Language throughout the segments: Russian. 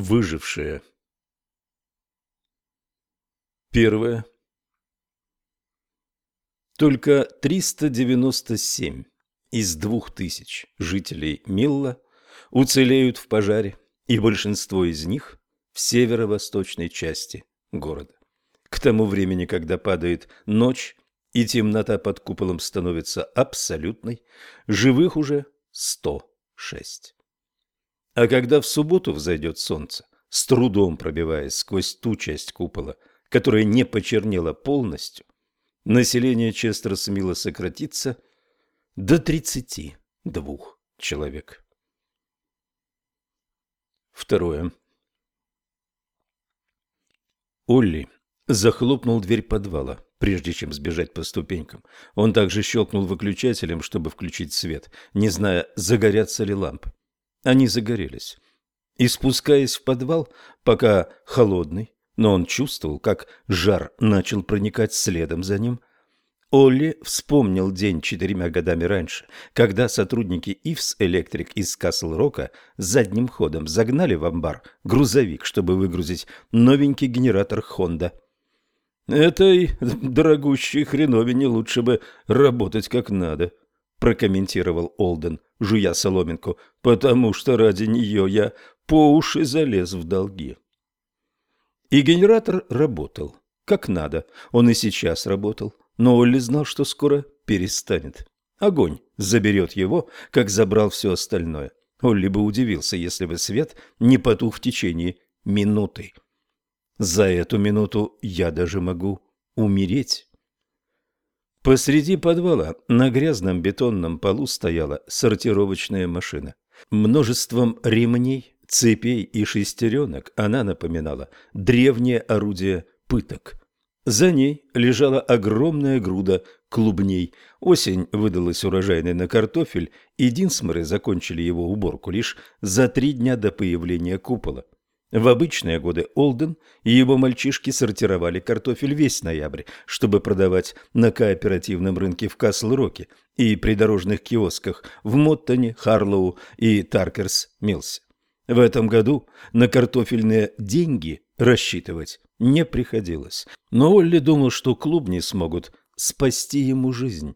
Выжившие. Первое. Только 397 из 2000 жителей Милла уцелеют в пожаре, и большинство из них в северо-восточной части города. К тому времени, когда падает ночь и темнота под куполом становится абсолютной, живых уже 106. А когда в субботу взойдет солнце, с трудом пробиваясь сквозь ту часть купола, которая не почернела полностью, население Честерсмила сократится до 32 человек. Второе. Олли захлопнул дверь подвала, прежде чем сбежать по ступенькам. Он также щелкнул выключателем, чтобы включить свет, не зная, загорятся ли лампы. Они загорелись. И спускаясь в подвал, пока холодный, но он чувствовал, как жар начал проникать следом за ним, Олли вспомнил день четырьмя годами раньше, когда сотрудники Ивс Электрик из Касл-Рока задним ходом загнали в амбар грузовик, чтобы выгрузить новенький генератор Хонда. «Этой дорогущей хреновине лучше бы работать как надо», прокомментировал Олден, жуя соломинку, потому что ради нее я по уши залез в долги. И генератор работал, как надо. Он и сейчас работал, но Олли знал, что скоро перестанет. Огонь заберет его, как забрал все остальное. Олли бы удивился, если бы свет не потух в течение минуты. За эту минуту я даже могу умереть. Посреди подвала на грязном бетонном полу стояла сортировочная машина. Множеством ремней, цепей и шестеренок она напоминала древнее орудие пыток. За ней лежала огромная груда клубней. Осень выдалась урожайной на картофель, и Динсморы закончили его уборку лишь за три дня до появления купола. В обычные годы Олден и его мальчишки сортировали картофель весь ноябрь, чтобы продавать на кооперативном рынке в Касл-Роке и придорожных киосках в Моттоне, Харлоу и Таркерс-Миллсе. В этом году на картофельные деньги рассчитывать не приходилось, но Олли думал, что клубни смогут спасти ему жизнь.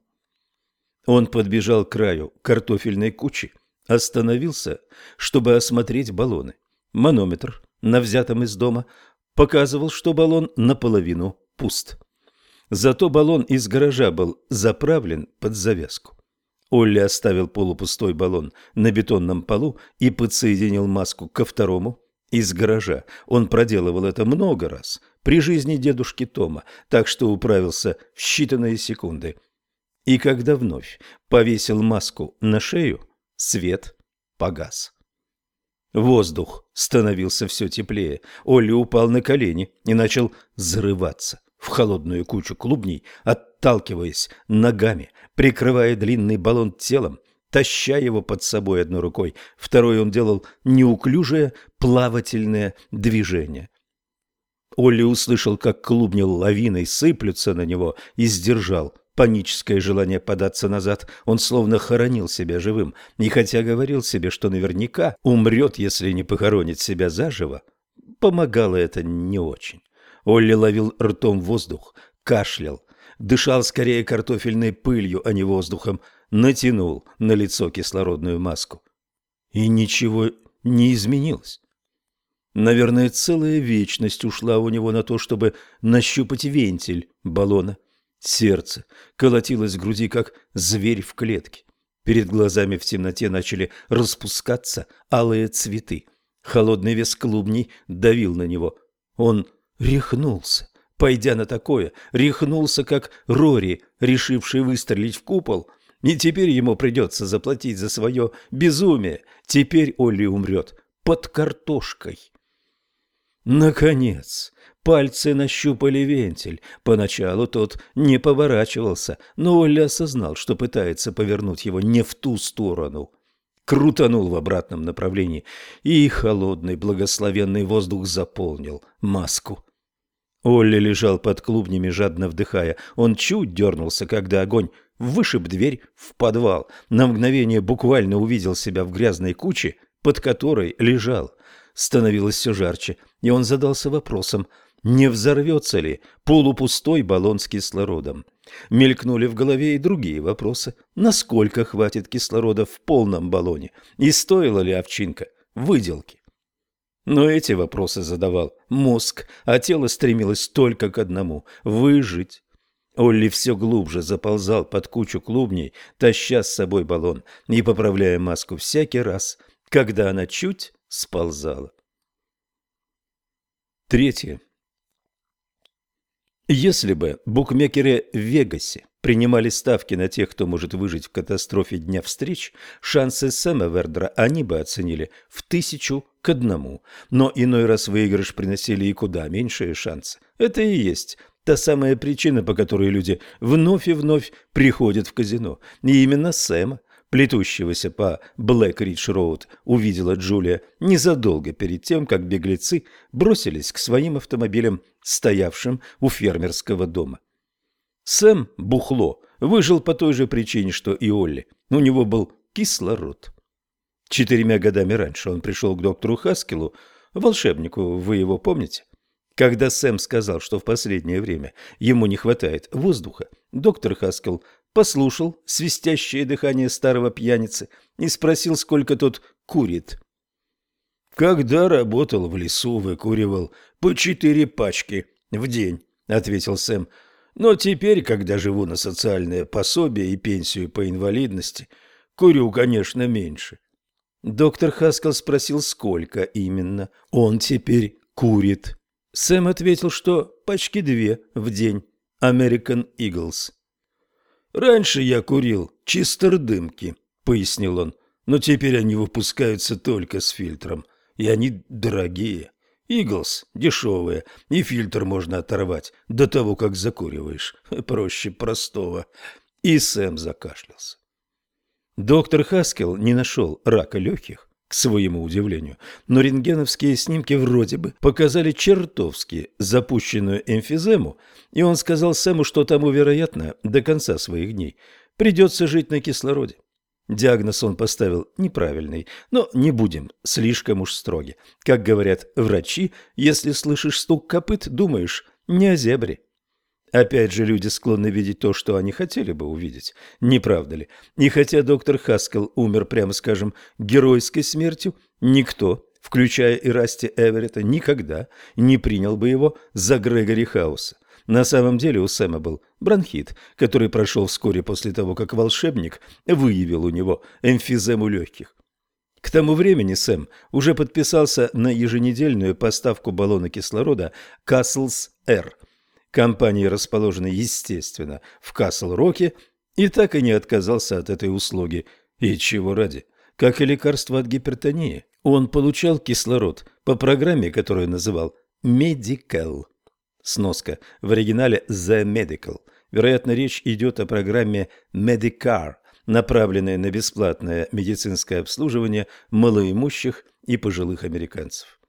Он подбежал к краю картофельной кучи, остановился, чтобы осмотреть баллоны. Манометр на взятом из дома показывал, что баллон наполовину пуст. Зато баллон из гаража был заправлен под завязку. Олли оставил полупустой баллон на бетонном полу и подсоединил маску ко второму из гаража. Он проделывал это много раз при жизни дедушки Тома, так что управился в считанные секунды. И когда вновь повесил маску на шею, свет погас. Воздух становился все теплее. Олли упал на колени и начал взрываться в холодную кучу клубней, отталкиваясь ногами, прикрывая длинный баллон телом, таща его под собой одной рукой. Второй он делал неуклюжее плавательное движение. Олли услышал, как клубни лавиной сыплются на него, и сдержал паническое желание податься назад. Он словно хоронил себя живым, и хотя говорил себе, что наверняка умрет, если не похоронит себя заживо, помогало это не очень. Олли ловил ртом воздух, кашлял, дышал скорее картофельной пылью, а не воздухом, натянул на лицо кислородную маску. И ничего не изменилось. Наверное, целая вечность ушла у него на то, чтобы нащупать вентиль баллона. Сердце колотилось в груди, как зверь в клетке. Перед глазами в темноте начали распускаться алые цветы. Холодный вес клубней давил на него. Он рехнулся, пойдя на такое, рехнулся, как Рори, решивший выстрелить в купол. И теперь ему придется заплатить за свое безумие. Теперь Олли умрет под картошкой. Наконец, Пальцы нащупали вентиль. Поначалу тот не поворачивался, но Олли осознал, что пытается повернуть его не в ту сторону. Крутанул в обратном направлении, и холодный благословенный воздух заполнил маску. Олли лежал под клубнями, жадно вдыхая. Он чуть дернулся, когда огонь вышиб дверь в подвал. На мгновение буквально увидел себя в грязной куче, под которой лежал. становилось все жарче, и он задался вопросом, не взорвется ли полупустой баллон с кислородом. Мелькнули в голове и другие вопросы. Насколько хватит кислорода в полном баллоне? И стоила ли овчинка выделки? Но эти вопросы задавал мозг, а тело стремилось только к одному – выжить. Олли все глубже заползал под кучу клубней, таща с собой баллон и поправляя маску всякий раз, когда она чуть сползала. Третье. Если бы букмекеры в Вегасе принимали ставки на тех, кто может выжить в катастрофе дня встреч, шансы Сэма Вердера они бы оценили в тысячу к одному. Но иной раз выигрыш приносили и куда меньшие шансы. Это и есть та самая причина, по которой люди вновь и вновь приходят в казино. И именно Сэма плетущегося по Блэк-Ридж-Роуд, увидела Джулия незадолго перед тем, как беглецы бросились к своим автомобилям, стоявшим у фермерского дома. Сэм Бухло выжил по той же причине, что и Олли. У него был кислород. Четырьмя годами раньше он пришел к доктору Хаскелу, волшебнику, вы его помните? Когда Сэм сказал, что в последнее время ему не хватает воздуха, доктор Хаскел послушал свистящее дыхание старого пьяницы и спросил, сколько тот курит. «Когда работал в лесу, выкуривал по четыре пачки в день», — ответил Сэм. «Но теперь, когда живу на социальное пособие и пенсию по инвалидности, курю, конечно, меньше». Доктор Хаскел спросил, сколько именно он теперь курит. Сэм ответил, что пачки две в день. American Eagles. «Раньше я курил чистердымки», — пояснил он, — «но теперь они выпускаются только с фильтром, и они дорогие. Иглс дешевые, и фильтр можно оторвать до того, как закуриваешь. Проще простого». И Сэм закашлялся. Доктор Хаскел не нашел рака легких, своему удивлению, но рентгеновские снимки вроде бы показали чертовски запущенную эмфизему, и он сказал Сэму, что тому, вероятно, до конца своих дней придется жить на кислороде. Диагноз он поставил неправильный, но не будем слишком уж строги. Как говорят врачи, если слышишь стук копыт, думаешь не о зебре. Опять же, люди склонны видеть то, что они хотели бы увидеть, не правда ли? И хотя доктор Хаскел умер, прямо скажем, геройской смертью, никто, включая и Расти Эверетта, никогда не принял бы его за Грегори Хауса. На самом деле у Сэма был бронхит, который прошел вскоре после того, как волшебник выявил у него эмфизему легких. К тому времени Сэм уже подписался на еженедельную поставку баллона кислорода «Каслс Р», компании, расположенной, естественно, в Касл-Роке, и так и не отказался от этой услуги. И чего ради? Как и лекарство от гипертонии, он получал кислород по программе, которую называл Medical. Сноска. В оригинале The Medical. Вероятно, речь идет о программе Medicar, направленной на бесплатное медицинское обслуживание малоимущих и пожилых американцев.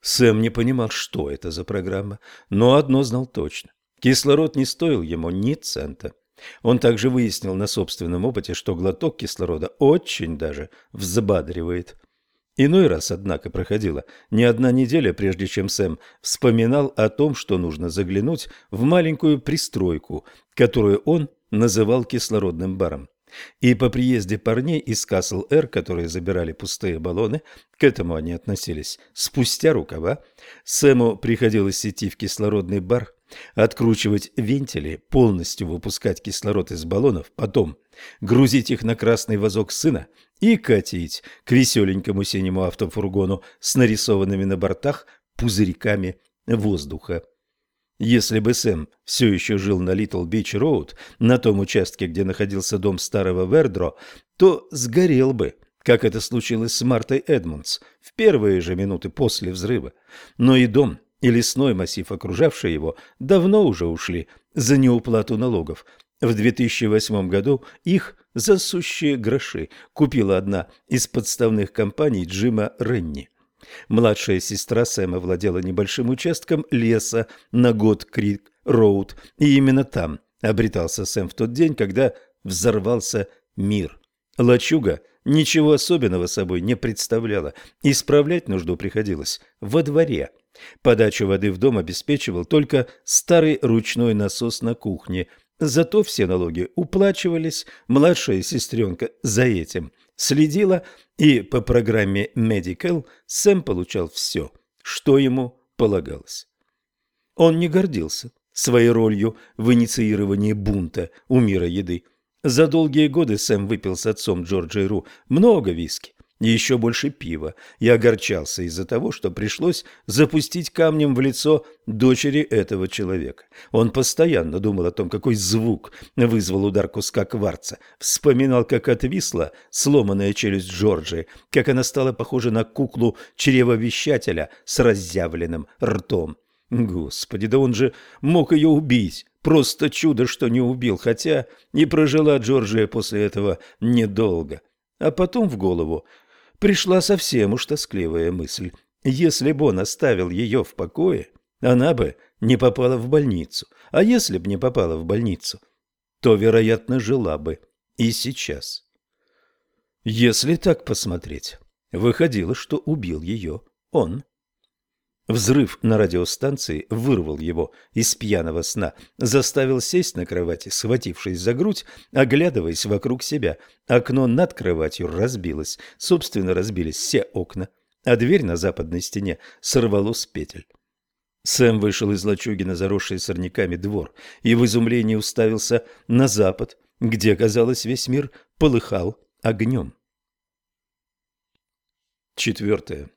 Сэм не понимал, что это за программа, но одно знал точно. Кислород не стоил ему ни цента. Он также выяснил на собственном опыте, что глоток кислорода очень даже взбадривает. Иной раз, однако, проходила не одна неделя, прежде чем Сэм вспоминал о том, что нужно заглянуть в маленькую пристройку, которую он называл кислородным баром. И по приезде парней из Касл-Эр, которые забирали пустые баллоны, к этому они относились спустя рукава, Сэму приходилось идти в кислородный бар, откручивать вентили, полностью выпускать кислород из баллонов, потом грузить их на красный вазок сына и катить к веселенькому синему автофургону с нарисованными на бортах пузырьками воздуха. Если бы Сэм все еще жил на Литл Бич Роуд, на том участке, где находился дом старого Вердро, то сгорел бы, как это случилось с Мартой Эдмондс в первые же минуты после взрыва. Но и дом, и лесной массив, окружавший его, давно уже ушли за неуплату налогов. В 2008 году их за сущие гроши купила одна из подставных компаний Джима Ренни. Младшая сестра Сэма владела небольшим участком леса на Год-Крик-Роуд, и именно там обретался Сэм в тот день, когда взорвался мир. Лачуга ничего особенного собой не представляла. Исправлять нужду приходилось во дворе. Подачу воды в дом обеспечивал только старый ручной насос на кухне. Зато все налоги уплачивались, младшая сестренка за этим следила, и по программе Medical Сэм получал все, что ему полагалось. Он не гордился своей ролью в инициировании бунта у мира еды. За долгие годы Сэм выпил с отцом Джорджа Ру много виски и еще больше пива и огорчался из-за того, что пришлось запустить камнем в лицо дочери этого человека. Он постоянно думал о том, какой звук вызвал удар куска кварца, вспоминал, как отвисла сломанная челюсть Джорджии, как она стала похожа на куклу чревовещателя с разъявленным ртом. Господи, да он же мог ее убить. Просто чудо, что не убил, хотя и прожила Джорджия после этого недолго. А потом в голову пришла совсем уж тоскливая мысль. Если бы он оставил ее в покое, она бы не попала в больницу. А если бы не попала в больницу, то, вероятно, жила бы и сейчас. Если так посмотреть, выходило, что убил ее он. Взрыв на радиостанции вырвал его из пьяного сна, заставил сесть на кровати, схватившись за грудь, оглядываясь вокруг себя. Окно над кроватью разбилось, собственно, разбились все окна, а дверь на западной стене сорвало с петель. Сэм вышел из лачуги на заросший сорняками двор и в изумлении уставился на запад, где, казалось, весь мир полыхал огнем. Четвертое.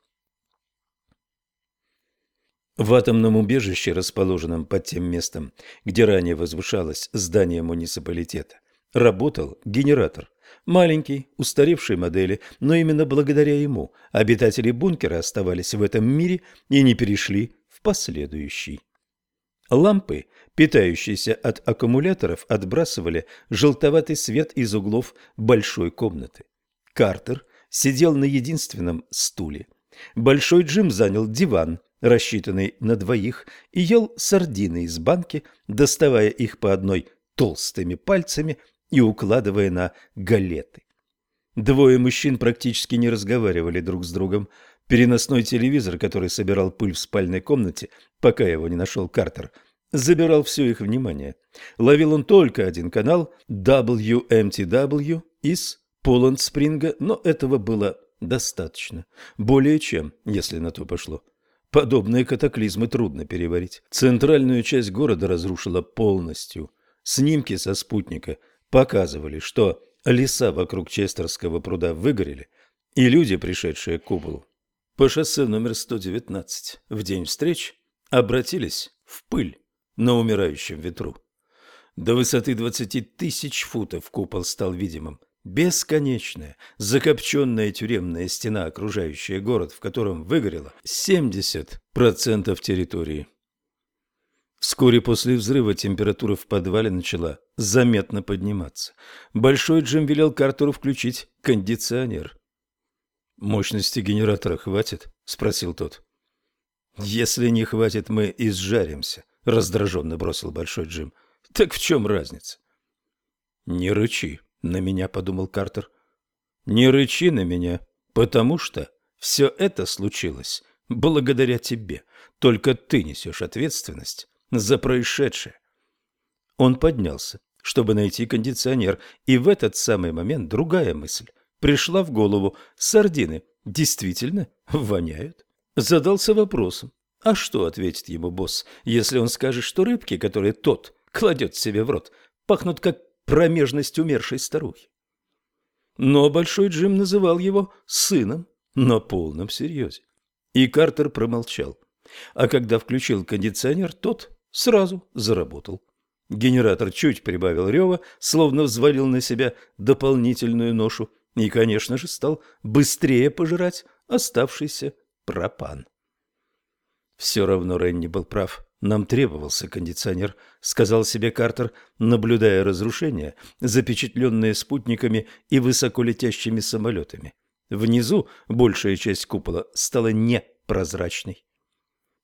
В атомном убежище, расположенном под тем местом, где ранее возвышалось здание муниципалитета, работал генератор. Маленький, устаревшей модели, но именно благодаря ему обитатели бункера оставались в этом мире и не перешли в последующий. Лампы, питающиеся от аккумуляторов, отбрасывали желтоватый свет из углов большой комнаты. Картер сидел на единственном стуле. Большой Джим занял диван – рассчитанный на двоих, и ел сардины из банки, доставая их по одной толстыми пальцами и укладывая на галеты. Двое мужчин практически не разговаривали друг с другом. Переносной телевизор, который собирал пыль в спальной комнате, пока его не нашел Картер, забирал все их внимание. Ловил он только один канал WMTW из Поланд-Спринга, но этого было достаточно. Более чем, если на то пошло. Подобные катаклизмы трудно переварить. Центральную часть города разрушила полностью. Снимки со спутника показывали, что леса вокруг Честерского пруда выгорели, и люди, пришедшие к куполу по шоссе номер 119 в день встреч, обратились в пыль на умирающем ветру. До высоты 20 тысяч футов купол стал видимым Бесконечная, закопченная тюремная стена, окружающая город, в котором выгорело 70% территории. Вскоре после взрыва температура в подвале начала заметно подниматься. Большой Джим велел Картеру включить кондиционер. «Мощности генератора хватит?» – спросил тот. «Если не хватит, мы изжаримся», – раздраженно бросил Большой Джим. «Так в чем разница?» «Не рычи», на меня, подумал Картер. Не рычи на меня, потому что все это случилось благодаря тебе. Только ты несешь ответственность за происшедшее. Он поднялся, чтобы найти кондиционер, и в этот самый момент другая мысль пришла в голову. Сардины действительно воняют. Задался вопросом, а что ответит ему босс, если он скажет, что рыбки, которые тот кладет себе в рот, пахнут как промежность умершей старухи. Но Большой Джим называл его сыном на полном серьезе. И Картер промолчал. А когда включил кондиционер, тот сразу заработал. Генератор чуть прибавил рева, словно взвалил на себя дополнительную ношу и, конечно же, стал быстрее пожирать оставшийся пропан. Все равно Ренни был прав. Нам требовался кондиционер, сказал себе Картер, наблюдая разрушения, запечатленные спутниками и высоколетящими самолетами. Внизу большая часть купола стала непрозрачной.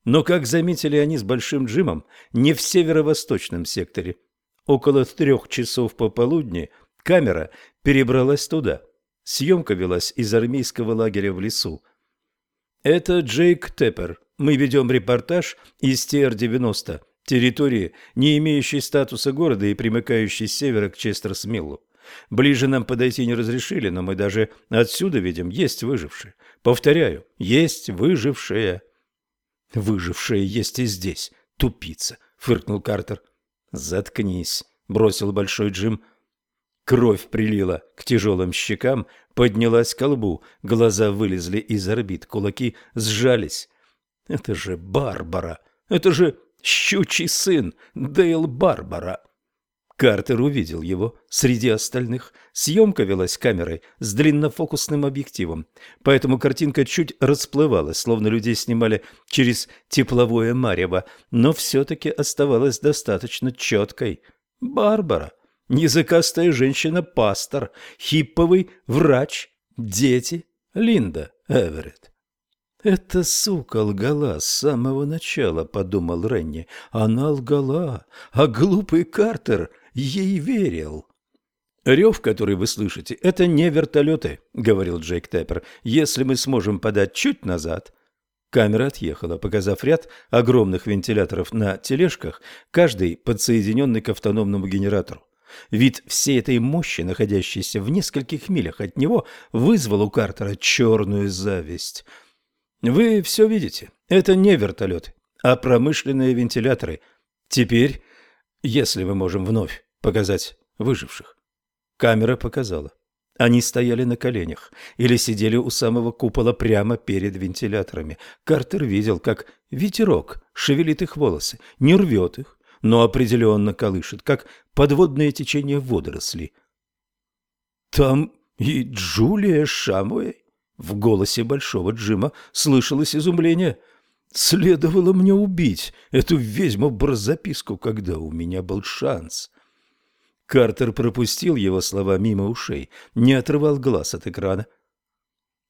Но, как заметили они с Большим Джимом, не в северо-восточном секторе. Около трех часов пополудни камера перебралась туда. Съемка велась из армейского лагеря в лесу. Это Джейк Теппер. Мы ведем репортаж из ТР-90, территории, не имеющей статуса города и примыкающей с севера к Честерсмиллу. Ближе нам подойти не разрешили, но мы даже отсюда видим, есть выжившие. Повторяю, есть выжившие. Выжившие есть и здесь, тупица, фыркнул Картер. Заткнись, бросил большой Джим. Кровь прилила к тяжелым щекам, поднялась к лбу, глаза вылезли из орбит, кулаки сжались. Это же Барбара! Это же щучий сын Дейл Барбара! Картер увидел его среди остальных. Съемка велась камерой с длиннофокусным объективом, поэтому картинка чуть расплывалась, словно людей снимали через тепловое марево, но все-таки оставалась достаточно четкой. Барбара, языкастая женщина-пастор, хипповый врач, дети, Линда Эверетт. «Эта сука лгала с самого начала», — подумал Ренни. «Она лгала, а глупый Картер ей верил. «Рев, который вы слышите, это не вертолеты», — говорил Джейк Теппер. «Если мы сможем подать чуть назад...» Камера отъехала, показав ряд огромных вентиляторов на тележках, каждый подсоединенный к автономному генератору. Вид всей этой мощи, находящейся в нескольких милях от него, вызвал у Картера черную зависть. «Вы все видите. Это не вертолеты, а промышленные вентиляторы. Теперь если мы можем вновь показать выживших. Камера показала. Они стояли на коленях или сидели у самого купола прямо перед вентиляторами. Картер видел, как ветерок шевелит их волосы, не рвет их, но определенно колышет, как подводное течение водорослей. «Там и Джулия Шамуэй?» В голосе Большого Джима слышалось изумление – Следовало мне убить эту ведьму-барзаписку, когда у меня был шанс. Картер пропустил его слова мимо ушей, не отрывал глаз от экрана.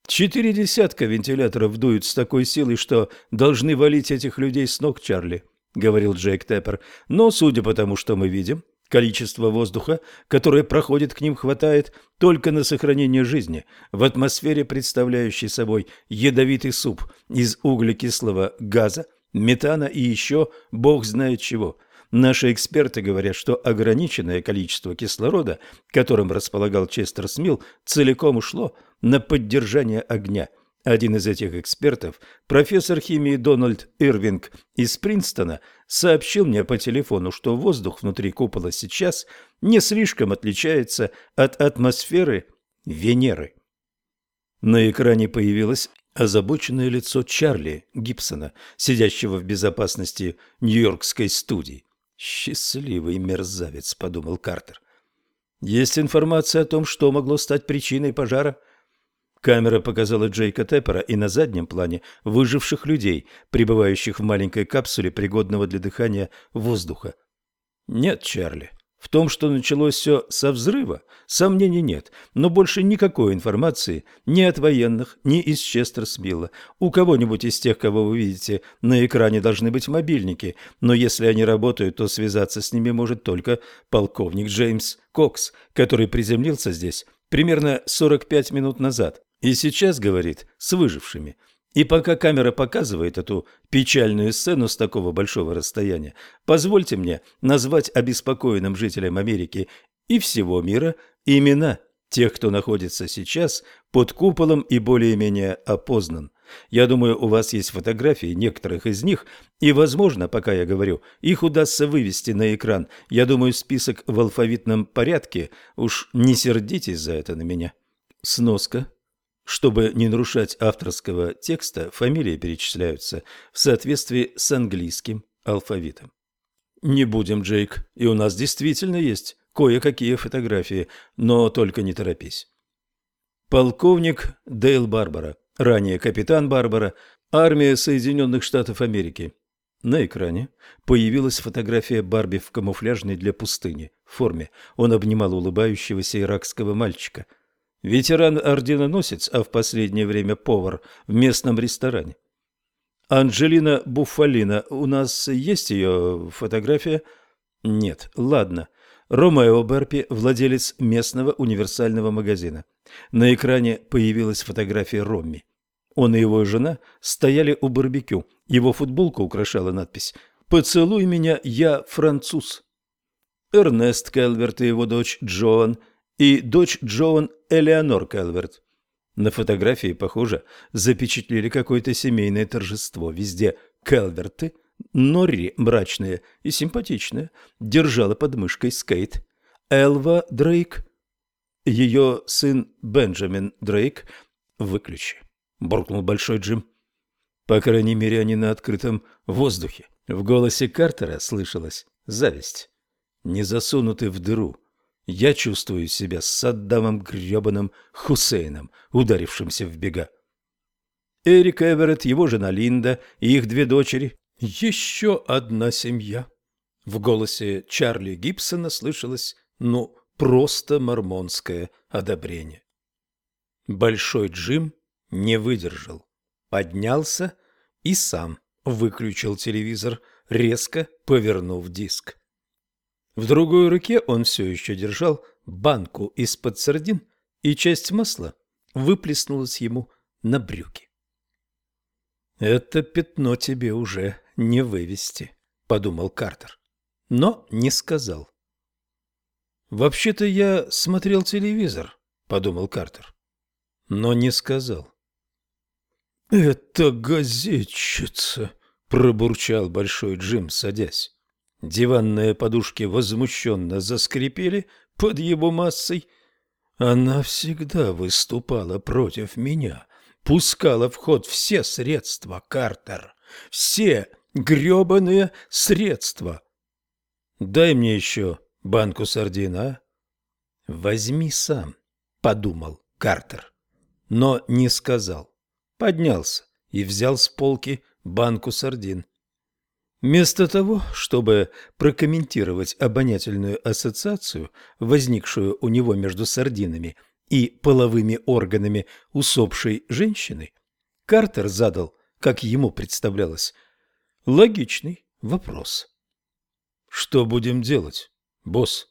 «Четыре десятка вентиляторов дуют с такой силой, что должны валить этих людей с ног, Чарли», — говорил Джейк Теппер. «Но, судя по тому, что мы видим, Количество воздуха, которое проходит к ним, хватает только на сохранение жизни в атмосфере, представляющей собой ядовитый суп из углекислого газа, метана и еще бог знает чего. Наши эксперты говорят, что ограниченное количество кислорода, которым располагал Честер Смил, целиком ушло на поддержание огня – один из этих экспертов, профессор химии Дональд Ирвинг из Принстона, сообщил мне по телефону, что воздух внутри купола сейчас не слишком отличается от атмосферы Венеры. На экране появилось озабоченное лицо Чарли Гибсона, сидящего в безопасности Нью-Йоркской студии. «Счастливый мерзавец», — подумал Картер. «Есть информация о том, что могло стать причиной пожара?» Камера показала Джейка Теппера и на заднем плане выживших людей, пребывающих в маленькой капсуле, пригодного для дыхания воздуха. Нет, Чарли, в том, что началось все со взрыва, сомнений нет, но больше никакой информации ни от военных, ни из Честерсмилла. У кого-нибудь из тех, кого вы видите на экране, должны быть мобильники, но если они работают, то связаться с ними может только полковник Джеймс Кокс, который приземлился здесь примерно 45 минут назад. И сейчас говорит с выжившими. И пока камера показывает эту печальную сцену с такого большого расстояния, позвольте мне назвать обеспокоенным жителям Америки и всего мира имена тех, кто находится сейчас под куполом и более-менее опознан. Я думаю, у вас есть фотографии некоторых из них, и, возможно, пока я говорю, их удастся вывести на экран. Я думаю, список в алфавитном порядке. Уж не сердитесь за это на меня. Сноска чтобы не нарушать авторского текста, фамилии перечисляются в соответствии с английским алфавитом. Не будем, Джейк, и у нас действительно есть кое-какие фотографии, но только не торопись. Полковник Дейл Барбара, ранее капитан Барбара, армия Соединенных Штатов Америки. На экране появилась фотография Барби в камуфляжной для пустыни форме. Он обнимал улыбающегося иракского мальчика – Ветеран-орденоносец, а в последнее время повар в местном ресторане. Анджелина Буффалина, у нас есть ее фотография? Нет, ладно. Ромео Берпи, владелец местного универсального магазина. На экране появилась фотография Ромми. Он и его жена стояли у барбекю. Его футболка украшала надпись «Поцелуй меня, я француз». Эрнест Келверт и его дочь Джоан и дочь Джоан Элеонор Келверт. На фотографии, похоже, запечатлели какое-то семейное торжество. Везде Келверты – Норри, мрачная и симпатичная, держала под мышкой скейт. Элва Дрейк, ее сын Бенджамин Дрейк, выключи, буркнул Большой Джим. По крайней мере, они на открытом воздухе. В голосе Картера слышалась зависть. Не засунуты в дыру. Я чувствую себя Саддамом гребаным Хусейном, ударившимся в бега. Эрик Эверетт, его жена Линда и их две дочери еще одна семья. В голосе Чарли Гибсона слышалось, ну, просто мормонское одобрение. Большой Джим не выдержал, поднялся и сам выключил телевизор, резко повернув диск. В другой руке он все еще держал банку из-под сардин, и часть масла выплеснулась ему на брюки. «Это пятно тебе уже не вывести», — подумал Картер, но не сказал. «Вообще-то я смотрел телевизор», — подумал Картер, но не сказал. «Это газетчица», — пробурчал Большой Джим, садясь. Диванные подушки возмущенно заскрипели под его массой. Она всегда выступала против меня пускала в ход все средства, Картер. Все грёбаные средства. Дай мне еще банку сардин, а? Возьми сам, подумал Картер, но не сказал. Поднялся и взял с полки банку сардин. Вместо того, чтобы прокомментировать обонятельную ассоциацию, возникшую у него между сардинами – и половыми органами усопшей женщины, Картер задал, как ему представлялось, логичный вопрос. «Что будем делать, босс?»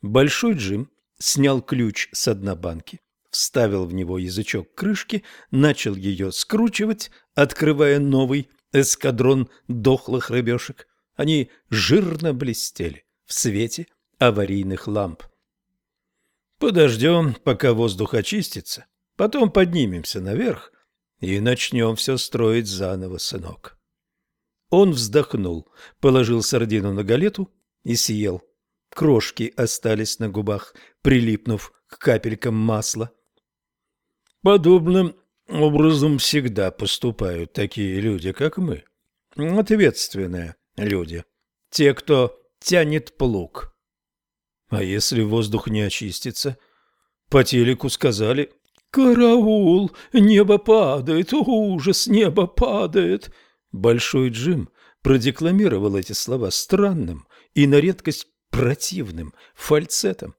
Большой Джим снял ключ с дна банки, вставил в него язычок крышки, начал ее скручивать, открывая новый эскадрон дохлых рыбешек. Они жирно блестели в свете аварийных ламп. Подождем, пока воздух очистится, потом поднимемся наверх и начнем все строить заново, сынок. Он вздохнул, положил сардину на галету и съел. Крошки остались на губах, прилипнув к капелькам масла. Подобным образом всегда поступают такие люди, как мы. Ответственные люди. Те, кто тянет плуг. А если воздух не очистится? По телеку сказали «Караул! Небо падает! Ужас! Небо падает!» Большой Джим продекламировал эти слова странным и на редкость противным фальцетом.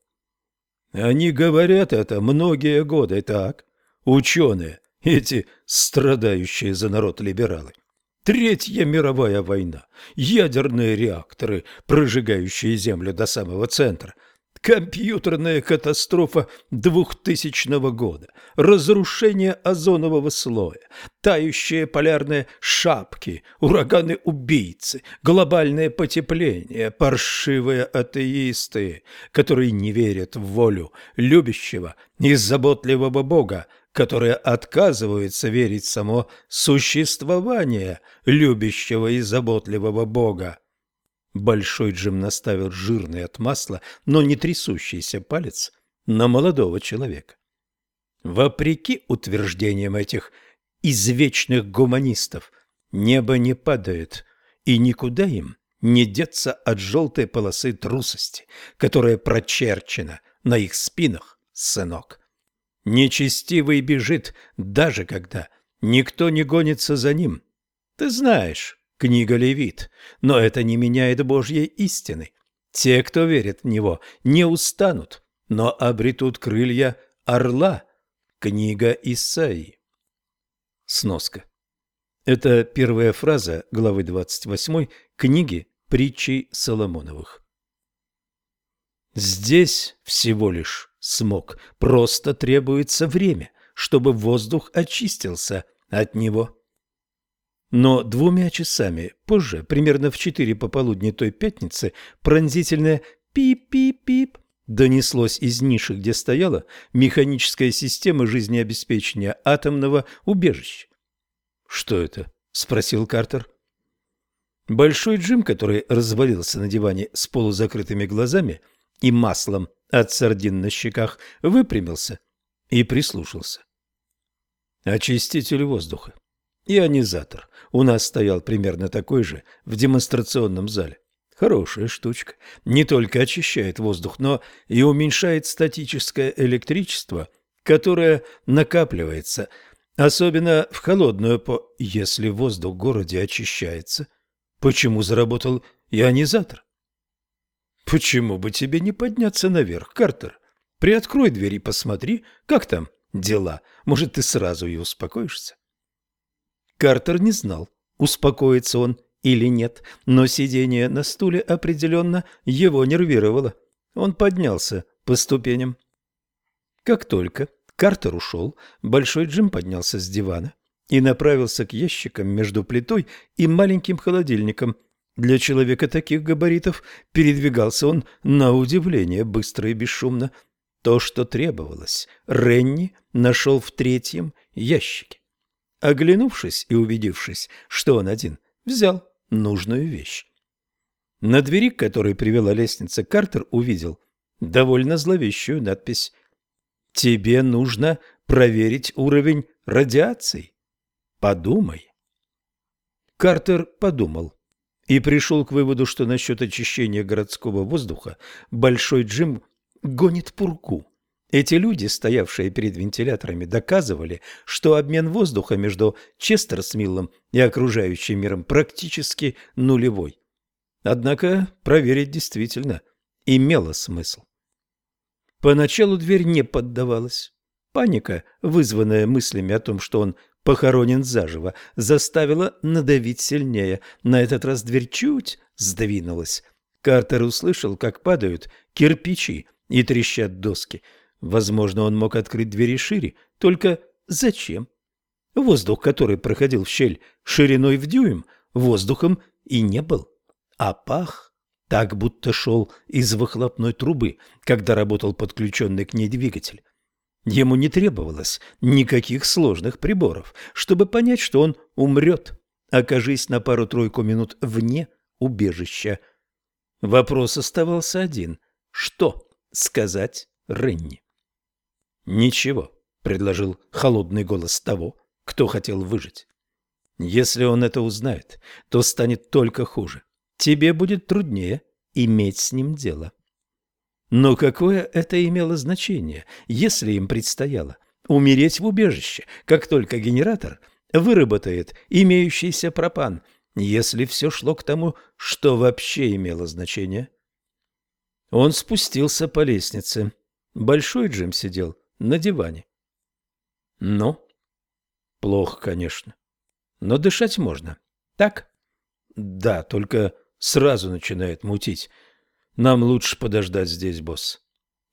Они говорят это многие годы так. Ученые, эти страдающие за народ либералы. Третья мировая война, ядерные реакторы, прожигающие Землю до самого центра, компьютерная катастрофа двухтысячного года, разрушение озонового слоя, тающие полярные шапки, ураганы-убийцы, глобальное потепление, паршивые атеисты, которые не верят в волю любящего и заботливого Бога, которые отказываются верить в само существование любящего и заботливого Бога. Большой Джим наставил жирный от масла, но не трясущийся палец на молодого человека. Вопреки утверждениям этих извечных гуманистов, небо не падает, и никуда им не деться от желтой полосы трусости, которая прочерчена на их спинах, сынок. Нечестивый бежит, даже когда никто не гонится за ним. Ты знаешь, Книга Левит, но это не меняет Божьей истины. Те, кто верит в него, не устанут, но обретут крылья орла. Книга Исаии. Сноска. Это первая фраза главы 28 книги притчей Соломоновых. Здесь всего лишь смог, просто требуется время, чтобы воздух очистился от него. Но двумя часами позже, примерно в четыре пополудни той пятницы, пронзительное «пип-пип-пип» донеслось из ниши, где стояла механическая система жизнеобеспечения атомного убежища. «Что это?» – спросил Картер. Большой Джим, который развалился на диване с полузакрытыми глазами и маслом от сардин на щеках, выпрямился и прислушался. Очиститель воздуха. Ионизатор. У нас стоял примерно такой же в демонстрационном зале. Хорошая штучка. Не только очищает воздух, но и уменьшает статическое электричество, которое накапливается, особенно в холодную по... Если воздух в городе очищается, почему заработал ионизатор? Почему бы тебе не подняться наверх, Картер? Приоткрой дверь и посмотри, как там дела. Может, ты сразу и успокоишься. Картер не знал, успокоится он или нет, но сидение на стуле определенно его нервировало. Он поднялся по ступеням. Как только Картер ушел, Большой Джим поднялся с дивана и направился к ящикам между плитой и маленьким холодильником. Для человека таких габаритов передвигался он на удивление быстро и бесшумно. То, что требовалось, Ренни нашел в третьем ящике. Оглянувшись и убедившись, что он один, взял нужную вещь. На двери, к которой привела лестница, Картер увидел довольно зловещую надпись «Тебе нужно проверить уровень радиации. Подумай». Картер подумал и пришел к выводу, что насчет очищения городского воздуха Большой Джим гонит пургу. Эти люди, стоявшие перед вентиляторами, доказывали, что обмен воздуха между Честерсмиллом и окружающим миром практически нулевой. Однако проверить действительно имело смысл. Поначалу дверь не поддавалась. Паника, вызванная мыслями о том, что он похоронен заживо, заставила надавить сильнее. На этот раз дверь чуть сдвинулась. Картер услышал, как падают кирпичи и трещат доски – Возможно, он мог открыть двери шире, только зачем? Воздух, который проходил в щель шириной в дюйм, воздухом и не был, а пах так, будто шел из выхлопной трубы, когда работал подключенный к ней двигатель. Ему не требовалось никаких сложных приборов, чтобы понять, что он умрет, окажись на пару-тройку минут вне убежища. Вопрос оставался один. Что сказать Ренни? «Ничего», — предложил холодный голос того, кто хотел выжить. «Если он это узнает, то станет только хуже. Тебе будет труднее иметь с ним дело». Но какое это имело значение, если им предстояло умереть в убежище, как только генератор выработает имеющийся пропан, если все шло к тому, что вообще имело значение? Он спустился по лестнице. Большой Джим сидел на диване. Ну? Плохо, конечно. Но дышать можно. Так? Да, только сразу начинает мутить. Нам лучше подождать здесь, босс.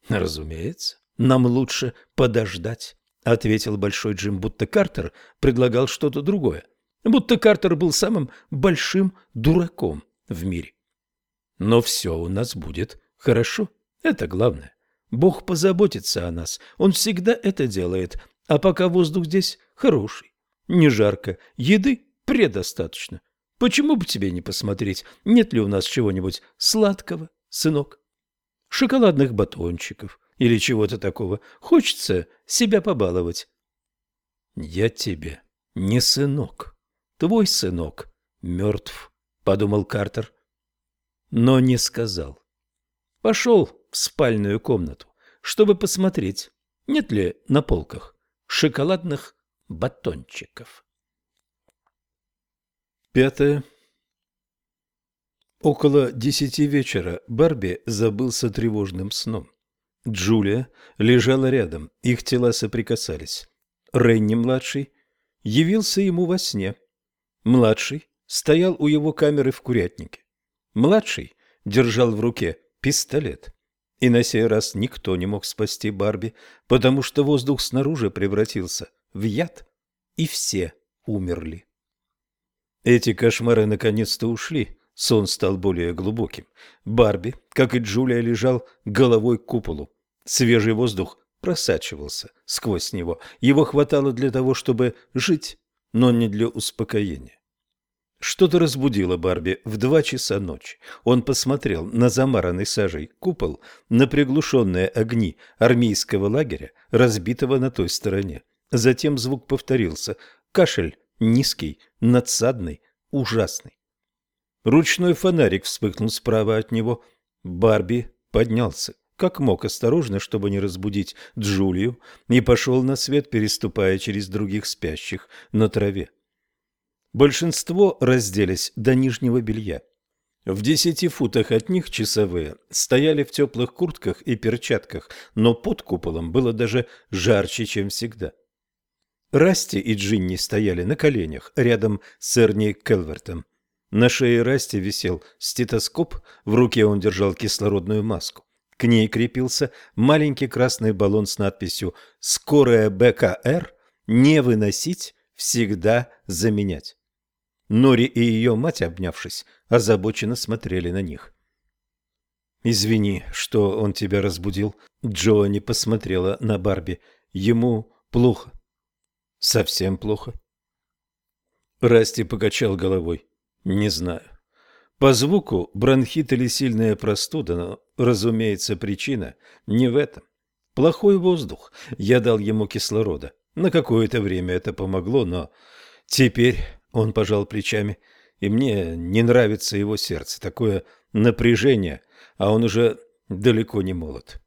Разумеется, нам лучше подождать, ответил Большой Джим, будто Картер предлагал что-то другое. Будто Картер был самым большим дураком в мире. Но все у нас будет хорошо. Это главное. Бог позаботится о нас, Он всегда это делает, а пока воздух здесь хороший, не жарко, еды предостаточно. Почему бы тебе не посмотреть, нет ли у нас чего-нибудь сладкого, сынок? Шоколадных батончиков или чего-то такого. Хочется себя побаловать. Я тебе не сынок. Твой сынок мертв, подумал Картер, но не сказал. Пошел в спальную комнату, чтобы посмотреть, нет ли на полках шоколадных батончиков. Пятое. Около десяти вечера Барби забылся тревожным сном. Джулия лежала рядом, их тела соприкасались. Ренни-младший явился ему во сне. Младший стоял у его камеры в курятнике. Младший держал в руке пистолет. И на сей раз никто не мог спасти Барби, потому что воздух снаружи превратился в яд, и все умерли. Эти кошмары наконец-то ушли, сон стал более глубоким. Барби, как и Джулия, лежал головой к куполу. Свежий воздух просачивался сквозь него. Его хватало для того, чтобы жить, но не для успокоения. Что-то разбудило Барби в два часа ночи. Он посмотрел на замаранный сажей купол, на приглушенные огни армейского лагеря, разбитого на той стороне. Затем звук повторился. Кашель низкий, надсадный, ужасный. Ручной фонарик вспыхнул справа от него. Барби поднялся, как мог осторожно, чтобы не разбудить Джулию, и пошел на свет, переступая через других спящих на траве. Большинство разделись до нижнего белья. В десяти футах от них часовые стояли в теплых куртках и перчатках, но под куполом было даже жарче, чем всегда. Расти и Джинни стояли на коленях рядом с Эрни Келвертом. На шее Расти висел стетоскоп, в руке он держал кислородную маску. К ней крепился маленький красный баллон с надписью «Скорая БКР не выносить, всегда заменять». Нори и ее мать, обнявшись, озабоченно смотрели на них. «Извини, что он тебя разбудил». Джоанни посмотрела на Барби. «Ему плохо». «Совсем плохо». Расти покачал головой. «Не знаю. По звуку бронхит или сильная простуда, но, разумеется, причина не в этом. Плохой воздух. Я дал ему кислорода. На какое-то время это помогло, но теперь он пожал плечами, и мне не нравится его сердце, такое напряжение, а он уже далеко не молод.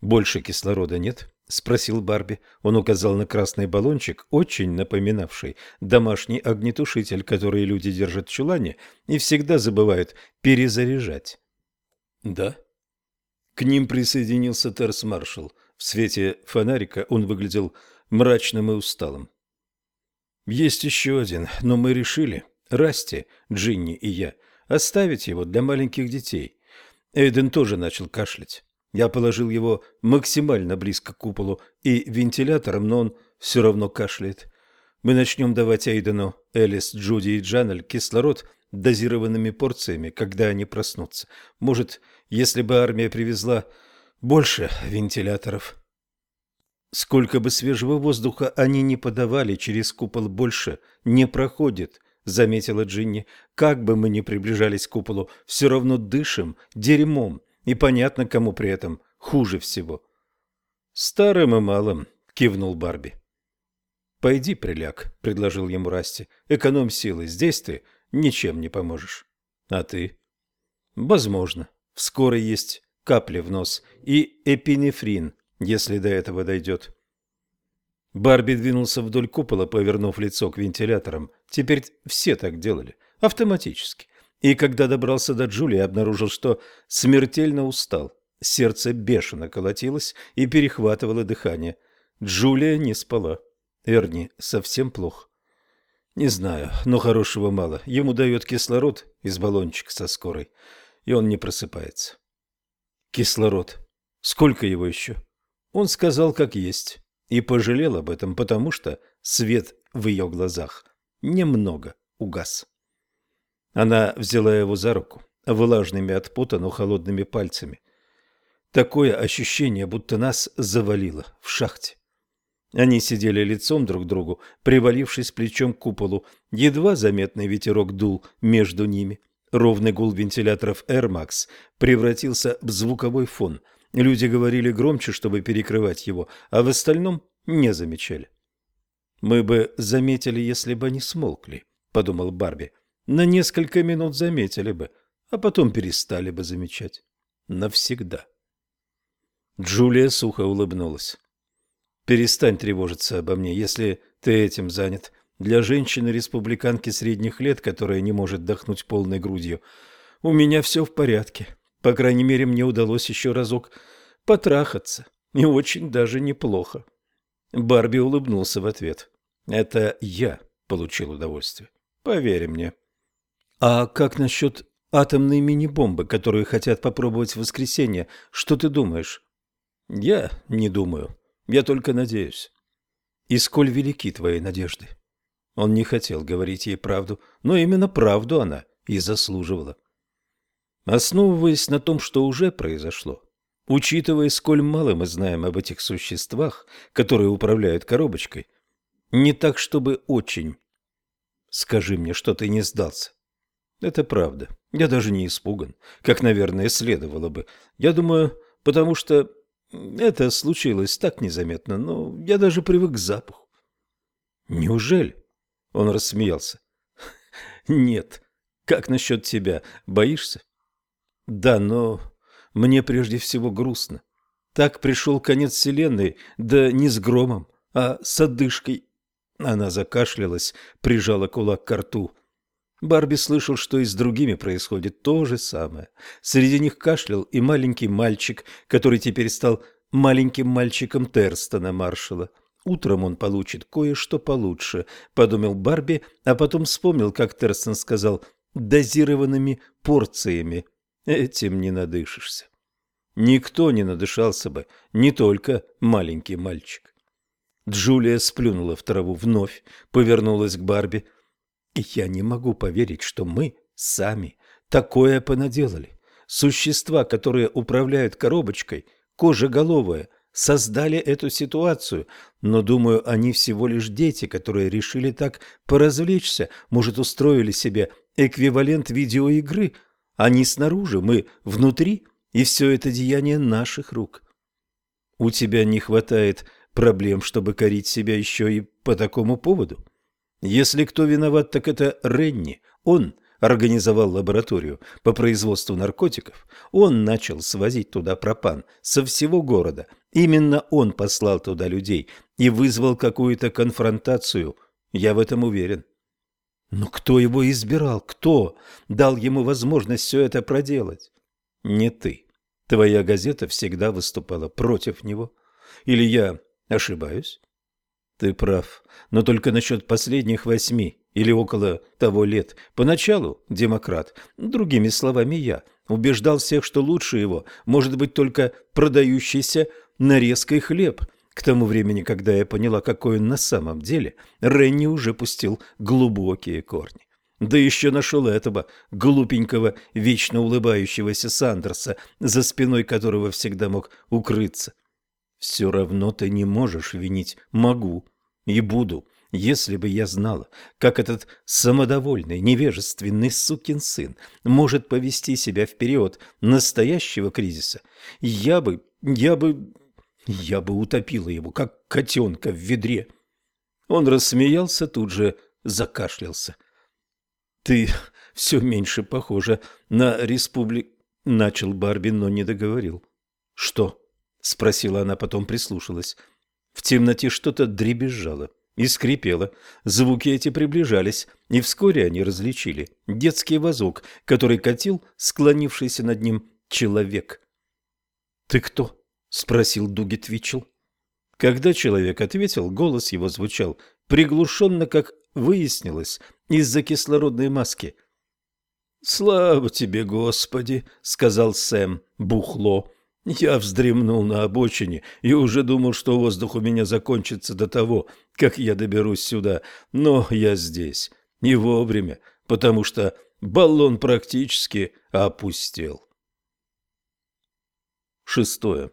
Больше кислорода нет? — спросил Барби. Он указал на красный баллончик, очень напоминавший домашний огнетушитель, который люди держат в чулане и всегда забывают перезаряжать. «Да». К ним присоединился Терс-маршал. В свете фонарика он выглядел мрачным и усталым. Есть еще один, но мы решили, Расти, Джинни и я, оставить его для маленьких детей. Эйден тоже начал кашлять. Я положил его максимально близко к куполу и вентилятором, но он все равно кашляет. Мы начнем давать Эйдену, Элис, Джуди и Джанель кислород дозированными порциями, когда они проснутся. Может, если бы армия привезла больше вентиляторов. Сколько бы свежего воздуха они не подавали, через купол больше не проходит, заметила Джинни. Как бы мы ни приближались к куполу, все равно дышим дерьмом, и понятно, кому при этом хуже всего. Старым и малым, кивнул Барби. Пойди, приляг, предложил ему Расти. Экономь силы, здесь ты ничем не поможешь. А ты? Возможно. Вскоре есть капли в нос и эпинефрин если до этого дойдет. Барби двинулся вдоль купола, повернув лицо к вентиляторам. Теперь все так делали, автоматически. И когда добрался до Джулии, обнаружил, что смертельно устал. Сердце бешено колотилось и перехватывало дыхание. Джулия не спала. Эрни совсем плохо. Не знаю, но хорошего мало. Ему дает кислород из баллончика со скорой, и он не просыпается. Кислород. Сколько его еще? Он сказал как есть и пожалел об этом, потому что свет в ее глазах немного угас. Она взяла его за руку, влажными от пота, но холодными пальцами. Такое ощущение, будто нас завалило в шахте. Они сидели лицом друг к другу, привалившись плечом к куполу. Едва заметный ветерок дул между ними. Ровный гул вентиляторов Air Max превратился в звуковой фон – Люди говорили громче, чтобы перекрывать его, а в остальном не замечали. «Мы бы заметили, если бы они смолкли», — подумал Барби. «На несколько минут заметили бы, а потом перестали бы замечать. Навсегда». Джулия сухо улыбнулась. «Перестань тревожиться обо мне, если ты этим занят. Для женщины-республиканки средних лет, которая не может дохнуть полной грудью, у меня все в порядке. По крайней мере, мне удалось еще разок потрахаться. И очень даже неплохо. Барби улыбнулся в ответ. Это я получил удовольствие. Поверь мне. А как насчет атомные мини-бомбы, которые хотят попробовать в воскресенье. Что ты думаешь? Я не думаю. Я только надеюсь. И сколь велики твои надежды? Он не хотел говорить ей правду, но именно правду она и заслуживала. Основываясь на том, что уже произошло, учитывая, сколь мало мы знаем об этих существах, которые управляют коробочкой, не так, чтобы очень. Скажи мне, что ты не сдался. Это правда. Я даже не испуган, как, наверное, следовало бы. Я думаю, потому что это случилось так незаметно, но я даже привык к запаху. Неужели? Он рассмеялся. Нет. Как насчет тебя? Боишься? Да, но мне прежде всего грустно. Так пришел конец вселенной, да не с громом, а с одышкой. Она закашлялась, прижала кулак к рту. Барби слышал, что и с другими происходит то же самое. Среди них кашлял и маленький мальчик, который теперь стал маленьким мальчиком Терстона Маршала. Утром он получит кое-что получше, подумал Барби, а потом вспомнил, как Терстон сказал, дозированными порциями. Этим не надышишься. Никто не надышался бы, не только маленький мальчик. Джулия сплюнула в траву вновь, повернулась к Барби. «Я не могу поверить, что мы сами такое понаделали. Существа, которые управляют коробочкой, кожеголовые, создали эту ситуацию, но, думаю, они всего лишь дети, которые решили так поразвлечься, может, устроили себе эквивалент видеоигры. Они снаружи, мы внутри, и все это деяние наших рук. У тебя не хватает проблем, чтобы корить себя еще и по такому поводу. Если кто виноват, так это Ренни. Он организовал лабораторию по производству наркотиков. Он начал свозить туда пропан со всего города. Именно он послал туда людей и вызвал какую-то конфронтацию. Я в этом уверен. Но кто его избирал? Кто дал ему возможность все это проделать? Не ты. Твоя газета всегда выступала против него. Или я Ошибаюсь? Ты прав, но только насчет последних восьми или около того лет. Поначалу демократ, другими словами я, убеждал всех, что лучше его может быть только продающийся нарезкой хлеб. К тому времени, когда я поняла, какой он на самом деле, Ренни уже пустил глубокие корни. Да еще нашел этого глупенького, вечно улыбающегося Сандерса, за спиной которого всегда мог укрыться. Все равно ты не можешь винить. Могу и буду. Если бы я знала, как этот самодовольный, невежественный сукин сын может повести себя в период настоящего кризиса, я бы, я бы, я бы утопила его, как котенка в ведре. Он рассмеялся, тут же закашлялся. Ты все меньше похожа на республик... Начал Барби, но не договорил. Что? — спросила она, потом прислушалась. В темноте что-то дребезжало и скрипело. Звуки эти приближались, и вскоре они различили детский вазок, который катил склонившийся над ним человек. «Ты кто?» — спросил Дуги Твичел. Когда человек ответил, голос его звучал приглушенно, как выяснилось, из-за кислородной маски. «Слава тебе, Господи!» — сказал Сэм, бухло. Я вздремнул на обочине и уже думал, что воздух у меня закончится до того, как я доберусь сюда, но я здесь, не вовремя, потому что баллон практически опустел. Шестое.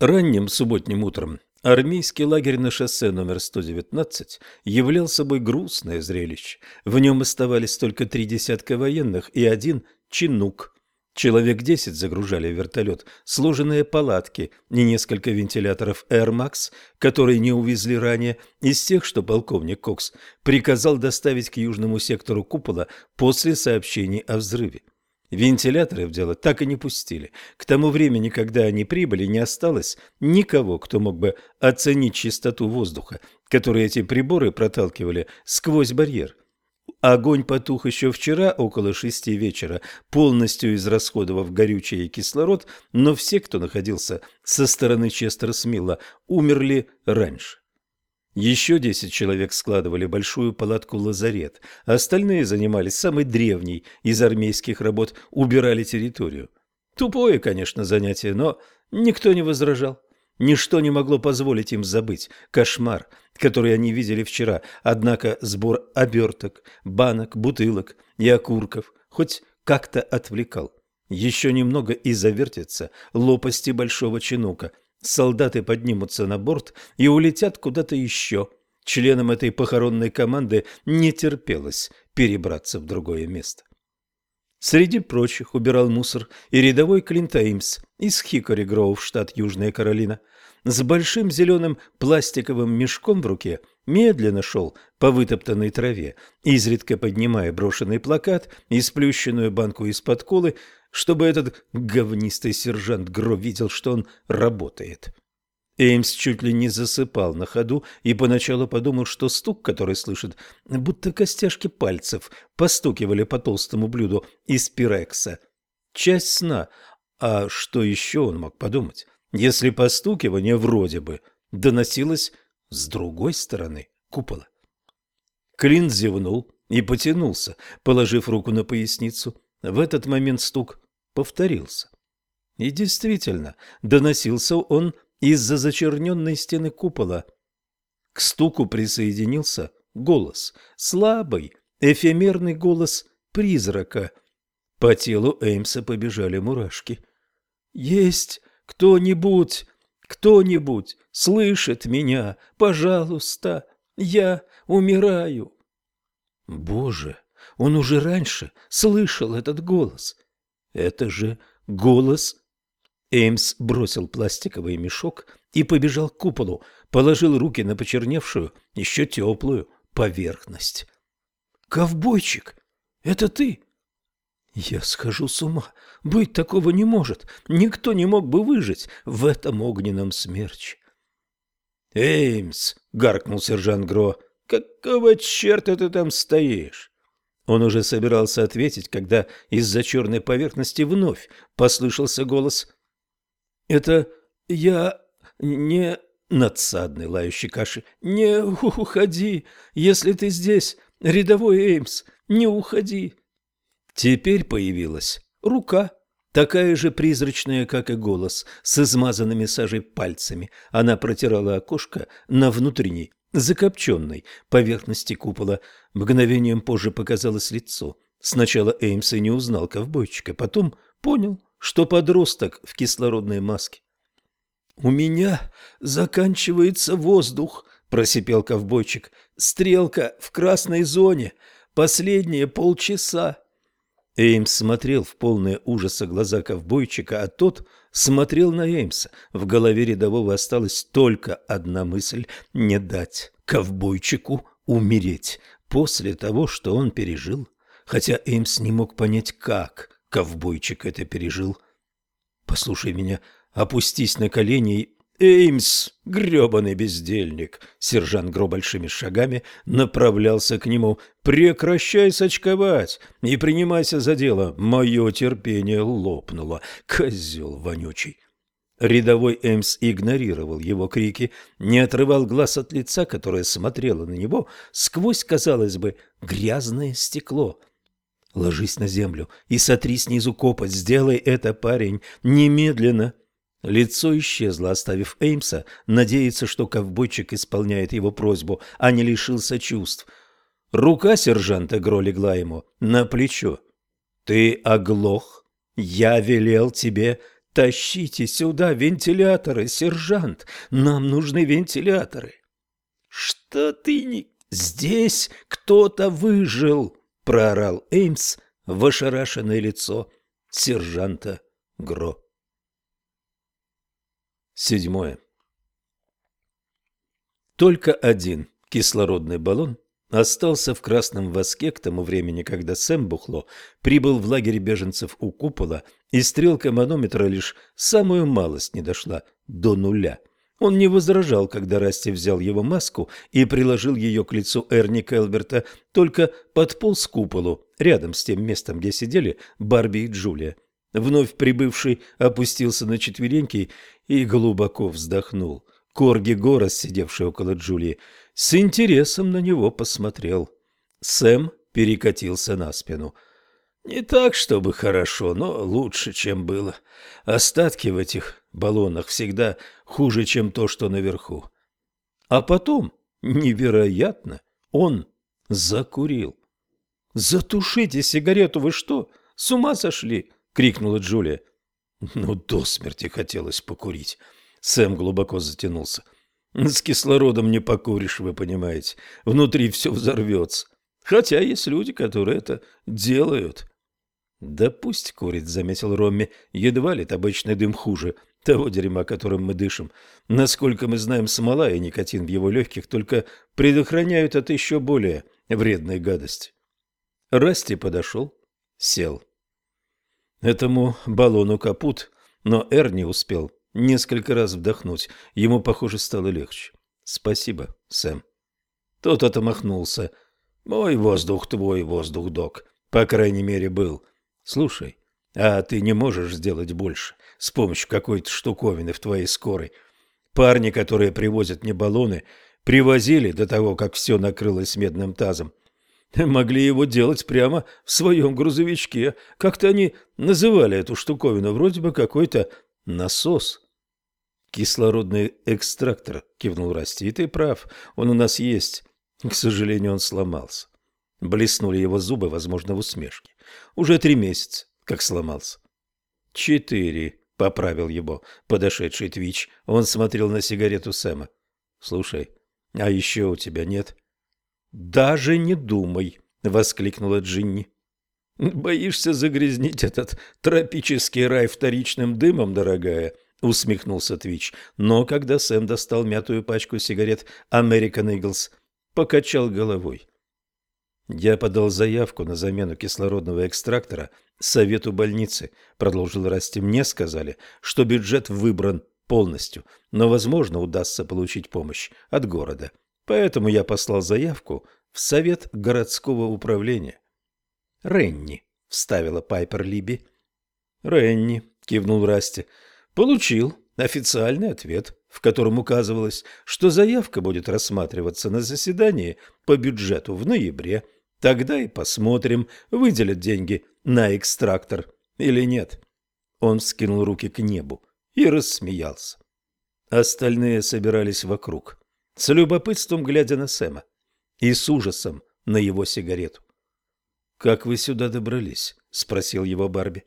Ранним субботним утром армейский лагерь на шоссе номер 119 являл собой грустное зрелище. В нем оставались только три десятка военных и один чинук – Человек десять загружали в вертолет сложенные палатки и несколько вентиляторов Air Max, которые не увезли ранее, из тех, что полковник Кокс приказал доставить к южному сектору купола после сообщений о взрыве. Вентиляторы в дело так и не пустили. К тому времени, когда они прибыли, не осталось никого, кто мог бы оценить чистоту воздуха, который эти приборы проталкивали сквозь барьер. Огонь потух еще вчера около шести вечера, полностью израсходовав горючее и кислород, но все, кто находился со стороны Честера Смила, умерли раньше. Еще десять человек складывали большую палатку-лазарет, а остальные занимались самой древней из армейских работ – убирали территорию. Тупое, конечно, занятие, но никто не возражал. Ничто не могло позволить им забыть кошмар, который они видели вчера, однако сбор оберток, банок, бутылок и окурков хоть как-то отвлекал. Еще немного и завертятся лопасти большого чинука – солдаты поднимутся на борт и улетят куда-то еще. Членам этой похоронной команды не терпелось перебраться в другое место. Среди прочих убирал мусор и рядовой Клинт Эймс из Хикори Гроув, штат Южная Каролина. С большим зеленым пластиковым мешком в руке медленно шел по вытоптанной траве, изредка поднимая брошенный плакат и сплющенную банку из-под колы, чтобы этот говнистый сержант Гро видел, что он работает. Эймс чуть ли не засыпал на ходу и поначалу подумал, что стук, который слышит, будто костяшки пальцев постукивали по толстому блюду из пирекса. Часть сна. А что еще он мог подумать, если постукивание вроде бы доносилось с другой стороны купола? Клин зевнул и потянулся, положив руку на поясницу. В этот момент стук повторился. И действительно, доносился он из-за зачерненной стены купола. К стуку присоединился голос, слабый, эфемерный голос призрака. По телу Эймса побежали мурашки. «Есть кто-нибудь, кто-нибудь слышит меня, пожалуйста, я умираю». Боже, он уже раньше слышал этот голос. Это же голос. Эймс бросил пластиковый мешок и побежал к куполу, положил руки на почерневшую, еще теплую поверхность. «Ковбойчик, это ты?» «Я схожу с ума. Быть такого не может. Никто не мог бы выжить в этом огненном смерче». «Эймс!» — гаркнул сержант Гро. «Какого черта ты там стоишь?» Он уже собирался ответить, когда из-за черной поверхности вновь послышался голос. «Это я не...» Надсадный лающий каши. «Не уходи, если ты здесь, рядовой Эймс, не уходи!» Теперь появилась рука, такая же призрачная, как и голос, с измазанными сажей пальцами. Она протирала окошко на внутренней закопченной поверхности купола. Мгновением позже показалось лицо. Сначала Эймс и не узнал ковбойчика, потом понял, что подросток в кислородной маске. «У меня заканчивается воздух», — просипел ковбойчик. «Стрелка в красной зоне. Последние полчаса». Эймс смотрел в полные ужаса глаза ковбойчика, а тот смотрел на Эймса. В голове рядового осталась только одна мысль — не дать ковбойчику умереть после того, что он пережил. Хотя Эймс не мог понять, как ковбойчик это пережил. «Послушай меня, опустись на колени и «Эймс, грёбаный бездельник!» Сержант Гро большими шагами направлялся к нему. «Прекращай сочковать и принимайся за дело. Мое терпение лопнуло. Козел вонючий!» Рядовой Эймс игнорировал его крики, не отрывал глаз от лица, которое смотрело на него сквозь, казалось бы, грязное стекло. «Ложись на землю и сотри снизу копоть. Сделай это, парень, немедленно!» Лицо исчезло, оставив Эймса надеяться, что ковбойчик исполняет его просьбу, а не лишился чувств. Рука сержанта Гро легла ему на плечо. «Ты оглох? Я велел тебе тащите сюда вентиляторы, сержант. Нам нужны вентиляторы». «Что ты не...» «Здесь кто-то выжил!» — проорал Эймс в ошарашенное лицо сержанта Гро. Седьмое. Только один кислородный баллон остался в красном воске к тому времени, когда Сэм Бухло прибыл в лагерь беженцев у купола, и стрелка манометра лишь самую малость не дошла до нуля. Он не возражал, когда Расти взял его маску и приложил ее к лицу Эрни Келберта, только подполз к куполу, рядом с тем местом, где сидели Барби и Джулия. Вновь прибывший опустился на четвереньки и глубоко вздохнул. Корги Горос, сидевший около Джулии, с интересом на него посмотрел. Сэм перекатился на спину. Не так, чтобы хорошо, но лучше, чем было. Остатки в этих баллонах всегда хуже, чем то, что наверху. А потом, невероятно, он закурил. «Затушите сигарету, вы что, с ума сошли?» — крикнула Джулия. Ну, до смерти хотелось покурить. Сэм глубоко затянулся. С кислородом не покуришь, вы понимаете. Внутри все взорвется. Хотя есть люди, которые это делают. Да пусть курит, заметил Ромми. Едва ли обычный дым хуже того дерьма, которым мы дышим. Насколько мы знаем, смола и никотин в его легких только предохраняют от еще более вредной гадости. Расти подошел, сел. Этому баллону капут, но Эр не успел несколько раз вдохнуть. Ему, похоже, стало легче. Спасибо, Сэм. Тот отомахнулся. Мой воздух, твой воздух, док. По крайней мере, был. Слушай, а ты не можешь сделать больше с помощью какой-то штуковины в твоей скорой? Парни, которые привозят мне баллоны, привозили до того, как все накрылось медным тазом. Могли его делать прямо в своем грузовичке. Как-то они называли эту штуковину, вроде бы какой-то насос. Кислородный экстрактор, кивнул Расти. И ты прав, он у нас есть. К сожалению, он сломался. Блеснули его зубы, возможно, в усмешке. Уже три месяца, как сломался. Четыре, поправил его подошедший Твич. Он смотрел на сигарету Сэма. Слушай, а еще у тебя нет «Даже не думай!» — воскликнула Джинни. «Боишься загрязнить этот тропический рай вторичным дымом, дорогая?» — усмехнулся Твич. Но когда Сэм достал мятую пачку сигарет American Eagles, покачал головой. «Я подал заявку на замену кислородного экстрактора совету больницы», — продолжил Расти. «Мне сказали, что бюджет выбран полностью, но, возможно, удастся получить помощь от города. Поэтому я послал заявку в Совет городского управления. «Ренни», — вставила Пайпер Либи. «Ренни», — кивнул Расти, — «получил официальный ответ, в котором указывалось, что заявка будет рассматриваться на заседании по бюджету в ноябре. Тогда и посмотрим, выделят деньги на экстрактор или нет». Он скинул руки к небу и рассмеялся. Остальные собирались вокруг с любопытством глядя на Сэма и с ужасом на его сигарету. «Как вы сюда добрались?» – спросил его Барби.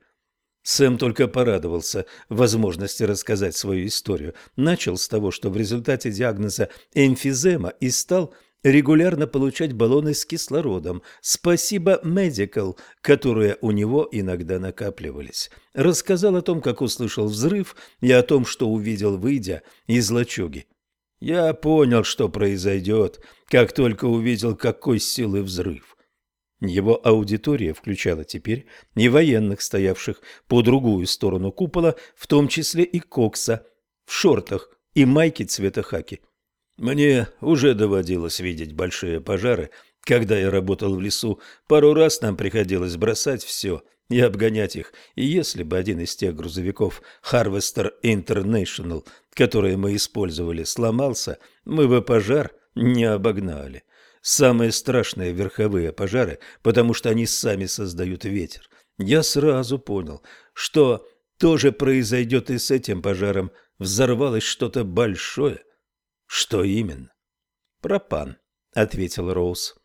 Сэм только порадовался возможности рассказать свою историю. Начал с того, что в результате диагноза эмфизема и стал регулярно получать баллоны с кислородом. Спасибо Medical, которые у него иногда накапливались. Рассказал о том, как услышал взрыв, и о том, что увидел, выйдя из лачуги. Я понял, что произойдет, как только увидел, какой силы взрыв. Его аудитория включала теперь и военных, стоявших по другую сторону купола, в том числе и Кокса, в шортах и майке цвета хаки. Мне уже доводилось видеть большие пожары, когда я работал в лесу. Пару раз нам приходилось бросать все и обгонять их, и если бы один из тех грузовиков Harvester International которые мы использовали, сломался, мы бы пожар не обогнали. Самые страшные верховые пожары, потому что они сами создают ветер. Я сразу понял, что тоже произойдет и с этим пожаром. Взорвалось что-то большое. Что именно? Пропан, ответил Роуз.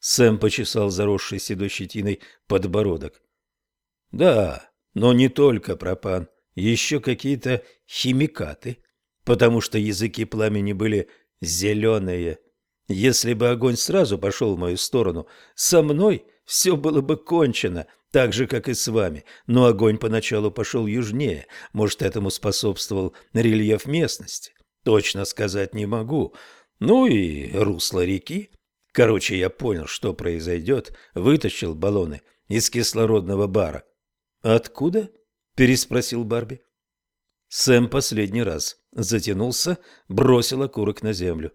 Сэм почесал заросший седой щетиной подбородок. Да, но не только пропан еще какие-то химикаты, потому что языки пламени были зеленые. Если бы огонь сразу пошел в мою сторону, со мной все было бы кончено, так же, как и с вами. Но огонь поначалу пошел южнее, может, этому способствовал рельеф местности. Точно сказать не могу. Ну и русло реки. Короче, я понял, что произойдет, вытащил баллоны из кислородного бара. Откуда? переспросил Барби. Сэм последний раз затянулся, бросил окурок на землю.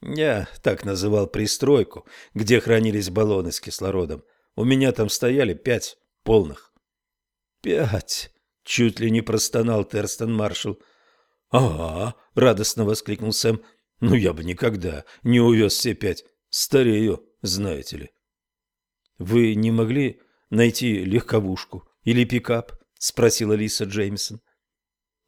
Я так называл пристройку, где хранились баллоны с кислородом. У меня там стояли пять полных. Пять! Чуть ли не простонал Терстон Маршалл. «Ага!» — радостно воскликнул Сэм. Ну, я бы никогда не увез все пять. Старею, знаете ли. Вы не могли найти легковушку или пикап? Спросила Лиса Джеймсон.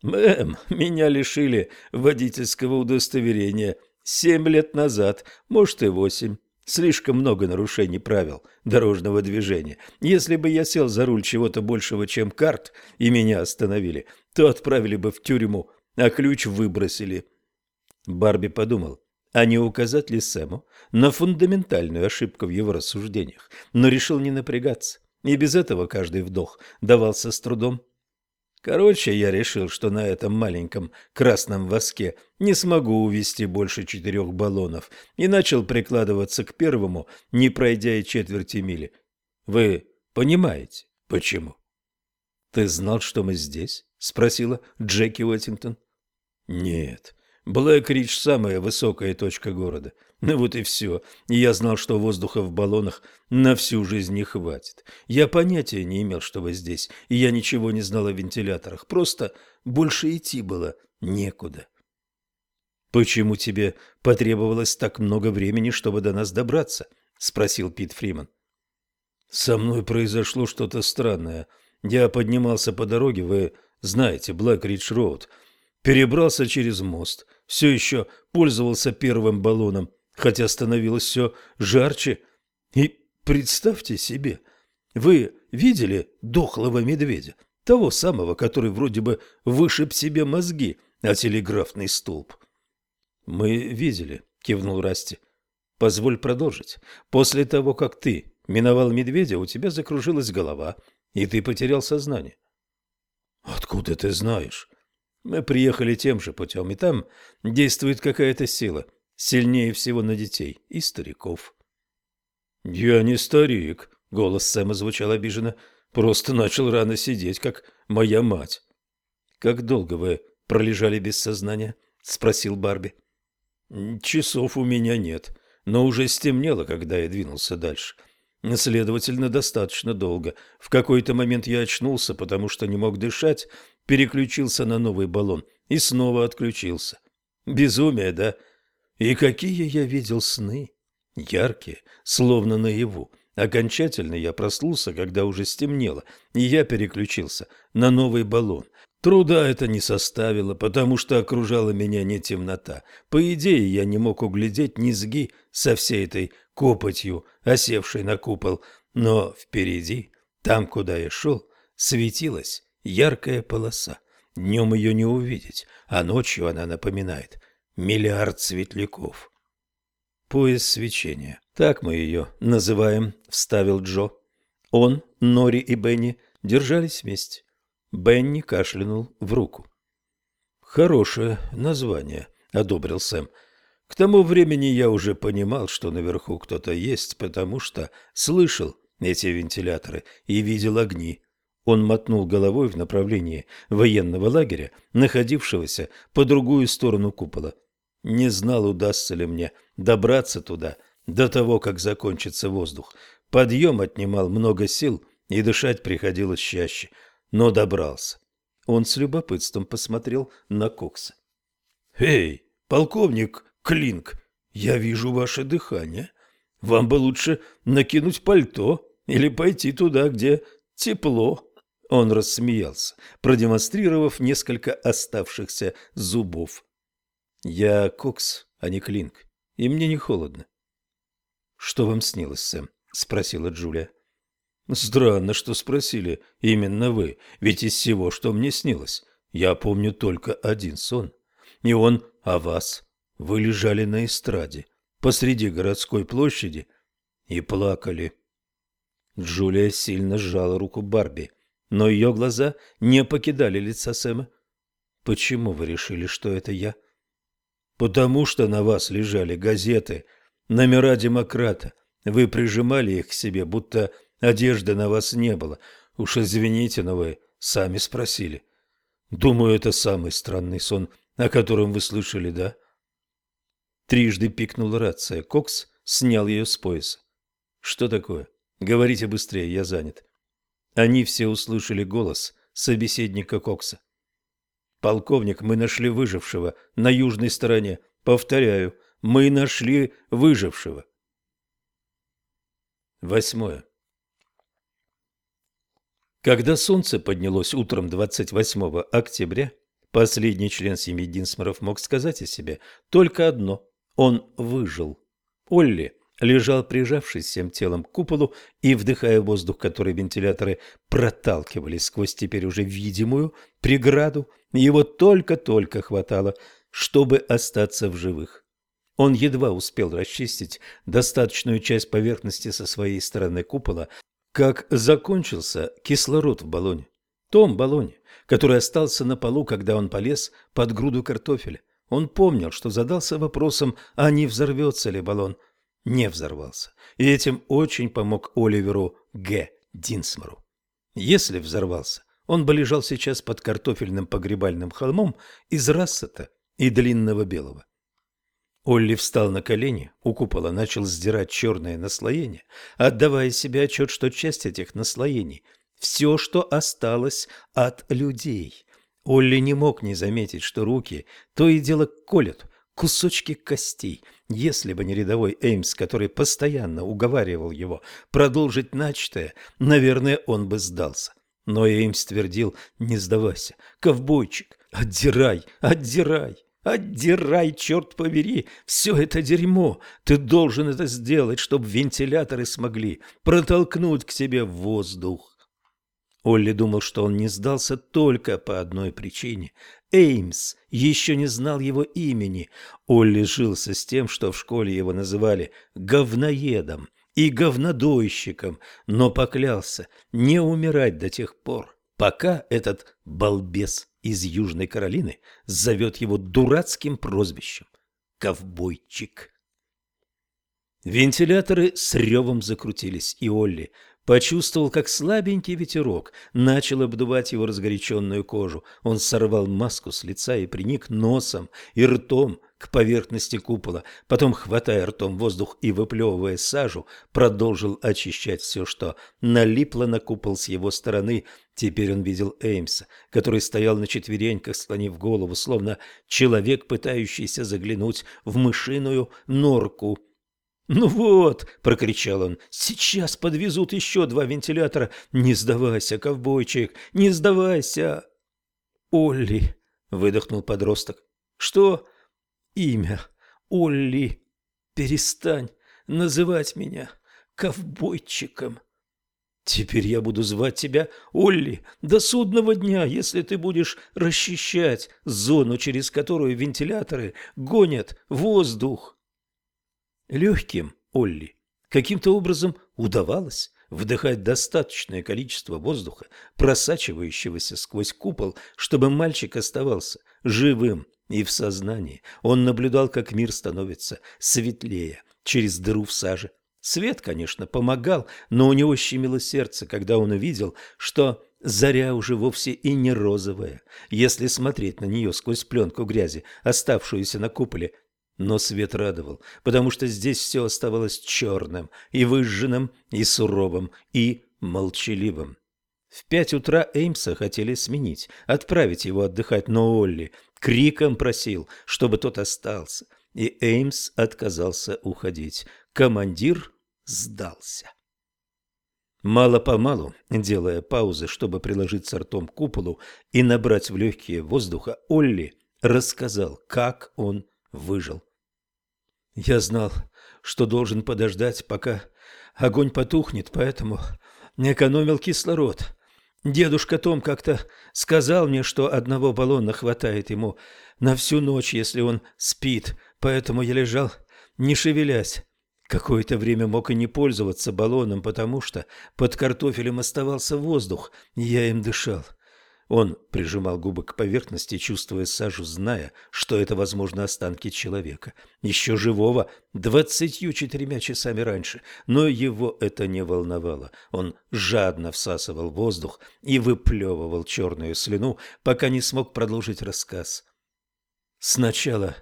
Мэм, меня лишили водительского удостоверения семь лет назад, может и восемь. Слишком много нарушений правил дорожного движения. Если бы я сел за руль чего-то большего, чем карт, и меня остановили, то отправили бы в тюрьму, а ключ выбросили. Барби подумал, а не указать ли Сэму на фундаментальную ошибку в его рассуждениях, но решил не напрягаться, и без этого каждый вдох давался с трудом. Короче, я решил, что на этом маленьком красном воске не смогу увести больше четырех баллонов, и начал прикладываться к первому, не пройдя и четверти мили. Вы понимаете, почему? — Ты знал, что мы здесь? — спросила Джеки Уэттингтон. — Нет, Блэк-Ридж – самая высокая точка города. Ну вот и все. я знал, что воздуха в баллонах на всю жизнь не хватит. Я понятия не имел, что вы здесь, и я ничего не знал о вентиляторах. Просто больше идти было некуда. «Почему тебе потребовалось так много времени, чтобы до нас добраться?» – спросил Пит Фриман. «Со мной произошло что-то странное. Я поднимался по дороге, вы знаете, Блэк-Ридж-Роуд – перебрался через мост, все еще пользовался первым баллоном, хотя становилось все жарче. И представьте себе, вы видели дохлого медведя, того самого, который вроде бы вышиб себе мозги, а телеграфный столб? Мы видели, кивнул Расти. Позволь продолжить. После того, как ты миновал медведя, у тебя закружилась голова, и ты потерял сознание. Откуда ты знаешь? Мы приехали тем же путем, и там действует какая-то сила, сильнее всего на детей и стариков. — Я не старик, — голос Сэма звучал обиженно, — просто начал рано сидеть, как моя мать. — Как долго вы пролежали без сознания? — спросил Барби. — Часов у меня нет, но уже стемнело, когда я двинулся дальше. Следовательно, достаточно долго. В какой-то момент я очнулся, потому что не мог дышать, переключился на новый баллон и снова отключился. Безумие, да? И какие я видел сны! Яркие, словно наяву. Окончательно я проснулся, когда уже стемнело, и я переключился на новый баллон. Труда это не составило, потому что окружала меня не темнота. По идее, я не мог углядеть низги со всей этой копотью, осевшей на купол, но впереди, там, куда я шел, светилась яркая полоса. Днем ее не увидеть, а ночью она напоминает миллиард светляков. «Пояс свечения. Так мы ее называем», — вставил Джо. Он, Нори и Бенни держались вместе. Бенни кашлянул в руку. «Хорошее название», — одобрил Сэм. «К тому времени я уже понимал, что наверху кто-то есть, потому что слышал эти вентиляторы и видел огни. Он мотнул головой в направлении военного лагеря, находившегося по другую сторону купола. Не знал, удастся ли мне добраться туда до того, как закончится воздух. Подъем отнимал много сил, и дышать приходилось чаще, но добрался. Он с любопытством посмотрел на Кокса. «Эй, полковник Клинк, я вижу ваше дыхание. Вам бы лучше накинуть пальто или пойти туда, где тепло». Он рассмеялся, продемонстрировав несколько оставшихся зубов. «Я Кокс, а не Клинк, и мне не холодно». «Что вам снилось, Сэм?» — спросила Джулия. «Странно, что спросили именно вы, ведь из всего, что мне снилось, я помню только один сон. И он о вас. Вы лежали на эстраде посреди городской площади и плакали». Джулия сильно сжала руку Барби но ее глаза не покидали лица Сэма. «Почему вы решили, что это я?» «Потому что на вас лежали газеты, номера демократа. Вы прижимали их к себе, будто одежды на вас не было. Уж извините, но вы сами спросили. Думаю, это самый странный сон, о котором вы слышали, да?» Трижды пикнула рация. Кокс снял ее с пояса. «Что такое? Говорите быстрее, я занят». Они все услышали голос собеседника Кокса. «Полковник, мы нашли выжившего на южной стороне. Повторяю, мы нашли выжившего. Восьмое. Когда солнце поднялось утром 28 октября, последний член семьи Динсморов мог сказать о себе только одно – он выжил. Олли лежал, прижавшись всем телом к куполу и вдыхая воздух, который вентиляторы проталкивали сквозь теперь уже видимую преграду. Его только-только хватало, чтобы остаться в живых. Он едва успел расчистить достаточную часть поверхности со своей стороны купола, как закончился кислород в баллоне. Том баллоне, который остался на полу, когда он полез под груду картофеля. Он помнил, что задался вопросом, а не взорвется ли баллон. Не взорвался. И этим очень помог Оливеру Г. Динсмору. Если взорвался, он бы лежал сейчас под картофельным погребальным холмом из рассета и длинного белого. Олли встал на колени, у купола начал сдирать черное наслоение, отдавая себе отчет, что часть этих наслоений – все, что осталось от людей. Олли не мог не заметить, что руки то и дело колят кусочки костей. Если бы не рядовой Эймс, который постоянно уговаривал его продолжить начатое, наверное, он бы сдался. Но Эймс твердил «Не сдавайся, ковбойчик, отдирай, отдирай». Отдирай, черт побери, все это дерьмо. Ты должен это сделать, чтобы вентиляторы смогли протолкнуть к себе воздух. Олли думал, что он не сдался только по одной причине. Эймс еще не знал его имени. Олли жился с тем, что в школе его называли «говноедом» и «говнодойщиком», но поклялся не умирать до тех пор, пока этот балбес из Южной Каролины зовет его дурацким прозвищем «ковбойчик». Вентиляторы с ревом закрутились, и Олли почувствовал, как слабенький ветерок начал обдувать его разгоряченную кожу. Он сорвал маску с лица и приник носом и ртом к поверхности купола, потом, хватая ртом воздух и выплевывая сажу, продолжил очищать все, что налипло на купол с его стороны. Теперь он видел Эймса, который стоял на четвереньках, склонив голову, словно человек, пытающийся заглянуть в мышиную норку. «Ну вот!» — прокричал он. «Сейчас подвезут еще два вентилятора. Не сдавайся, ковбойчик, не сдавайся!» «Олли!» — выдохнул подросток. «Что?» имя Олли. Перестань называть меня ковбойчиком. Теперь я буду звать тебя Олли до судного дня, если ты будешь расчищать зону, через которую вентиляторы гонят воздух. Легким Олли каким-то образом удавалось вдыхать достаточное количество воздуха, просачивающегося сквозь купол, чтобы мальчик оставался живым и в сознании. Он наблюдал, как мир становится светлее через дыру в саже. Свет, конечно, помогал, но у него щемило сердце, когда он увидел, что заря уже вовсе и не розовая, если смотреть на нее сквозь пленку грязи, оставшуюся на куполе. Но свет радовал, потому что здесь все оставалось черным, и выжженным, и суровым, и молчаливым. В пять утра Эймса хотели сменить, отправить его отдыхать, но Олли криком просил, чтобы тот остался, и Эймс отказался уходить. Командир сдался. Мало-помалу, делая паузы, чтобы приложиться ртом к куполу и набрать в легкие воздуха, Олли рассказал, как он выжил. «Я знал, что должен подождать, пока огонь потухнет, поэтому не экономил кислород. Дедушка Том как-то сказал мне, что одного баллона хватает ему на всю ночь, если он спит, поэтому я лежал, не шевелясь. Какое-то время мог и не пользоваться баллоном, потому что под картофелем оставался воздух, и я им дышал. Он прижимал губы к поверхности, чувствуя сажу, зная, что это, возможно, останки человека, еще живого, двадцатью четырьмя часами раньше, но его это не волновало. Он жадно всасывал воздух и выплевывал черную слюну, пока не смог продолжить рассказ. Сначала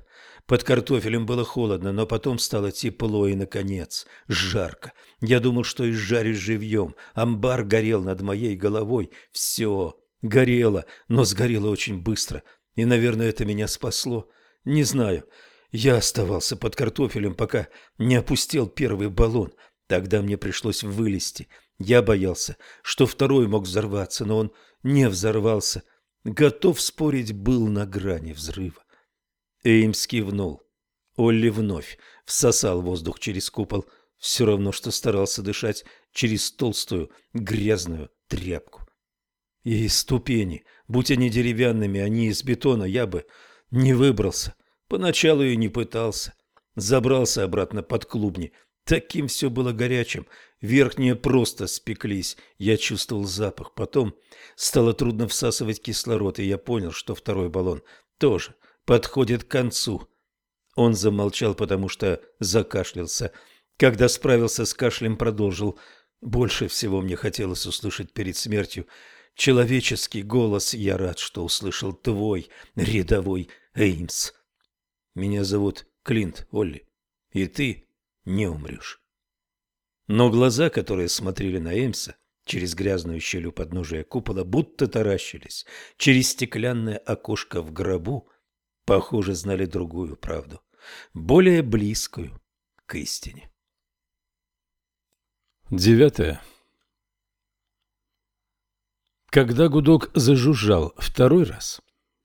под картофелем было холодно, но потом стало тепло и, наконец, жарко. Я думал, что изжарюсь живьем. Амбар горел над моей головой. Все Горело, но сгорело очень быстро. И, наверное, это меня спасло. Не знаю. Я оставался под картофелем, пока не опустил первый баллон. Тогда мне пришлось вылезти. Я боялся, что второй мог взорваться, но он не взорвался. Готов спорить, был на грани взрыва. Эймс кивнул. Олли вновь всосал воздух через купол, все равно, что старался дышать через толстую грязную тряпку. И ступени, будь они деревянными, они из бетона, я бы не выбрался. Поначалу и не пытался. Забрался обратно под клубни. Таким все было горячим. Верхние просто спеклись. Я чувствовал запах. Потом стало трудно всасывать кислород, и я понял, что второй баллон тоже подходит к концу. Он замолчал, потому что закашлялся. Когда справился с кашлем, продолжил. Больше всего мне хотелось услышать перед смертью человеческий голос. Я рад, что услышал твой рядовой Эймс. Меня зовут Клинт, Олли, и ты не умрешь. Но глаза, которые смотрели на Эймса через грязную щель у подножия купола, будто таращились через стеклянное окошко в гробу, похоже, знали другую правду, более близкую к истине. Девятое. Когда гудок зажужжал второй раз,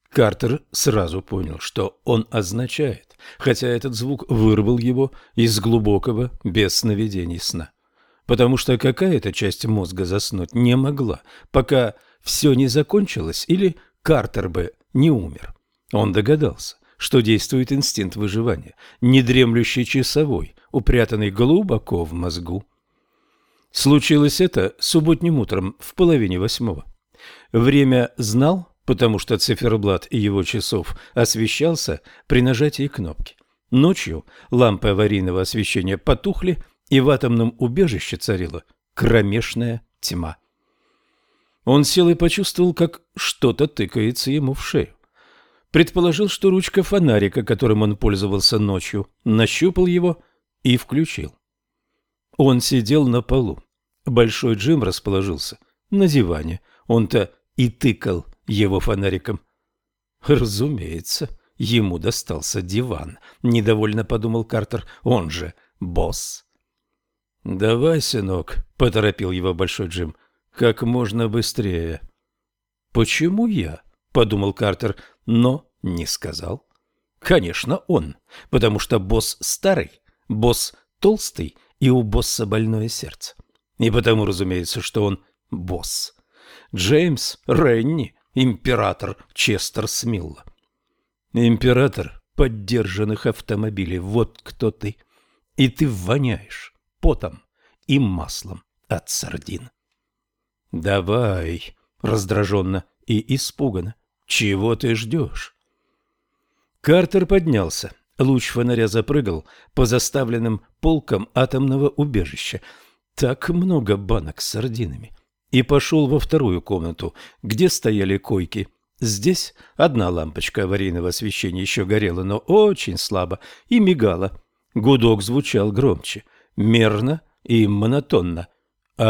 Картер сразу понял, что он означает, хотя этот звук вырвал его из глубокого, без сновидений сна. Потому что какая-то часть мозга заснуть не могла, пока все не закончилось или Картер бы не умер. Он догадался, что действует инстинкт выживания, недремлющий часовой, упрятанный глубоко в мозгу. Случилось это субботним утром в половине восьмого. Время знал, потому что циферблат его часов освещался при нажатии кнопки. Ночью лампы аварийного освещения потухли, и в атомном убежище царила кромешная тьма. Он сел и почувствовал, как что-то тыкается ему в шею. Предположил, что ручка фонарика, которым он пользовался ночью, нащупал его и включил. Он сидел на полу. Большой Джим расположился на диване. Он-то и тыкал его фонариком. Разумеется, ему достался диван, недовольно подумал Картер, он же босс. Давай, сынок, поторопил его большой Джим, как можно быстрее. Почему я? подумал Картер, но не сказал. Конечно, он, потому что босс старый, босс толстый, и у босса больное сердце. И потому, разумеется, что он босс. Джеймс Ренни, император Честер Смилла. Император поддержанных автомобилей, вот кто ты. И ты воняешь потом и маслом от сардин. Давай, раздраженно и испуганно, чего ты ждешь? Картер поднялся. Луч фонаря запрыгал по заставленным полкам атомного убежища. Так много банок с сардинами и пошел во вторую комнату, где стояли койки. Здесь одна лампочка аварийного освещения еще горела, но очень слабо и мигала. Гудок звучал громче, мерно и монотонно. а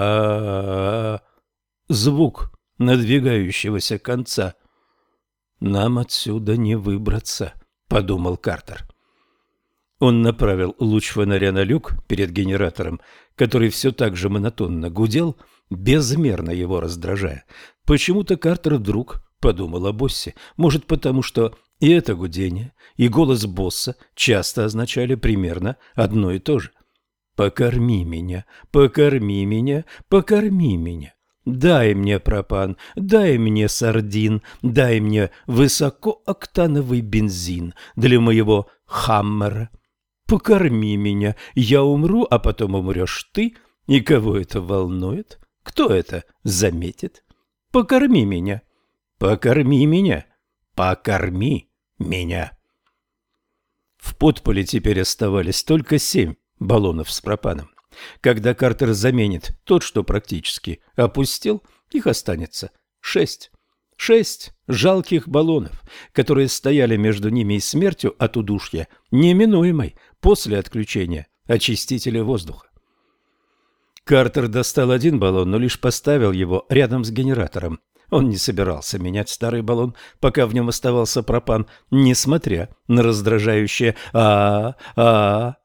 а, -а, Звук надвигающегося конца. «Нам отсюда не выбраться», — подумал Картер. Он направил луч фонаря на люк перед генератором, который все так же монотонно гудел, безмерно его раздражая. Почему-то Картер вдруг подумал о боссе. Может, потому что и это гудение, и голос босса часто означали примерно одно и то же. «Покорми меня, покорми меня, покорми меня». Дай мне пропан, дай мне сардин, дай мне высокооктановый бензин для моего хаммера. Покорми меня, я умру, а потом умрешь ты, и кого это волнует? Кто это заметит? Покорми меня, покорми меня, покорми меня. В подполе теперь оставались только семь баллонов с пропаном. Когда Картер заменит тот, что практически опустил, их останется шесть. Шесть жалких баллонов, которые стояли между ними и смертью от удушья, неминуемой после отключения очистителя воздуха. Картер достал один баллон, но лишь поставил его рядом с генератором. Он не собирался менять старый баллон, пока в нем оставался пропан, несмотря на раздражающее а а.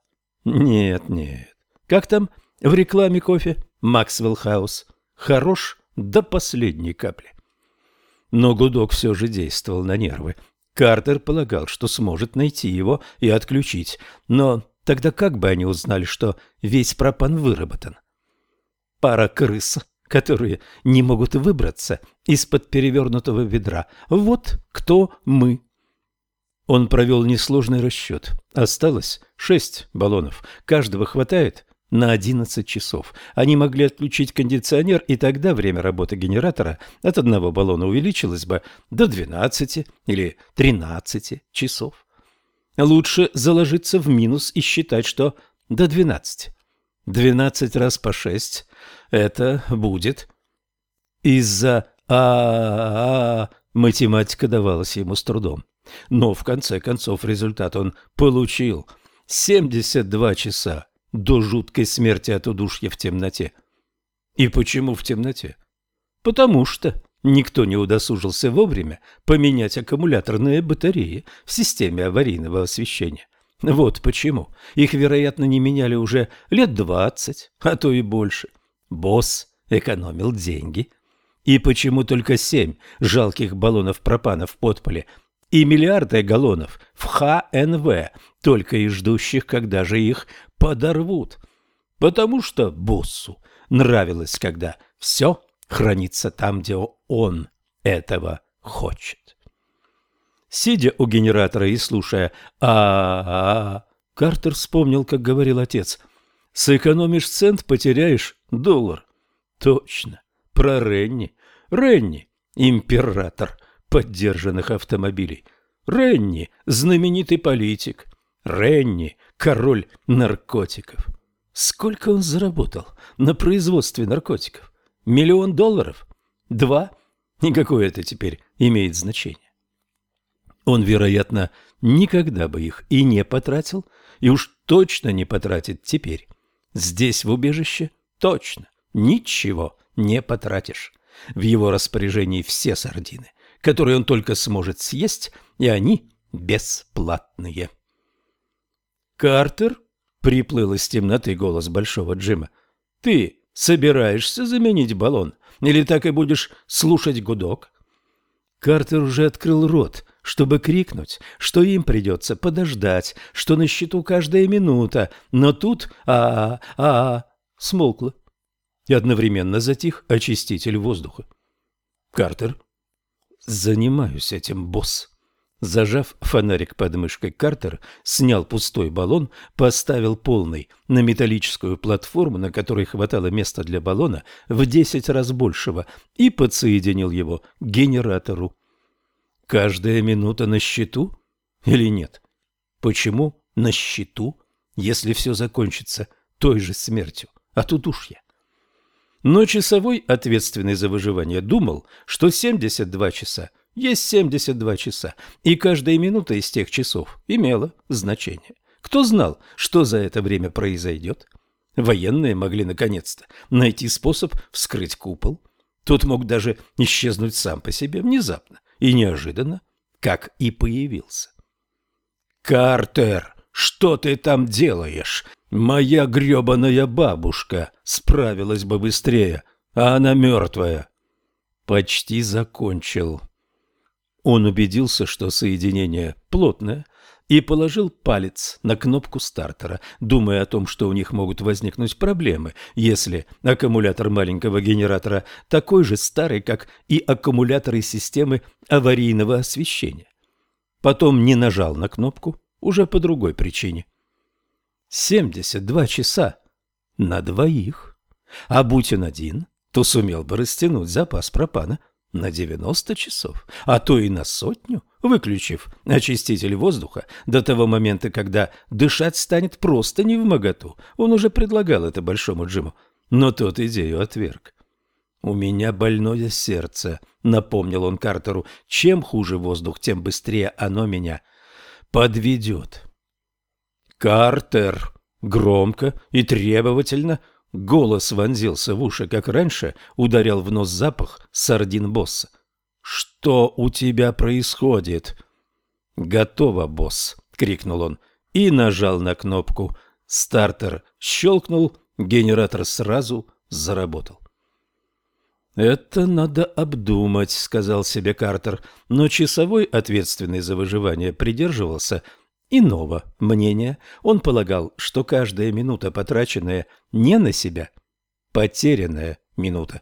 Нет, нет. Как там в рекламе кофе? Максвелл Хаус. Хорош до последней капли. Но гудок все же действовал на нервы. Картер полагал, что сможет найти его и отключить. Но тогда как бы они узнали, что весь пропан выработан? Пара крыс которые не могут выбраться из-под перевернутого ведра. Вот кто мы. Он провел несложный расчет. Осталось шесть баллонов. Каждого хватает на 11 часов. Они могли отключить кондиционер, и тогда время работы генератора от одного баллона увеличилось бы до 12 или 13 часов. Лучше заложиться в минус и считать, что до 12. 12 раз по 6 это будет. Из-за а, -а, -а, математика давалась ему с трудом. Но в конце концов результат он получил. 72 часа до жуткой смерти от удушья в темноте. И почему в темноте? Потому что никто не удосужился вовремя поменять аккумуляторные батареи в системе аварийного освещения. Вот почему. Их, вероятно, не меняли уже лет двадцать, а то и больше. Босс экономил деньги. И почему только семь жалких баллонов пропана в подполе и миллиарды галлонов в ХНВ, только и ждущих, когда же их подорвут? Потому что боссу нравилось, когда все хранится там, где он этого хочет. Сидя у генератора и слушая а, -а, -а, Картер вспомнил, как говорил отец. «Сэкономишь цент, потеряешь доллар». Точно, про Ренни. Ренни, император поддержанных автомобилей. Ренни, знаменитый политик. Ренни, король наркотиков. Сколько он заработал на производстве наркотиков? Миллион долларов? Два? И какое это теперь имеет значение? Он, вероятно, никогда бы их и не потратил, и уж точно не потратит теперь. Здесь, в убежище, точно ничего не потратишь. В его распоряжении все сардины, которые он только сможет съесть, и они бесплатные. «Картер?» — приплыл из темноты голос Большого Джима. «Ты собираешься заменить баллон? Или так и будешь слушать гудок?» Картер уже открыл рот, чтобы крикнуть, что им придется подождать, что на счету каждая минута, но тут а а а смолкло, и одновременно затих очиститель воздуха. Картер. Занимаюсь этим, босс. Зажав фонарик под мышкой, Картер снял пустой баллон, поставил полный на металлическую платформу, на которой хватало места для баллона в десять раз большего, и подсоединил его к генератору. Каждая минута на счету или нет? Почему на счету, если все закончится той же смертью от удушья? Но часовой, ответственный за выживание, думал, что 72 часа есть 72 часа, и каждая минута из тех часов имела значение. Кто знал, что за это время произойдет? Военные могли наконец-то найти способ вскрыть купол. Тот мог даже исчезнуть сам по себе внезапно и неожиданно, как и появился. «Картер, что ты там делаешь? Моя гребаная бабушка справилась бы быстрее, а она мертвая». «Почти закончил». Он убедился, что соединение плотное, и положил палец на кнопку стартера, думая о том, что у них могут возникнуть проблемы, если аккумулятор маленького генератора такой же старый, как и аккумуляторы системы аварийного освещения. Потом не нажал на кнопку, уже по другой причине. 72 часа на двоих. А будь он один, то сумел бы растянуть запас пропана – на 90 часов, а то и на сотню, выключив очиститель воздуха до того момента, когда дышать станет просто не в моготу. Он уже предлагал это Большому Джиму, но тот идею отверг. «У меня больное сердце», — напомнил он Картеру. «Чем хуже воздух, тем быстрее оно меня подведет». «Картер!» — громко и требовательно Голос вонзился в уши, как раньше, ударял в нос запах сардин босса. «Что у тебя происходит?» «Готово, босс!» — крикнул он и нажал на кнопку. Стартер щелкнул, генератор сразу заработал. «Это надо обдумать», — сказал себе Картер, но часовой, ответственный за выживание, придерживался иного мнения. Он полагал, что каждая минута, потраченная не на себя, потерянная минута.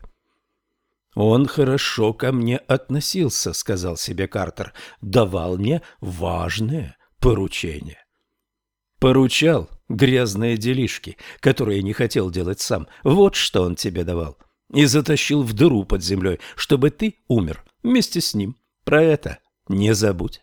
«Он хорошо ко мне относился», — сказал себе Картер, — «давал мне важное поручение». Поручал грязные делишки, которые не хотел делать сам. Вот что он тебе давал. И затащил в дыру под землей, чтобы ты умер вместе с ним. Про это не забудь.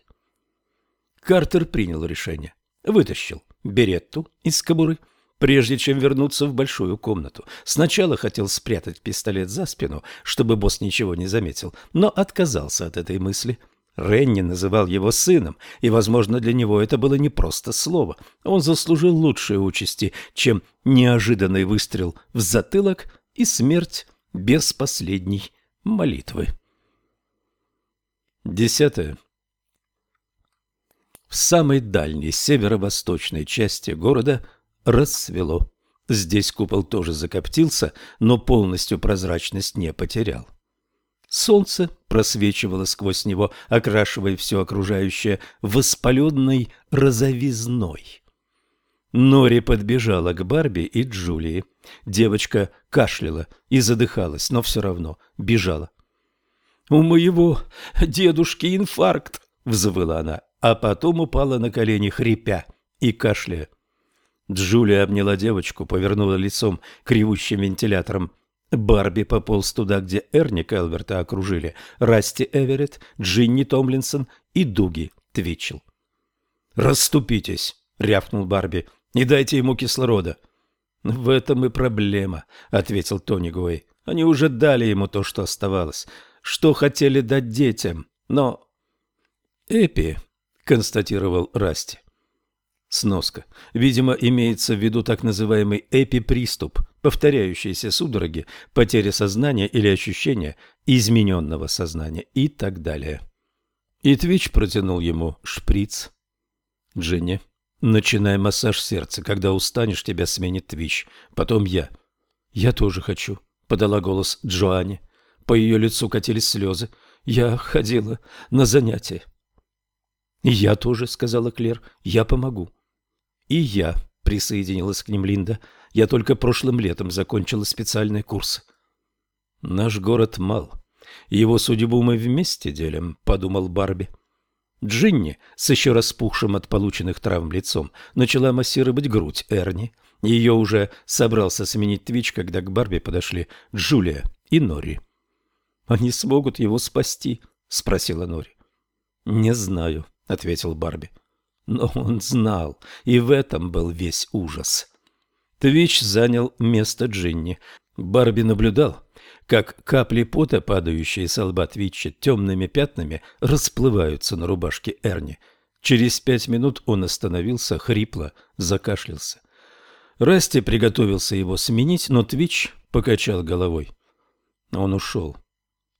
Картер принял решение. Вытащил беретту из кобуры, прежде чем вернуться в большую комнату. Сначала хотел спрятать пистолет за спину, чтобы босс ничего не заметил, но отказался от этой мысли – Ренни называл его сыном, и, возможно, для него это было не просто слово. Он заслужил лучшие участи, чем неожиданный выстрел в затылок и смерть без последней молитвы. Десятое. В самой дальней северо-восточной части города рассвело. Здесь купол тоже закоптился, но полностью прозрачность не потерял. Солнце просвечивало сквозь него, окрашивая все окружающее воспаленной розовизной. Нори подбежала к Барби и Джулии. Девочка кашляла и задыхалась, но все равно бежала. «У моего дедушки инфаркт!» — взвыла она, а потом упала на колени, хрипя и кашляя. Джулия обняла девочку, повернула лицом к ревущим вентиляторам. Барби пополз туда, где Эрни Келверта окружили Расти Эверетт, Джинни Томлинсон и Дуги Твичел. «Расступитесь!» — рявкнул Барби. «Не дайте ему кислорода!» «В этом и проблема», — ответил Тони Гуэй. «Они уже дали ему то, что оставалось, что хотели дать детям, но...» «Эпи», — констатировал Расти. Сноска. Видимо, имеется в виду так называемый эпиприступ, повторяющиеся судороги, потеря сознания или ощущения измененного сознания и так далее. И Твич протянул ему шприц. Дженни, начинай массаж сердца. Когда устанешь, тебя сменит Твич. Потом я. Я тоже хочу, подала голос Джоанне. По ее лицу катились слезы. Я ходила на занятия. «Я тоже», — сказала Клер, — «я помогу». «И я», — присоединилась к ним Линда. «Я только прошлым летом закончила специальный курс». «Наш город мал. Его судьбу мы вместе делим», — подумал Барби. Джинни, с еще распухшим от полученных травм лицом, начала массировать грудь Эрни. Ее уже собрался сменить Твич, когда к Барби подошли Джулия и Нори. «Они смогут его спасти?» — спросила Нори. «Не знаю», — ответил Барби. Но он знал, и в этом был весь ужас. Твич занял место Джинни. Барби наблюдал, как капли пота, падающие с лба Твича темными пятнами, расплываются на рубашке Эрни. Через пять минут он остановился, хрипло, закашлялся. Расти приготовился его сменить, но Твич покачал головой. Он ушел.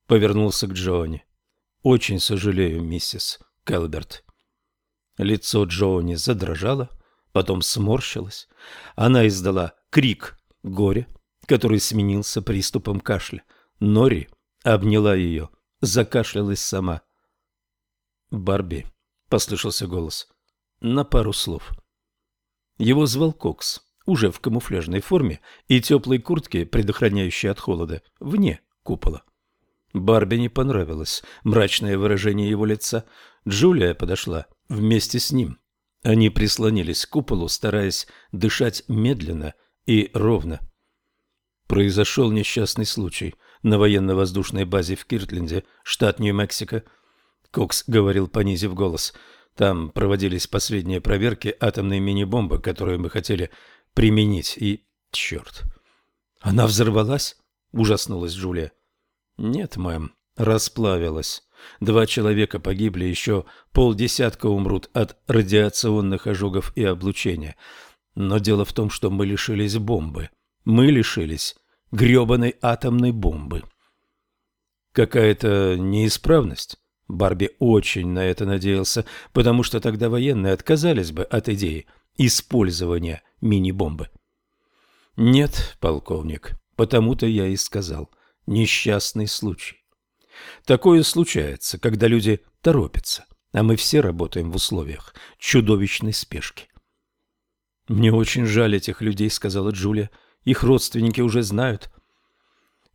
Повернулся к Джоанне. «Очень сожалею, миссис Келберт». Лицо Джоуни задрожало, потом сморщилось. Она издала крик горя, который сменился приступом кашля. Нори обняла ее, закашлялась сама. «Барби», — послышался голос, — «на пару слов». Его звал Кокс, уже в камуфляжной форме и теплой куртке, предохраняющей от холода, вне купола. Барби не понравилось мрачное выражение его лица. Джулия подошла вместе с ним. Они прислонились к куполу, стараясь дышать медленно и ровно. Произошел несчастный случай на военно-воздушной базе в Киртленде, штат Нью-Мексико. Кокс говорил, понизив голос. Там проводились последние проверки атомной мини-бомбы, которую мы хотели применить, и... Черт! Она взорвалась? Ужаснулась Джулия. Нет, мэм, расплавилась. Два человека погибли, еще полдесятка умрут от радиационных ожогов и облучения. Но дело в том, что мы лишились бомбы. Мы лишились грёбаной атомной бомбы. Какая-то неисправность. Барби очень на это надеялся, потому что тогда военные отказались бы от идеи использования мини-бомбы. Нет, полковник, потому-то я и сказал. Несчастный случай. Такое случается, когда люди торопятся, а мы все работаем в условиях чудовищной спешки. «Мне очень жаль этих людей», — сказала Джулия. «Их родственники уже знают».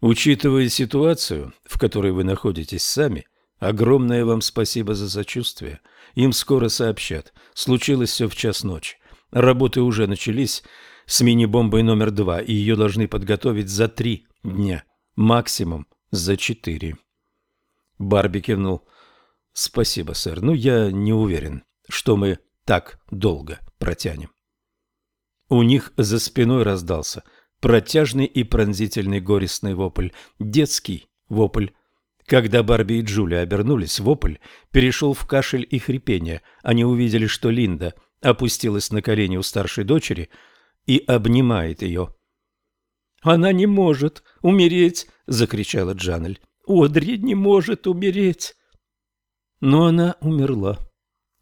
«Учитывая ситуацию, в которой вы находитесь сами, огромное вам спасибо за сочувствие. Им скоро сообщат. Случилось все в час ночи. Работы уже начались с мини-бомбой номер два, и ее должны подготовить за три дня, максимум за четыре». Барби кивнул. «Спасибо, сэр. Ну, я не уверен, что мы так долго протянем». У них за спиной раздался протяжный и пронзительный горестный вопль, детский вопль. Когда Барби и Джулия обернулись, вопль перешел в кашель и хрипение. Они увидели, что Линда опустилась на колени у старшей дочери и обнимает ее. «Она не может умереть!» — закричала Джанель. «Одри не может умереть!» Но она умерла.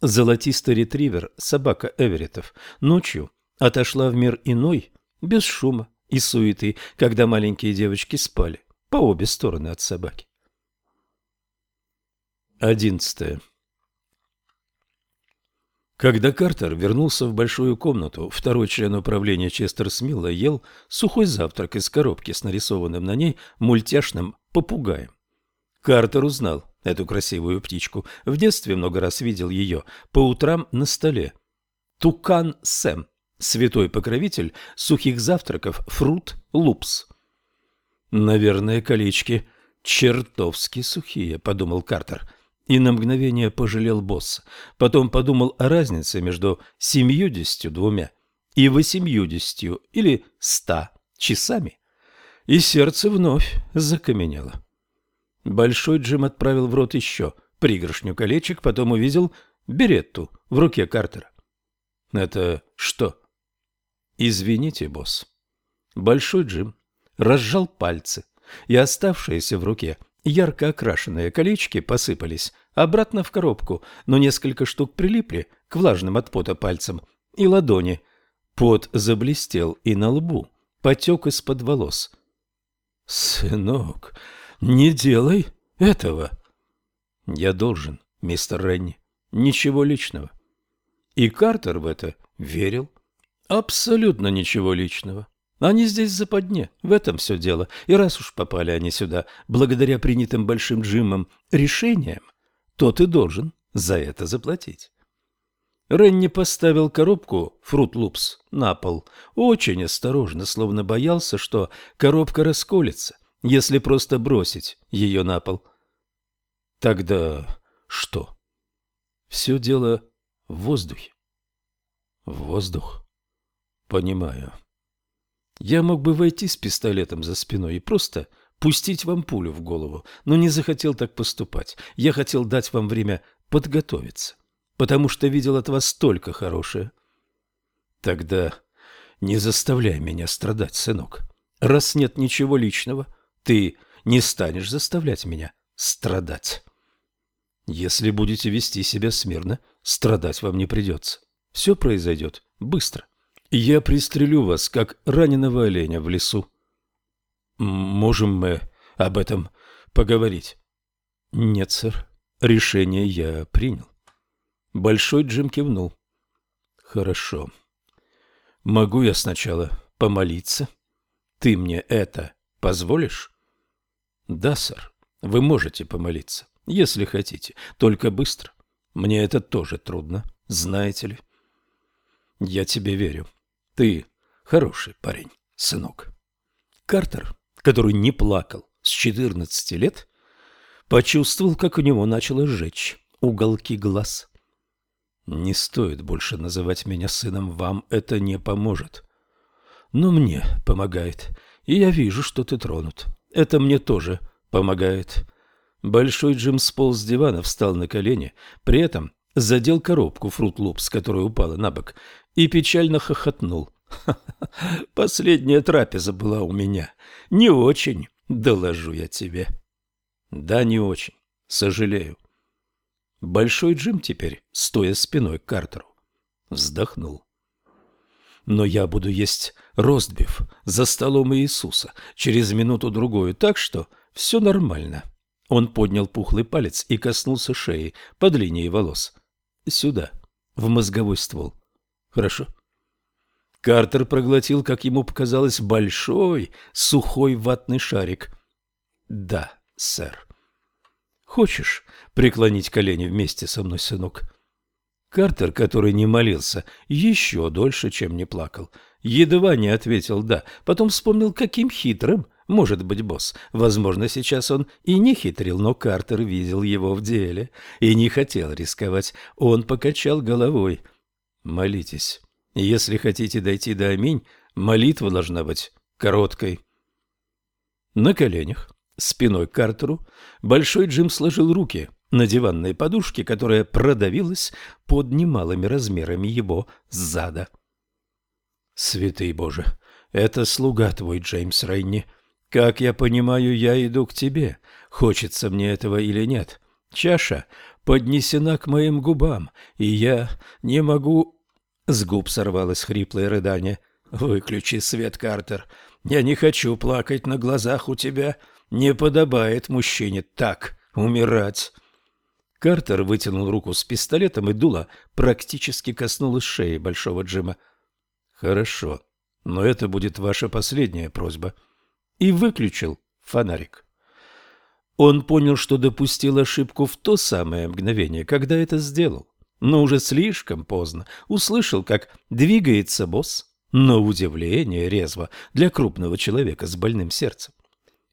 Золотистый ретривер, собака Эверетов, ночью отошла в мир иной, без шума и суеты, когда маленькие девочки спали по обе стороны от собаки. Одиннадцатое. Когда Картер вернулся в большую комнату, второй член управления Честер Смилла ел сухой завтрак из коробки с нарисованным на ней мультяшным попугаем. Картер узнал эту красивую птичку. В детстве много раз видел ее по утрам на столе. Тукан Сэм святой покровитель сухих завтраков Фрут Лупс. «Наверное, колечки чертовски сухие», — подумал Картер. И на мгновение пожалел босса. Потом подумал о разнице между семьюдесятью двумя и восемьюдесятью или ста часами. И сердце вновь закаменело. Большой Джим отправил в рот еще пригоршню колечек, потом увидел беретту в руке Картера. «Это что?» «Извините, босс». Большой Джим разжал пальцы, и оставшиеся в руке ярко окрашенные колечки посыпались обратно в коробку, но несколько штук прилипли к влажным от пота пальцам и ладони. Пот заблестел и на лбу, потек из-под волос. «Сынок, не делай этого!» «Я должен, мистер Ренни, ничего личного». И Картер в это верил. Абсолютно ничего личного. Они здесь западне, в этом все дело. И раз уж попали они сюда, благодаря принятым Большим Джимом решениям, то ты должен за это заплатить. Ренни поставил коробку Фрут Лупс на пол, очень осторожно, словно боялся, что коробка расколется, если просто бросить ее на пол. Тогда что? Все дело в воздухе. Воздух. Понимаю. Я мог бы войти с пистолетом за спиной и просто пустить вам пулю в голову, но не захотел так поступать. Я хотел дать вам время подготовиться, потому что видел от вас столько хорошее. Тогда не заставляй меня страдать, сынок. Раз нет ничего личного, ты не станешь заставлять меня страдать. Если будете вести себя смирно, страдать вам не придется. Все произойдет быстро. Я пристрелю вас, как раненого оленя в лесу. Можем мы об этом поговорить? Нет, сэр. Решение я принял. Большой Джим кивнул. Хорошо. Могу я сначала помолиться? Ты мне это позволишь? Да, сэр. Вы можете помолиться, если хотите, только быстро. Мне это тоже трудно, знаете ли. Я тебе верю. Ты хороший парень, сынок. Картер, который не плакал с 14 лет, почувствовал, как у него начало жечь уголки глаз. Не стоит больше называть меня сыном, вам это не поможет. Но мне помогает, и я вижу, что ты тронут. Это мне тоже помогает. Большой Джим сполз с дивана, встал на колени, при этом задел коробку Фрут Лупс, которая упала на бок, и печально хохотнул. Последняя трапеза была у меня. Не очень, доложу я тебе. Да, не очень. Сожалею. Большой Джим теперь, стоя спиной к Картеру, вздохнул. Но я буду есть ростбиф за столом Иисуса через минуту-другую, так что все нормально. Он поднял пухлый палец и коснулся шеи под линией волос. Сюда, в мозговой ствол. Хорошо? Картер проглотил, как ему показалось, большой, сухой ватный шарик. Да, сэр. Хочешь преклонить колени вместе со мной, сынок? Картер, который не молился еще дольше, чем не плакал, едва не ответил «да», потом вспомнил, каким хитрым может быть босс. Возможно, сейчас он и не хитрил, но Картер видел его в деле и не хотел рисковать. Он покачал головой. «Молитесь. Если хотите дойти до аминь, молитва должна быть короткой». На коленях, спиной к Картеру, Большой Джим сложил руки на диванной подушке, которая продавилась под немалыми размерами его зада. «Святый Боже, это слуга твой, Джеймс Рейни. Как я понимаю, я иду к тебе, хочется мне этого или нет. Чаша поднесена к моим губам, и я не могу...» С губ сорвалось хриплое рыдание. «Выключи свет, Картер. Я не хочу плакать на глазах у тебя. Не подобает мужчине так умирать». Картер вытянул руку с пистолетом, и дуло практически коснулось шеи Большого Джима. «Хорошо, но это будет ваша последняя просьба». И выключил фонарик. Он понял, что допустил ошибку в то самое мгновение, когда это сделал. Но уже слишком поздно услышал, как двигается босс, но удивление резво для крупного человека с больным сердцем.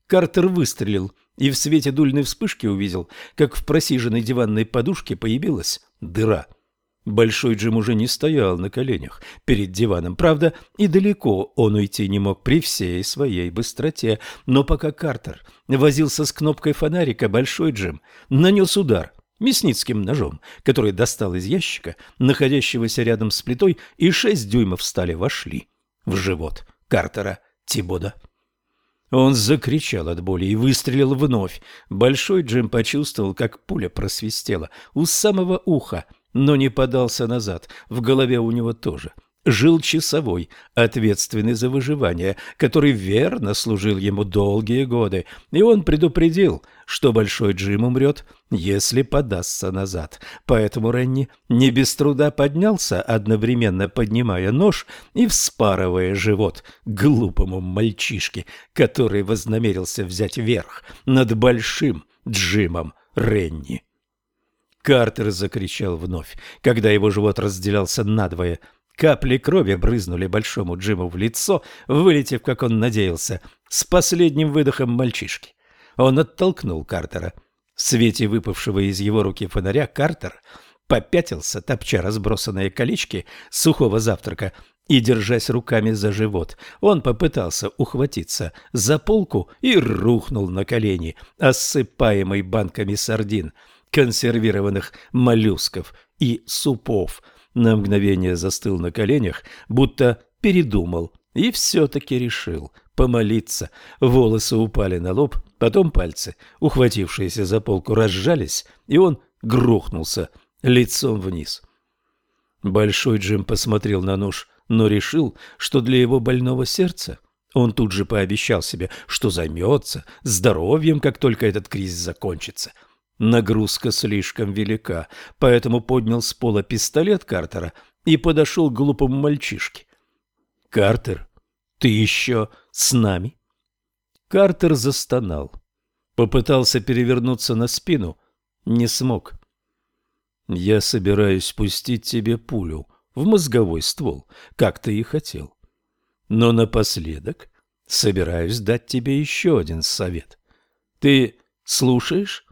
Картер выстрелил и в свете дульной вспышки увидел, как в просиженной диванной подушке появилась дыра. Большой Джим уже не стоял на коленях перед диваном, правда, и далеко он уйти не мог при всей своей быстроте, но пока Картер возился с кнопкой фонарика, Большой Джим нанес удар мясницким ножом, который достал из ящика, находящегося рядом с плитой, и шесть дюймов стали вошли в живот Картера Тибода. Он закричал от боли и выстрелил вновь. Большой Джим почувствовал, как пуля просвистела у самого уха, но не подался назад. В голове у него тоже жил часовой, ответственный за выживание, который верно служил ему долгие годы, и он предупредил, что Большой Джим умрет, если подастся назад. Поэтому Ренни не без труда поднялся, одновременно поднимая нож и вспарывая живот глупому мальчишке, который вознамерился взять верх над Большим Джимом Ренни. Картер закричал вновь, когда его живот разделялся надвое – Капли крови брызнули большому Джиму в лицо, вылетев, как он надеялся, с последним выдохом мальчишки. Он оттолкнул Картера. В свете выпавшего из его руки фонаря Картер попятился, топча разбросанные колечки сухого завтрака и держась руками за живот. Он попытался ухватиться за полку и рухнул на колени, осыпаемый банками сардин, консервированных моллюсков и супов – на мгновение застыл на коленях, будто передумал и все-таки решил помолиться. Волосы упали на лоб, потом пальцы, ухватившиеся за полку, разжались, и он грохнулся лицом вниз. Большой Джим посмотрел на нож, но решил, что для его больного сердца он тут же пообещал себе, что займется здоровьем, как только этот кризис закончится – Нагрузка слишком велика, поэтому поднял с пола пистолет Картера и подошел к глупому мальчишке. «Картер, ты еще с нами?» Картер застонал. Попытался перевернуться на спину, не смог. «Я собираюсь пустить тебе пулю в мозговой ствол, как ты и хотел. Но напоследок собираюсь дать тебе еще один совет. Ты слушаешь?»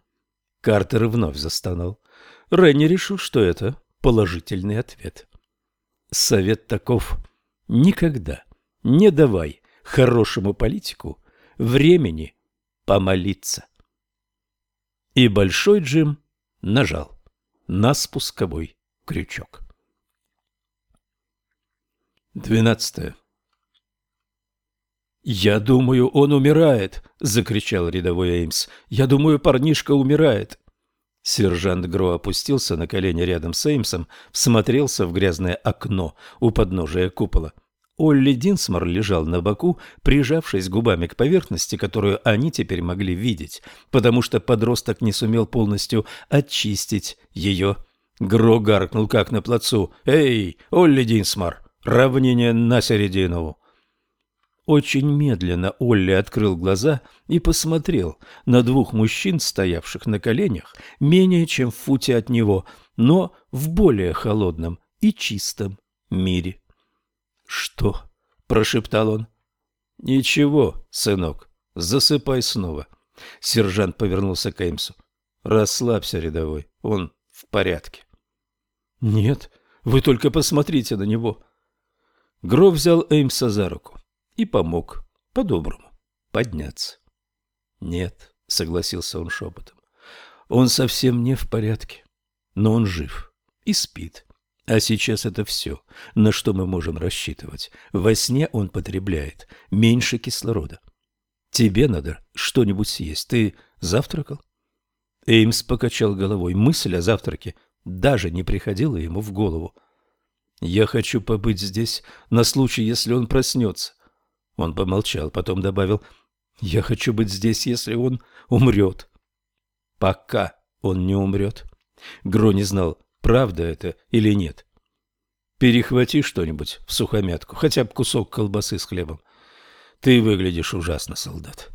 Картер вновь застонал. Ренни решил, что это положительный ответ. Совет таков. Никогда не давай хорошему политику времени помолиться. И Большой Джим нажал на спусковой крючок. Двенадцатое. «Я думаю, он умирает!» — закричал рядовой Эймс. «Я думаю, парнишка умирает!» Сержант Гро опустился на колени рядом с Эймсом, всмотрелся в грязное окно у подножия купола. Олли Динсмор лежал на боку, прижавшись губами к поверхности, которую они теперь могли видеть, потому что подросток не сумел полностью очистить ее. Гро гаркнул, как на плацу. «Эй, Олли Динсмор, равнение на середину!» Очень медленно Олли открыл глаза и посмотрел на двух мужчин, стоявших на коленях, менее чем в футе от него, но в более холодном и чистом мире. «Что?» – прошептал он. «Ничего, сынок, засыпай снова». Сержант повернулся к Эймсу. «Расслабься, рядовой, он в порядке». «Нет, вы только посмотрите на него». Гров взял Эймса за руку и помог по-доброму подняться. «Нет», — согласился он шепотом, — «он совсем не в порядке, но он жив и спит. А сейчас это все, на что мы можем рассчитывать. Во сне он потребляет меньше кислорода. Тебе надо что-нибудь съесть. Ты завтракал?» Эймс покачал головой. Мысль о завтраке даже не приходила ему в голову. «Я хочу побыть здесь на случай, если он проснется. Он помолчал, потом добавил, «Я хочу быть здесь, если он умрет». «Пока он не умрет». Гро не знал, правда это или нет. «Перехвати что-нибудь в сухомятку, хотя бы кусок колбасы с хлебом. Ты выглядишь ужасно, солдат».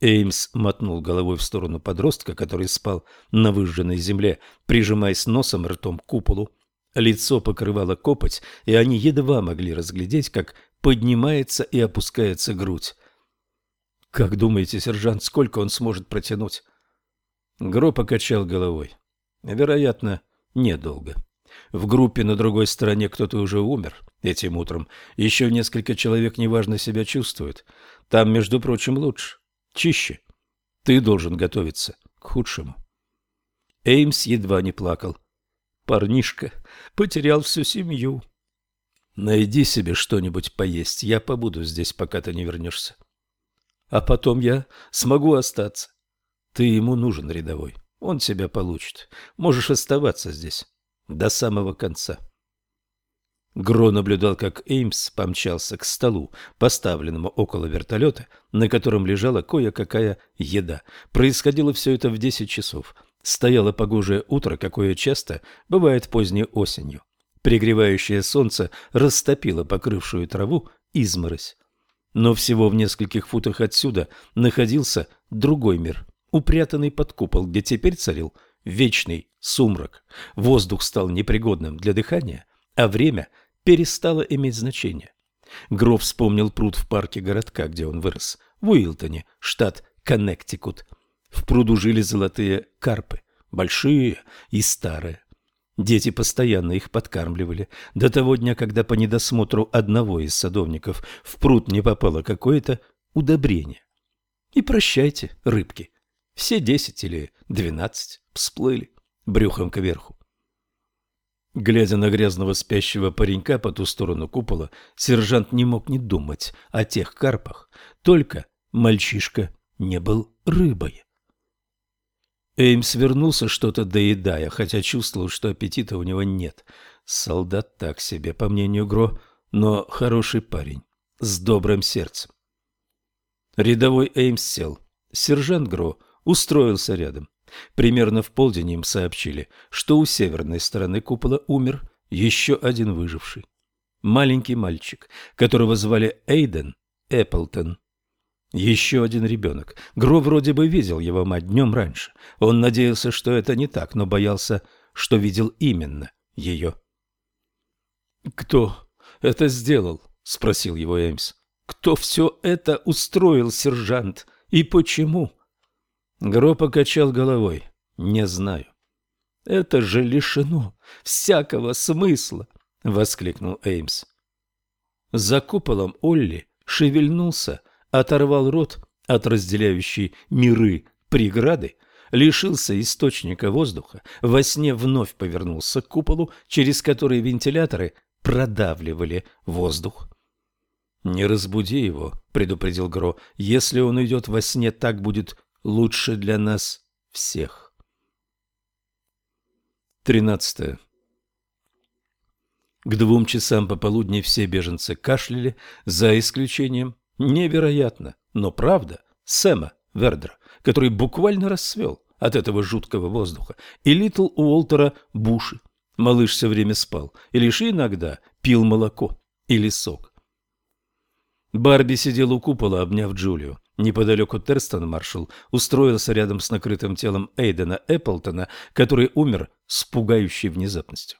Эймс мотнул головой в сторону подростка, который спал на выжженной земле, прижимаясь носом ртом к куполу. Лицо покрывало копоть, и они едва могли разглядеть, как поднимается и опускается грудь. «Как думаете, сержант, сколько он сможет протянуть?» Гро покачал головой. «Вероятно, недолго. В группе на другой стороне кто-то уже умер этим утром. Еще несколько человек неважно себя чувствуют. Там, между прочим, лучше, чище. Ты должен готовиться к худшему». Эймс едва не плакал. Парнишка потерял всю семью. Найди себе что-нибудь поесть, я побуду здесь, пока ты не вернешься. А потом я смогу остаться. Ты ему нужен, рядовой, он тебя получит. Можешь оставаться здесь до самого конца. Гро наблюдал, как Эймс помчался к столу, поставленному около вертолета, на котором лежала кое-какая еда. Происходило все это в десять часов. Стояло погожее утро, какое часто бывает поздней осенью. Пригревающее солнце растопило покрывшую траву изморозь. Но всего в нескольких футах отсюда находился другой мир, упрятанный под купол, где теперь царил вечный сумрак. Воздух стал непригодным для дыхания, а время перестало иметь значение. Гров вспомнил пруд в парке городка, где он вырос, в Уилтоне, штат Коннектикут. В пруду жили золотые карпы, большие и старые. Дети постоянно их подкармливали. До того дня, когда по недосмотру одного из садовников в пруд не попало какое-то удобрение. И прощайте, рыбки. Все десять или двенадцать всплыли брюхом кверху. Глядя на грязного спящего паренька по ту сторону купола, сержант не мог не думать о тех карпах. Только мальчишка не был рыбой. Эймс вернулся, что-то доедая, хотя чувствовал, что аппетита у него нет. Солдат так себе, по мнению Гро, но хороший парень, с добрым сердцем. Рядовой Эймс сел. Сержант Гро устроился рядом. Примерно в полдень им сообщили, что у северной стороны купола умер еще один выживший. Маленький мальчик, которого звали Эйден Эпплтон. Еще один ребенок. Гро вроде бы видел его мать днем раньше. Он надеялся, что это не так, но боялся, что видел именно ее. «Кто это сделал?» — спросил его Эймс. «Кто все это устроил, сержант? И почему?» Гро покачал головой. «Не знаю». «Это же лишено всякого смысла!» — воскликнул Эймс. За куполом Олли шевельнулся оторвал рот от разделяющей миры преграды, лишился источника воздуха, во сне вновь повернулся к куполу, через который вентиляторы продавливали воздух. «Не разбуди его», — предупредил Гро. «Если он уйдет во сне, так будет лучше для нас всех». Тринадцатое. К двум часам пополудни все беженцы кашляли, за исключением, невероятно, но правда, Сэма Вердера, который буквально расцвел от этого жуткого воздуха, и Литл Уолтера Буши. Малыш все время спал и лишь иногда пил молоко или сок. Барби сидел у купола, обняв Джулию. Неподалеку Терстон Маршалл устроился рядом с накрытым телом Эйдена Эпплтона, который умер с пугающей внезапностью.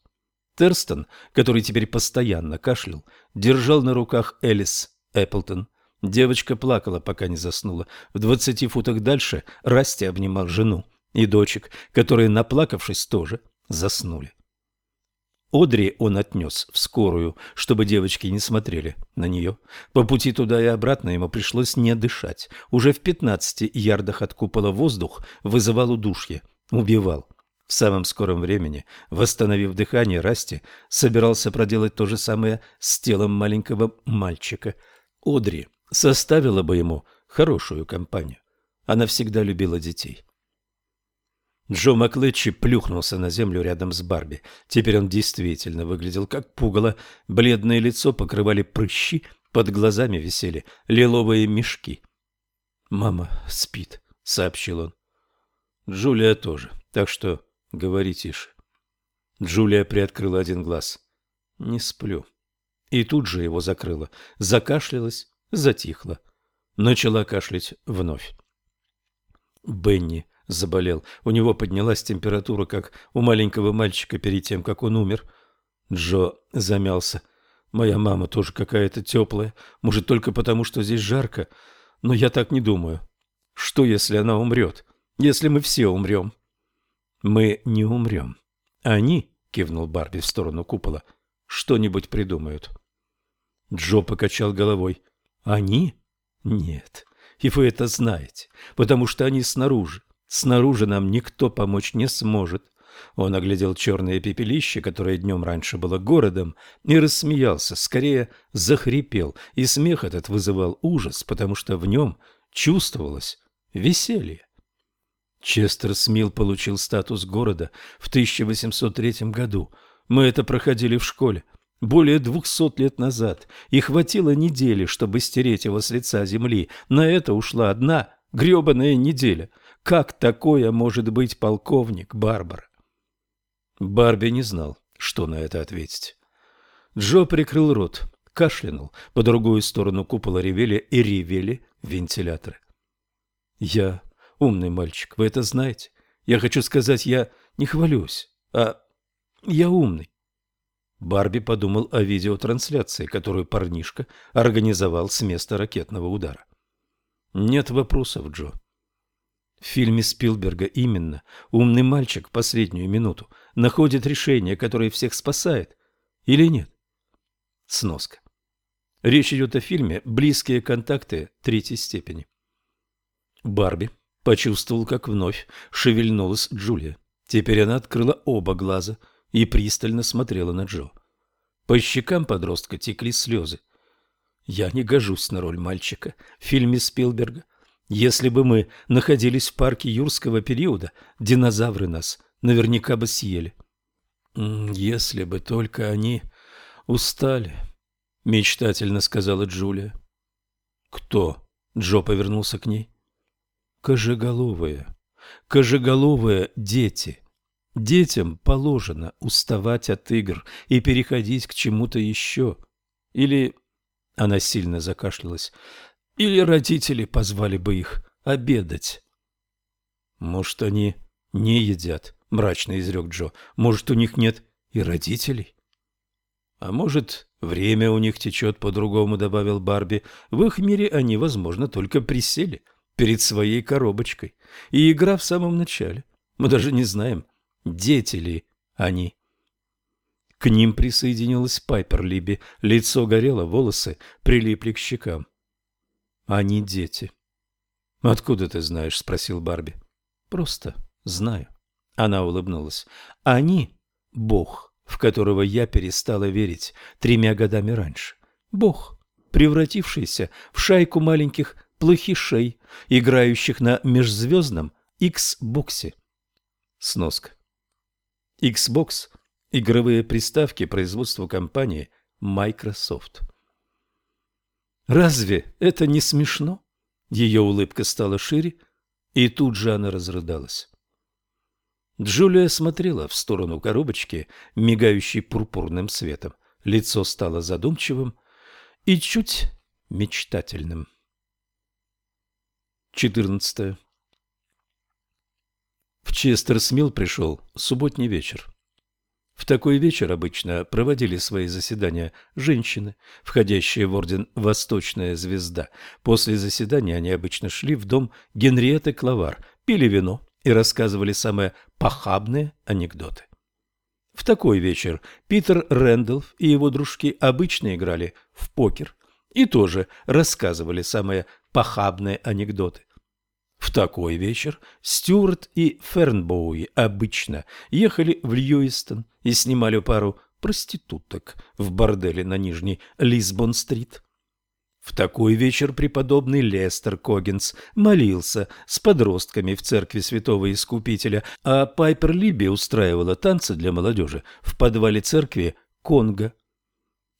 Терстон, который теперь постоянно кашлял, держал на руках Элис Эпплтон. Девочка плакала, пока не заснула. В двадцати футах дальше Расти обнимал жену и дочек, которые, наплакавшись, тоже заснули. Одри он отнес в скорую, чтобы девочки не смотрели на нее. По пути туда и обратно ему пришлось не дышать. Уже в пятнадцати ярдах от купола воздух вызывал удушье, убивал. В самом скором времени, восстановив дыхание, Расти собирался проделать то же самое с телом маленького мальчика. Одри составила бы ему хорошую компанию. Она всегда любила детей. Джо Маклетчи плюхнулся на землю рядом с Барби. Теперь он действительно выглядел как пугало. Бледное лицо покрывали прыщи, под глазами висели лиловые мешки. «Мама спит», — сообщил он. «Джулия тоже, так что Говори тише. Джулия приоткрыла один глаз. Не сплю. И тут же его закрыла. Закашлялась, затихла. Начала кашлять вновь. Бенни заболел. У него поднялась температура, как у маленького мальчика перед тем, как он умер. Джо замялся. Моя мама тоже какая-то теплая. Может, только потому, что здесь жарко. Но я так не думаю. Что, если она умрет? Если мы все умрем? Мы не умрем. Они, кивнул Барби в сторону купола, что-нибудь придумают. Джо покачал головой. Они? Нет. И вы это знаете, потому что они снаружи. Снаружи нам никто помочь не сможет. Он оглядел черное пепелище, которое днем раньше было городом, и рассмеялся, скорее захрипел, и смех этот вызывал ужас, потому что в нем чувствовалось веселье. Честер Смил получил статус города в 1803 году. Мы это проходили в школе. Более двухсот лет назад. И хватило недели, чтобы стереть его с лица земли. На это ушла одна гребаная неделя. Как такое может быть полковник Барбара? Барби не знал, что на это ответить. Джо прикрыл рот, кашлянул. По другую сторону купола ревели и ревели вентиляторы. «Я умный мальчик, вы это знаете. Я хочу сказать, я не хвалюсь, а я умный. Барби подумал о видеотрансляции, которую парнишка организовал с места ракетного удара. Нет вопросов, Джо. В фильме Спилберга именно умный мальчик в последнюю минуту находит решение, которое всех спасает. Или нет? Сноска. Речь идет о фильме «Близкие контакты третьей степени». Барби почувствовал, как вновь шевельнулась Джулия. Теперь она открыла оба глаза и пристально смотрела на Джо. По щекам подростка текли слезы. «Я не гожусь на роль мальчика в фильме Спилберга. Если бы мы находились в парке юрского периода, динозавры нас наверняка бы съели». «Если бы только они устали», — мечтательно сказала Джулия. «Кто?» — Джо повернулся к ней кожеголовые. Кожеголовые дети. Детям положено уставать от игр и переходить к чему-то еще. Или... Она сильно закашлялась. Или родители позвали бы их обедать. Может, они не едят, мрачно изрек Джо. Может, у них нет и родителей? А может, время у них течет по-другому, добавил Барби. В их мире они, возможно, только присели — перед своей коробочкой. И игра в самом начале. Мы даже не знаем, дети ли они. К ним присоединилась Пайпер Либи. Лицо горело, волосы прилипли к щекам. Они дети. «Откуда ты знаешь?» – спросил Барби. «Просто знаю». Она улыбнулась. «Они – Бог в которого я перестала верить тремя годами раньше. Бог, превратившийся в шайку маленьких плохишей, играющих на межзвездном X-боксе. Сноска. Xbox – игровые приставки производства компании Microsoft. Разве это не смешно? Ее улыбка стала шире, и тут же она разрыдалась. Джулия смотрела в сторону коробочки, мигающей пурпурным светом. Лицо стало задумчивым и чуть мечтательным. 14. В Честерсмилл пришел субботний вечер. В такой вечер обычно проводили свои заседания женщины, входящие в орден «Восточная звезда». После заседания они обычно шли в дом Генриетты Клавар, пили вино и рассказывали самые похабные анекдоты. В такой вечер Питер Рэндалф и его дружки обычно играли в покер и тоже рассказывали самые похабные анекдоты. В такой вечер Стюарт и Фернбоуи обычно ехали в Льюистон и снимали пару проституток в борделе на Нижней Лисбон-стрит. В такой вечер преподобный Лестер Когенс молился с подростками в церкви святого Искупителя, а Пайпер Либи устраивала танцы для молодежи в подвале церкви Конго.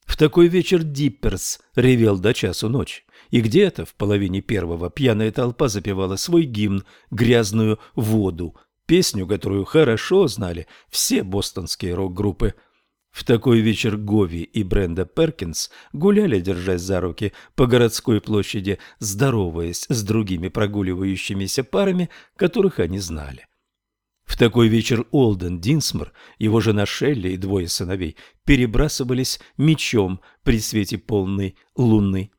В такой вечер Дипперс ревел до часу ночи, и где-то в половине первого пьяная толпа запевала свой гимн «Грязную воду», песню, которую хорошо знали все бостонские рок-группы. В такой вечер Гови и Бренда Перкинс гуляли, держась за руки, по городской площади, здороваясь с другими прогуливающимися парами, которых они знали. В такой вечер Олден Динсмор, его жена Шелли и двое сыновей перебрасывались мечом при свете полной луны.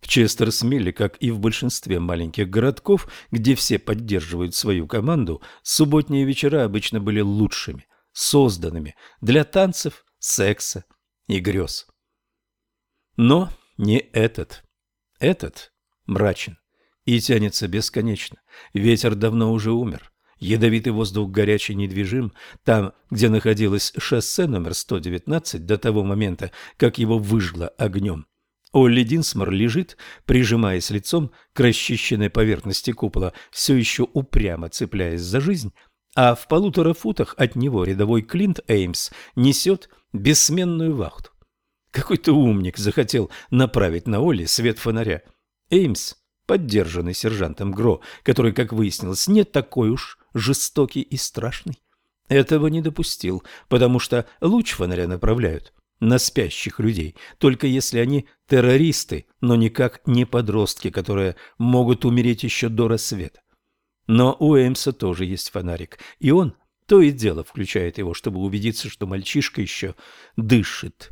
В Честерсмилле, как и в большинстве маленьких городков, где все поддерживают свою команду, субботние вечера обычно были лучшими, созданными для танцев, секса и грез. Но не этот. Этот мрачен и тянется бесконечно. Ветер давно уже умер. Ядовитый воздух горячий недвижим, там, где находилось шоссе номер 119 до того момента, как его выжгло огнем. Олли Динсмор лежит, прижимаясь лицом к расчищенной поверхности купола, все еще упрямо цепляясь за жизнь, а в полутора футах от него рядовой Клинт Эймс несет бессменную вахту. Какой-то умник захотел направить на Олли свет фонаря. Эймс, поддержанный сержантом Гро, который, как выяснилось, не такой уж жестокий и страшный, этого не допустил, потому что луч фонаря направляют на спящих людей, только если они террористы, но никак не подростки, которые могут умереть еще до рассвета. Но у Эймса тоже есть фонарик, и он то и дело включает его, чтобы убедиться, что мальчишка еще дышит.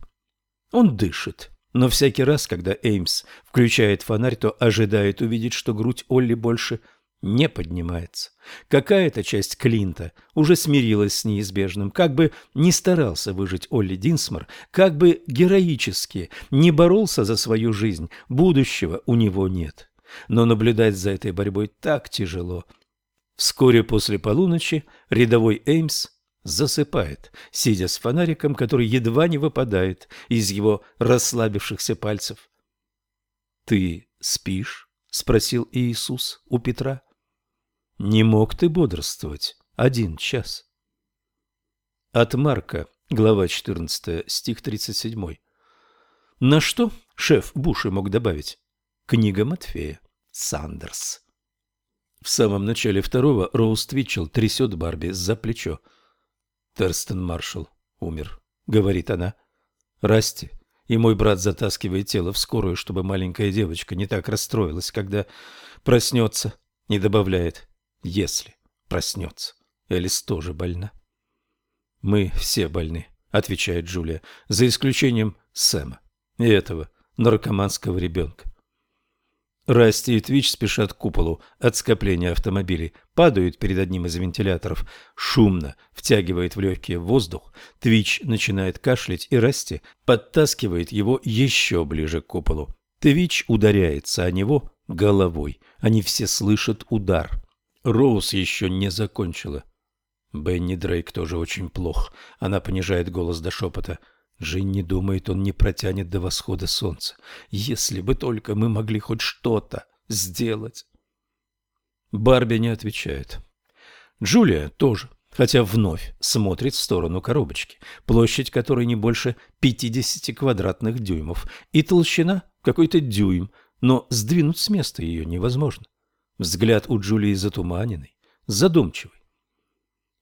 Он дышит, но всякий раз, когда Эймс включает фонарь, то ожидает увидеть, что грудь Олли больше не поднимается. Какая-то часть Клинта уже смирилась с неизбежным, как бы не старался выжить Олли Динсмор, как бы героически не боролся за свою жизнь, будущего у него нет. Но наблюдать за этой борьбой так тяжело. Вскоре после полуночи рядовой Эймс засыпает, сидя с фонариком, который едва не выпадает из его расслабившихся пальцев. «Ты спишь?» — спросил Иисус у Петра. Не мог ты бодрствовать один час. От Марка, глава 14, стих 37. На что шеф Буши мог добавить? Книга Матфея. Сандерс. В самом начале второго Роуз Твитчелл трясет Барби за плечо. Терстон Маршалл умер, говорит она. Расти и мой брат затаскивает тело в скорую, чтобы маленькая девочка не так расстроилась, когда проснется, не добавляет если проснется. Элис тоже больна. «Мы все больны», — отвечает Джулия, — «за исключением Сэма и этого наркоманского ребенка». Расти и Твич спешат к куполу от скопления автомобилей, падают перед одним из вентиляторов, шумно втягивают в легкие воздух, Твич начинает кашлять, и Расти подтаскивает его еще ближе к куполу. Твич ударяется о него головой, они все слышат удар. Роуз еще не закончила. Бенни Дрейк тоже очень плох. Она понижает голос до шепота. Джинни думает, он не протянет до восхода солнца. Если бы только мы могли хоть что-то сделать. Барби не отвечает. Джулия тоже, хотя вновь смотрит в сторону коробочки, площадь которой не больше 50 квадратных дюймов, и толщина какой-то дюйм, но сдвинуть с места ее невозможно. Взгляд у Джулии затуманенный, задумчивый.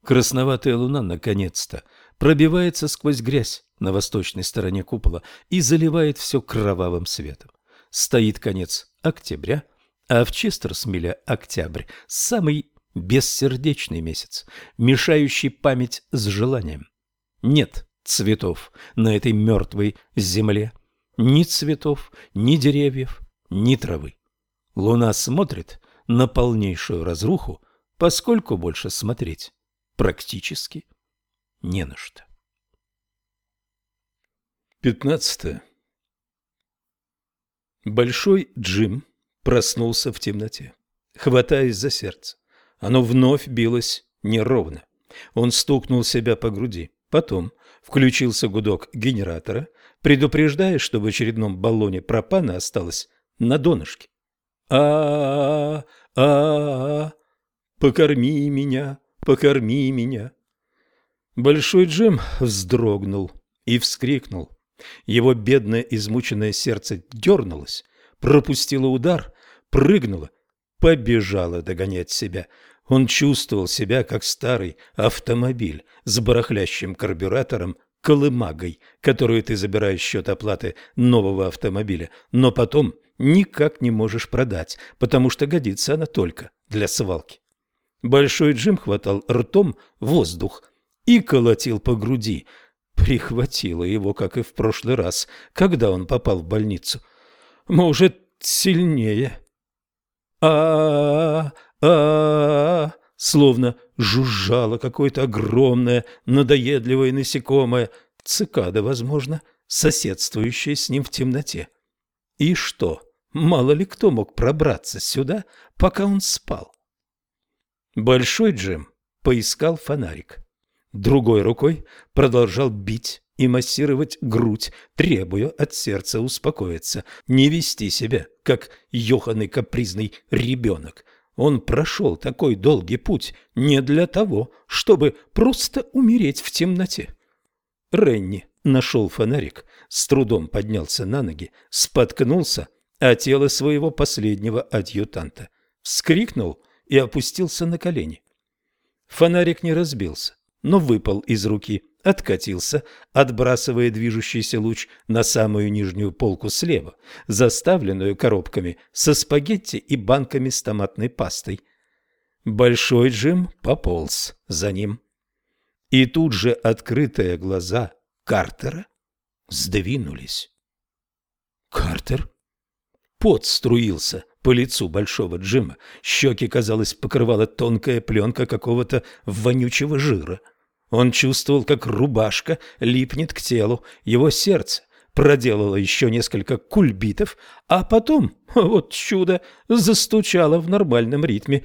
Красноватая луна, наконец-то, пробивается сквозь грязь на восточной стороне купола и заливает все кровавым светом. Стоит конец октября, а в Честерсмиле октябрь – самый бессердечный месяц, мешающий память с желанием. Нет цветов на этой мертвой земле, ни цветов, ни деревьев, ни травы. Луна смотрит на полнейшую разруху, поскольку больше смотреть практически не на что. Пятнадцатое. Большой Джим проснулся в темноте, хватаясь за сердце. Оно вновь билось неровно. Он стукнул себя по груди. Потом включился гудок генератора, предупреждая, что в очередном баллоне пропана осталось на донышке. А а а, -а Покорми меня, покорми меня. Большой Джим вздрогнул и вскрикнул. Его бедное измученное сердце дернулось, пропустило удар, прыгнуло, побежало догонять себя. Он чувствовал себя как старый автомобиль с барахлящим карбюратором, колымагой, которую ты забираешь счет оплаты нового автомобиля, но потом никак не можешь продать, потому что годится она только для свалки. Большой Джим хватал ртом воздух и колотил по груди. Прихватило его, как и в прошлый раз, когда он попал в больницу. Может, сильнее. а а а Словно жужжало какое-то огромное, надоедливое насекомое, цикада, возможно, соседствующее с ним в темноте. И что? Мало ли кто мог пробраться сюда, пока он спал. Большой Джим поискал фонарик. Другой рукой продолжал бить и массировать грудь, требуя от сердца успокоиться, не вести себя, как ёханый капризный ребенок. Он прошел такой долгий путь не для того, чтобы просто умереть в темноте. Ренни нашел фонарик, с трудом поднялся на ноги, споткнулся о тело своего последнего адъютанта, вскрикнул и опустился на колени. Фонарик не разбился, но выпал из руки, откатился, отбрасывая движущийся луч на самую нижнюю полку слева, заставленную коробками со спагетти и банками с томатной пастой. Большой Джим пополз за ним. И тут же открытые глаза Картера сдвинулись. «Картер?» Пот струился по лицу большого Джима. Щеки, казалось, покрывала тонкая пленка какого-то вонючего жира. Он чувствовал, как рубашка липнет к телу, его сердце проделало еще несколько кульбитов, а потом, вот чудо, застучало в нормальном ритме.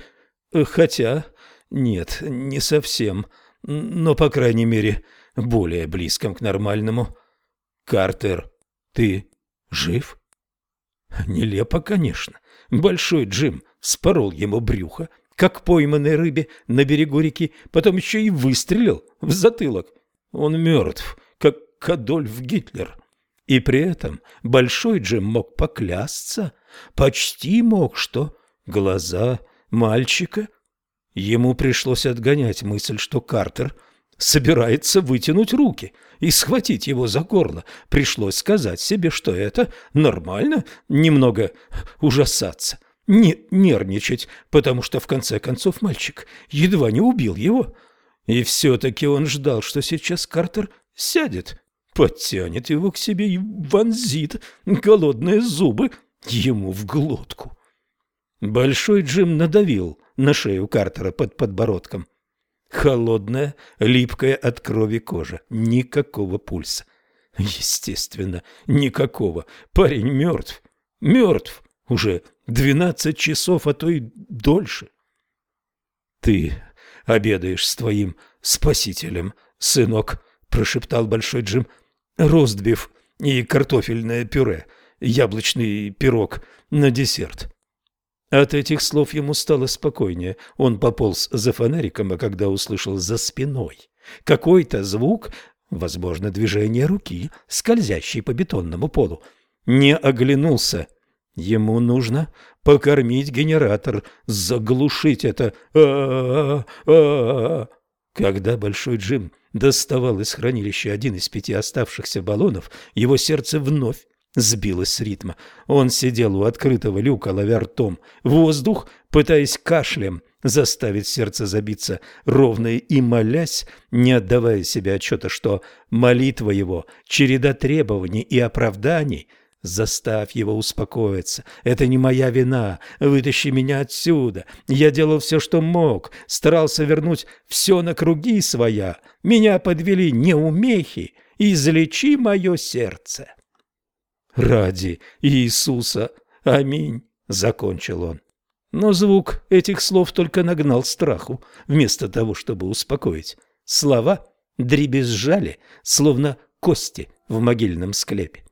Хотя, нет, не совсем, но, по крайней мере, более близком к нормальному. «Картер, ты жив?» Нелепо, конечно. Большой Джим спорол ему брюхо, как пойманной рыбе на берегу реки, потом еще и выстрелил в затылок. Он мертв, как Адольф Гитлер. И при этом Большой Джим мог поклясться, почти мог, что глаза мальчика... Ему пришлось отгонять мысль, что Картер собирается вытянуть руки и схватить его за горло. Пришлось сказать себе, что это нормально, немного ужасаться, не нервничать, потому что в конце концов мальчик едва не убил его. И все-таки он ждал, что сейчас Картер сядет, подтянет его к себе и вонзит голодные зубы ему в глотку. Большой Джим надавил на шею Картера под подбородком. Холодная, липкая от крови кожа. Никакого пульса. Естественно, никакого. Парень мертв. Мертв. Уже двенадцать часов, а то и дольше. Ты обедаешь с твоим спасителем, сынок», – прошептал Большой Джим. «Ростбиф и картофельное пюре, яблочный пирог на десерт». От этих слов ему стало спокойнее. Он пополз за фонариком, а когда услышал за спиной какой-то звук, возможно, движение руки, скользящей по бетонному полу, не оглянулся. Ему нужно покормить генератор, заглушить это а а а. Когда Большой Джим доставал из хранилища один из пяти оставшихся баллонов, его сердце вновь сбилось с ритма. Он сидел у открытого люка, ловя ртом воздух, пытаясь кашлем заставить сердце забиться ровно и молясь, не отдавая себе отчета, что молитва его, череда требований и оправданий – Заставь его успокоиться. Это не моя вина. Вытащи меня отсюда. Я делал все, что мог. Старался вернуть все на круги своя. Меня подвели неумехи. Излечи мое сердце. Ради Иисуса. Аминь. Закончил он. Но звук этих слов только нагнал страху, вместо того, чтобы успокоить. Слова дребезжали, словно кости в могильном склепе.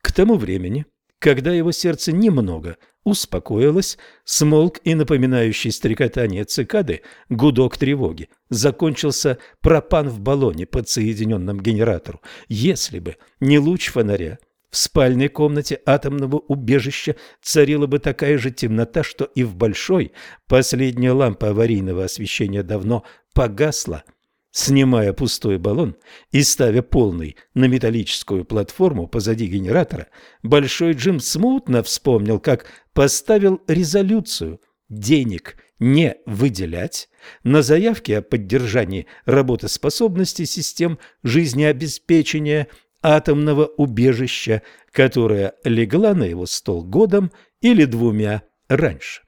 К тому времени, когда его сердце немного успокоилось, смолк и напоминающий стрекотание цикады гудок тревоги. Закончился пропан в баллоне, подсоединенном к генератору. Если бы не луч фонаря, в спальной комнате атомного убежища царила бы такая же темнота, что и в большой. Последняя лампа аварийного освещения давно погасла – Снимая пустой баллон и ставя полный на металлическую платформу позади генератора, Большой Джим смутно вспомнил, как поставил резолюцию денег не выделять на заявки о поддержании работоспособности систем жизнеобеспечения атомного убежища, которая легла на его стол годом или двумя раньше.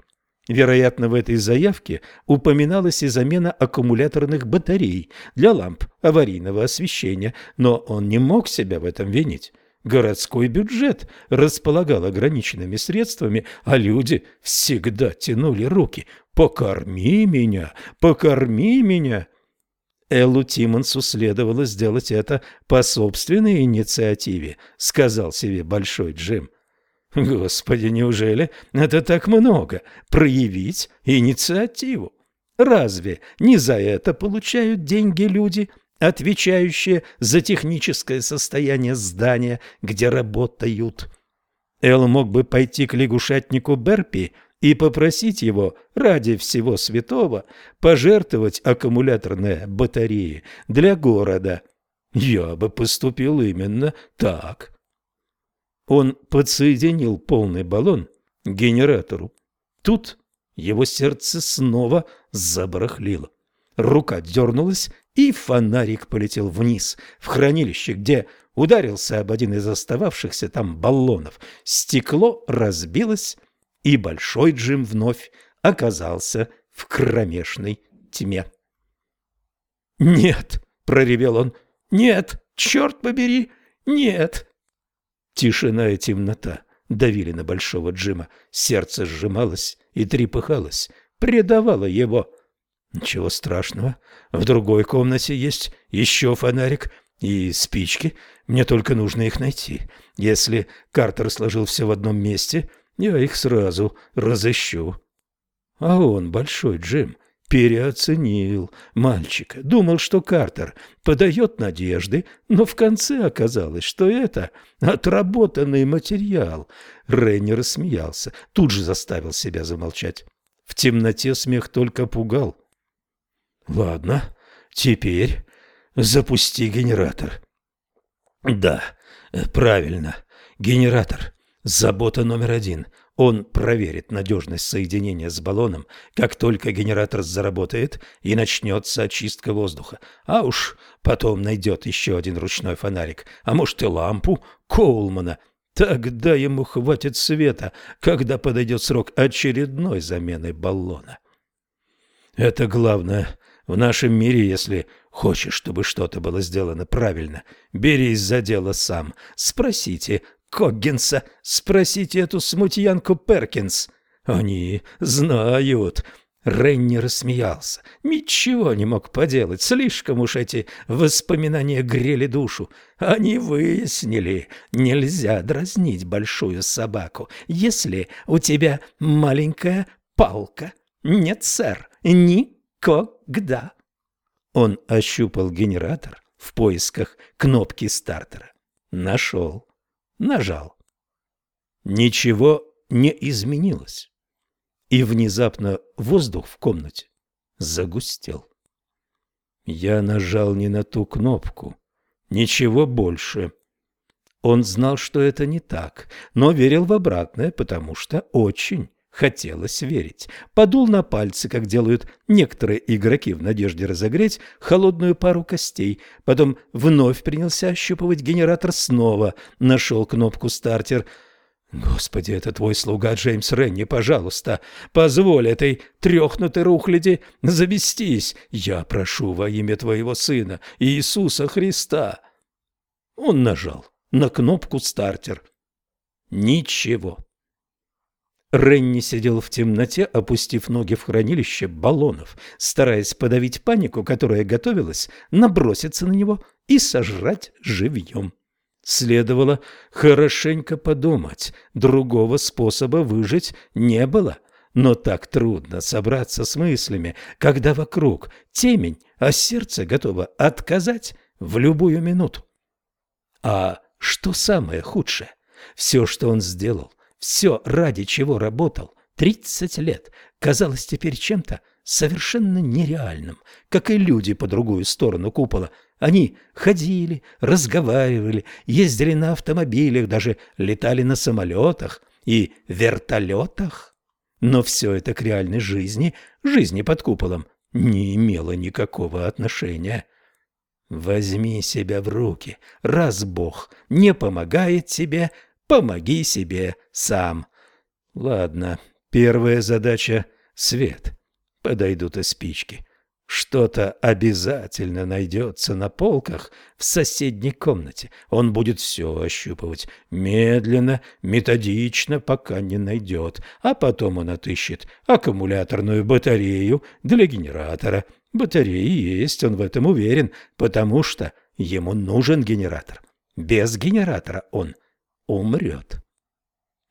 Вероятно, в этой заявке упоминалась и замена аккумуляторных батарей для ламп аварийного освещения, но он не мог себя в этом винить. Городской бюджет располагал ограниченными средствами, а люди всегда тянули руки. «Покорми меня! Покорми меня!» Эллу Тимонсу следовало сделать это по собственной инициативе, сказал себе Большой Джим. Господи, неужели это так много? Проявить инициативу. Разве не за это получают деньги люди, отвечающие за техническое состояние здания, где работают? Эл мог бы пойти к лягушатнику Берпи и попросить его ради всего святого пожертвовать аккумуляторные батареи для города. Я бы поступил именно так. Он подсоединил полный баллон к генератору. Тут его сердце снова забарахлило. Рука дернулась, и фонарик полетел вниз, в хранилище, где ударился об один из остававшихся там баллонов. Стекло разбилось, и Большой Джим вновь оказался в кромешной тьме. «Нет!» — проревел он. «Нет! Черт побери! Нет!» Тишина и темнота давили на Большого Джима. Сердце сжималось и трепыхалось, предавало его. Ничего страшного. В другой комнате есть еще фонарик и спички. Мне только нужно их найти. Если Картер сложил все в одном месте, я их сразу разыщу. А он, Большой Джим, переоценил мальчика. Думал, что Картер подает надежды, но в конце оказалось, что это отработанный материал. Ренни рассмеялся, тут же заставил себя замолчать. В темноте смех только пугал. «Ладно, теперь запусти генератор». «Да, правильно, генератор. Забота номер один. Он проверит надежность соединения с баллоном, как только генератор заработает и начнется очистка воздуха. А уж потом найдет еще один ручной фонарик, а может и лампу Коулмана. Тогда ему хватит света, когда подойдет срок очередной замены баллона. Это главное в нашем мире, если хочешь, чтобы что-то было сделано правильно. Берись за дело сам. Спросите, Коггинса, спросите эту смутьянку Перкинс. Они знают. Ренни рассмеялся. Ничего не мог поделать, слишком уж эти воспоминания грели душу. Они выяснили, нельзя дразнить большую собаку, если у тебя маленькая палка. Нет, сэр, никогда. Он ощупал генератор в поисках кнопки стартера. Нашел. Нажал. Ничего не изменилось и внезапно воздух в комнате загустел. Я нажал не на ту кнопку. Ничего больше. Он знал, что это не так, но верил в обратное, потому что очень хотелось верить. Подул на пальцы, как делают некоторые игроки в надежде разогреть холодную пару костей. Потом вновь принялся ощупывать генератор снова. Нашел кнопку «Стартер». Господи, это твой слуга Джеймс Ренни, пожалуйста, позволь этой трехнутой рухляди завестись. Я прошу во имя твоего сына, Иисуса Христа. Он нажал на кнопку «Стартер». Ничего. Ренни сидел в темноте, опустив ноги в хранилище баллонов, стараясь подавить панику, которая готовилась наброситься на него и сожрать живьем. Следовало хорошенько подумать, другого способа выжить не было. Но так трудно собраться с мыслями, когда вокруг темень, а сердце готово отказать в любую минуту. А что самое худшее? Все, что он сделал, все, ради чего работал, тридцать лет, казалось теперь чем-то совершенно нереальным, как и люди по другую сторону купола – они ходили, разговаривали, ездили на автомобилях, даже летали на самолетах и вертолетах. Но все это к реальной жизни, жизни под куполом, не имело никакого отношения. Возьми себя в руки. Раз Бог не помогает тебе, помоги себе сам. Ладно, первая задача — свет. Подойдут и спички. Что-то обязательно найдется на полках в соседней комнате. Он будет все ощупывать медленно, методично, пока не найдет. А потом он отыщет аккумуляторную батарею для генератора. Батареи есть, он в этом уверен, потому что ему нужен генератор. Без генератора он умрет.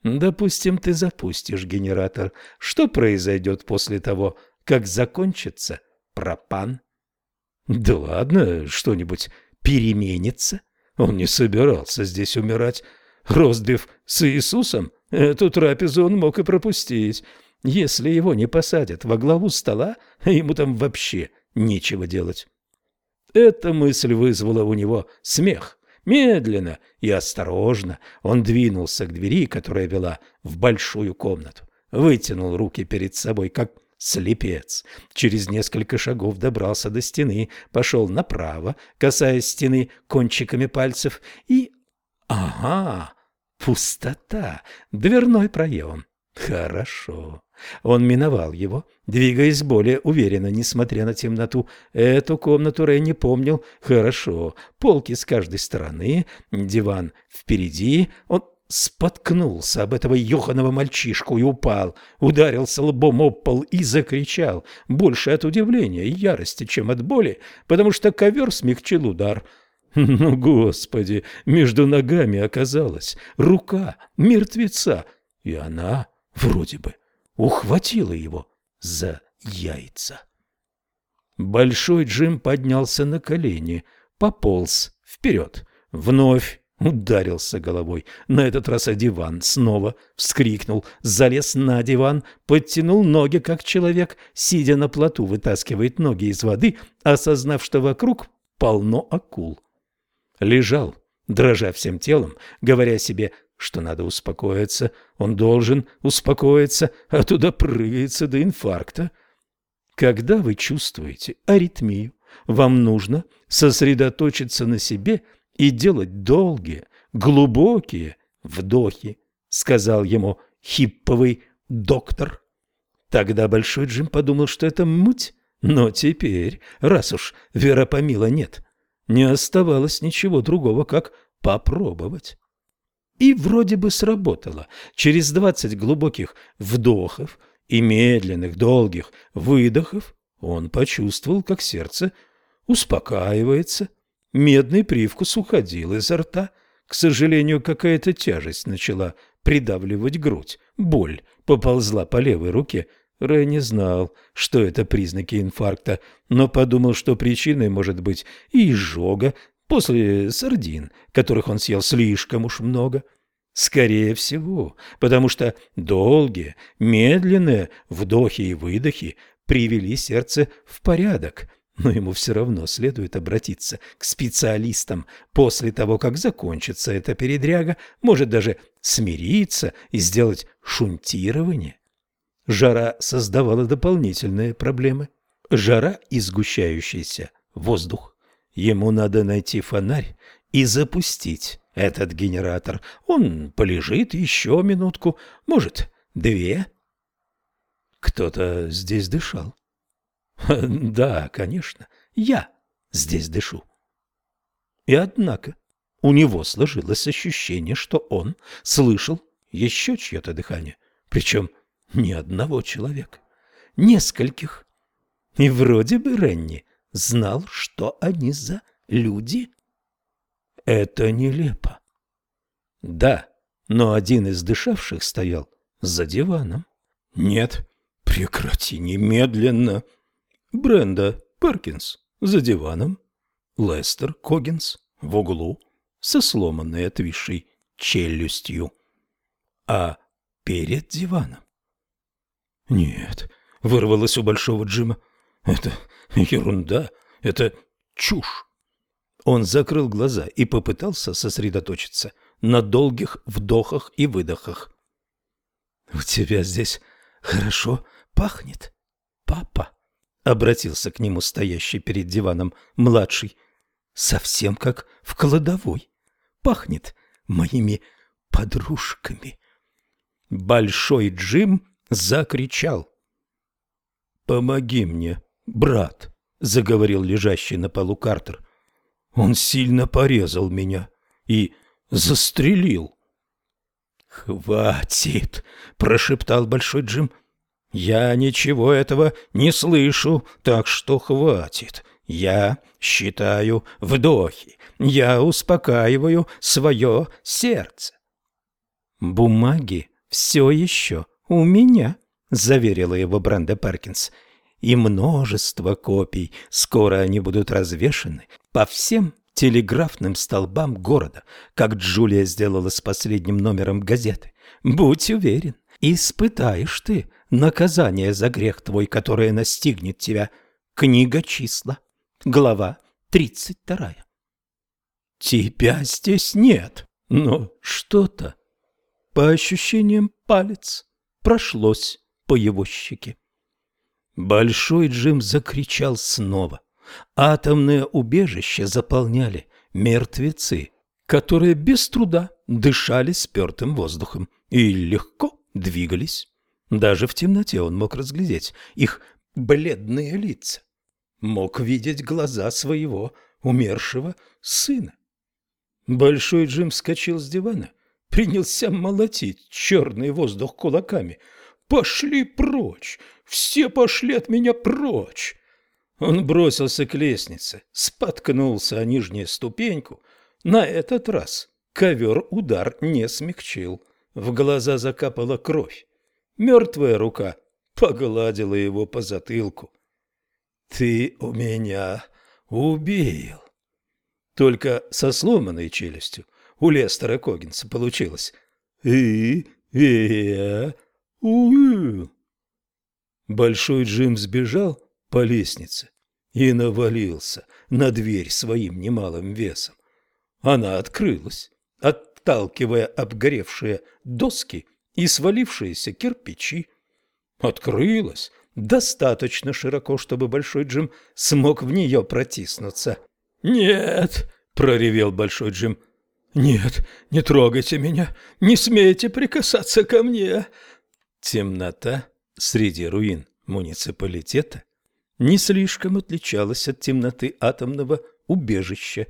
Допустим, ты запустишь генератор. Что произойдет после того, как закончится пропан. Да ладно, что-нибудь переменится. Он не собирался здесь умирать. Ростбиф с Иисусом, эту трапезу он мог и пропустить. Если его не посадят во главу стола, ему там вообще нечего делать. Эта мысль вызвала у него смех. Медленно и осторожно он двинулся к двери, которая вела в большую комнату. Вытянул руки перед собой, как Слепец. Через несколько шагов добрался до стены, пошел направо, касаясь стены кончиками пальцев, и... Ага, пустота, дверной проем. Хорошо. Он миновал его, двигаясь более уверенно, несмотря на темноту. Эту комнату не помнил хорошо. Полки с каждой стороны, диван впереди. Он споткнулся об этого ёханого мальчишку и упал, ударился лбом об пол и закричал, больше от удивления и ярости, чем от боли, потому что ковер смягчил удар. Ну, Господи, между ногами оказалась рука мертвеца, и она, вроде бы, ухватила его за яйца. Большой Джим поднялся на колени, пополз вперед, вновь Ударился головой. На этот раз о диван. Снова вскрикнул. Залез на диван. Подтянул ноги, как человек, сидя на плоту, вытаскивает ноги из воды, осознав, что вокруг полно акул. Лежал, дрожа всем телом, говоря себе, что надо успокоиться. Он должен успокоиться, а туда прыгается до инфаркта. Когда вы чувствуете аритмию, вам нужно сосредоточиться на себе – и делать долгие, глубокие вдохи, сказал ему хипповый доктор. Тогда Большой Джим подумал, что это муть, но теперь, раз уж Веропомила нет, не оставалось ничего другого, как попробовать. И вроде бы сработало. Через двадцать глубоких вдохов и медленных, долгих выдохов он почувствовал, как сердце успокаивается. Медный привкус уходил изо рта. К сожалению, какая-то тяжесть начала придавливать грудь. Боль поползла по левой руке. Рэй не знал, что это признаки инфаркта, но подумал, что причиной может быть и изжога после сардин, которых он съел слишком уж много. Скорее всего, потому что долгие, медленные вдохи и выдохи привели сердце в порядок, но ему все равно следует обратиться к специалистам после того, как закончится эта передряга, может даже смириться и сделать шунтирование. Жара создавала дополнительные проблемы. Жара и сгущающийся воздух. Ему надо найти фонарь и запустить этот генератор. Он полежит еще минутку, может, две. Кто-то здесь дышал. Да, конечно, я здесь дышу. И однако у него сложилось ощущение, что он слышал еще чье-то дыхание, причем ни одного человека, нескольких. И вроде бы Ренни знал, что они за люди. Это нелепо. Да, но один из дышавших стоял за диваном. Нет, прекрати немедленно. Бренда Перкинс за диваном. Лестер Когинс в углу со сломанной отвисшей челюстью. А перед диваном нет, вырвалось у большого Джима. Это ерунда, это чушь. Он закрыл глаза и попытался сосредоточиться на долгих вдохах и выдохах. — У тебя здесь хорошо пахнет, папа? — обратился к нему стоящий перед диваном младший. — Совсем как в кладовой. Пахнет моими подружками. Большой Джим закричал. «Помоги мне, брат!» — заговорил лежащий на полу Картер. «Он сильно порезал меня и застрелил». «Хватит!» — прошептал Большой Джим. «Я ничего этого не слышу, так что хватит. Я считаю вдохи, я успокаиваю свое сердце». Бумаги все еще «У меня», — заверила его Бренда Перкинс, — «и множество копий. Скоро они будут развешаны по всем телеграфным столбам города, как Джулия сделала с последним номером газеты. Будь уверен, испытаешь ты наказание за грех твой, которое настигнет тебя. Книга числа, глава тридцать вторая. Тебя здесь нет, но что-то, по ощущениям палец, прошлось по его щеке. Большой Джим закричал снова. Атомное убежище заполняли мертвецы, которые без труда дышали спертым воздухом и легко двигались. Даже в темноте он мог разглядеть их бледные лица. Мог видеть глаза своего умершего сына. Большой Джим вскочил с дивана принялся молотить черный воздух кулаками. «Пошли прочь! Все пошли от меня прочь!» Он бросился к лестнице, споткнулся о нижнюю ступеньку. На этот раз ковер удар не смягчил. В глаза закапала кровь. Мертвая рука погладила его по затылку. «Ты у меня убил!» Только со сломанной челюстью у Лестера Когинса получилось. и э у Большой Джим сбежал по лестнице и навалился на дверь своим немалым весом. Она открылась, отталкивая обгоревшие доски и свалившиеся кирпичи. Открылась достаточно широко, чтобы Большой Джим смог в нее протиснуться. «Нет!» — проревел Большой Джим. «Нет, не трогайте меня, не смейте прикасаться ко мне!» Темнота среди руин муниципалитета не слишком отличалась от темноты атомного убежища,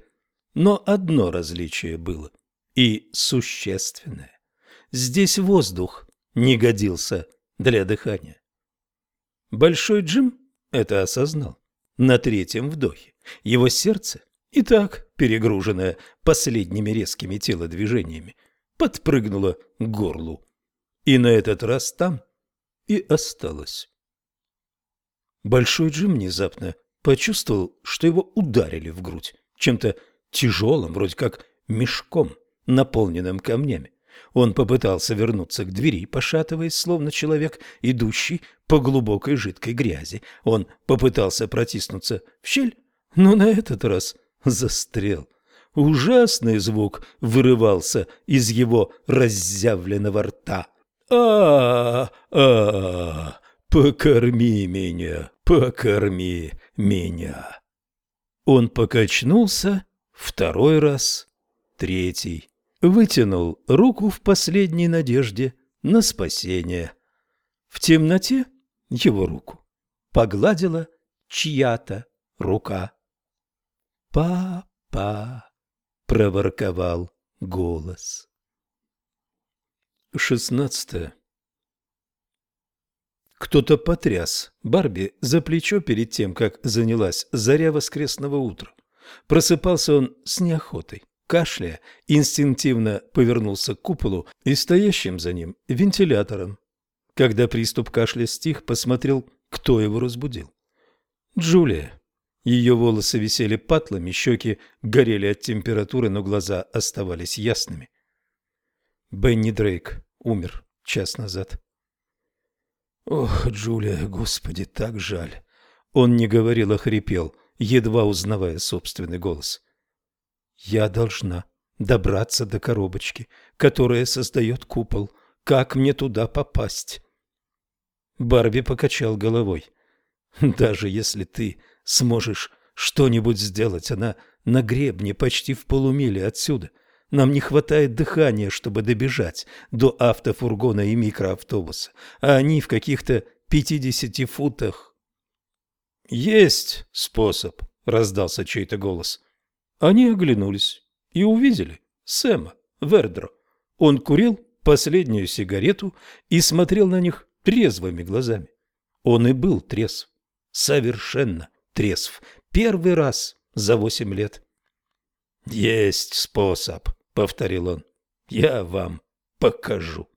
но одно различие было, и существенное. Здесь воздух не годился для дыхания. Большой Джим это осознал. На третьем вдохе его сердце, и так перегруженное последними резкими телодвижениями, подпрыгнуло к горлу. И на этот раз там и осталось. Большой Джим внезапно почувствовал, что его ударили в грудь чем-то тяжелым, вроде как мешком, наполненным камнями. Он попытался вернуться к двери, пошатываясь, словно человек, идущий по глубокой жидкой грязи. Он попытался протиснуться в щель, но на этот раз застрял. Ужасный звук вырывался из его разъявленного рта. А а, покорми меня, покорми меня. Он покачнулся второй раз, третий вытянул руку в последней надежде на спасение. В темноте его руку погладила чья-то рука. «Папа!» — проворковал голос. Шестнадцатое. Кто-то потряс Барби за плечо перед тем, как занялась заря воскресного утра. Просыпался он с неохотой кашляя, инстинктивно повернулся к куполу и стоящим за ним вентилятором. Когда приступ кашля стих, посмотрел, кто его разбудил. Джулия. Ее волосы висели патлами, щеки горели от температуры, но глаза оставались ясными. Бенни Дрейк умер час назад. Ох, Джулия, господи, так жаль. Он не говорил, а хрипел, едва узнавая собственный голос. Я должна добраться до коробочки, которая создает купол. Как мне туда попасть? Барби покачал головой. Даже если ты сможешь что-нибудь сделать, она на гребне почти в полумиле отсюда. Нам не хватает дыхания, чтобы добежать до автофургона и микроавтобуса, а они в каких-то пятидесяти футах. «Есть способ», — раздался чей-то голос. Они оглянулись и увидели Сэма Вердро. Он курил последнюю сигарету и смотрел на них трезвыми глазами. Он и был трезв, совершенно трезв, первый раз за восемь лет. «Есть способ», — повторил он, — «я вам покажу».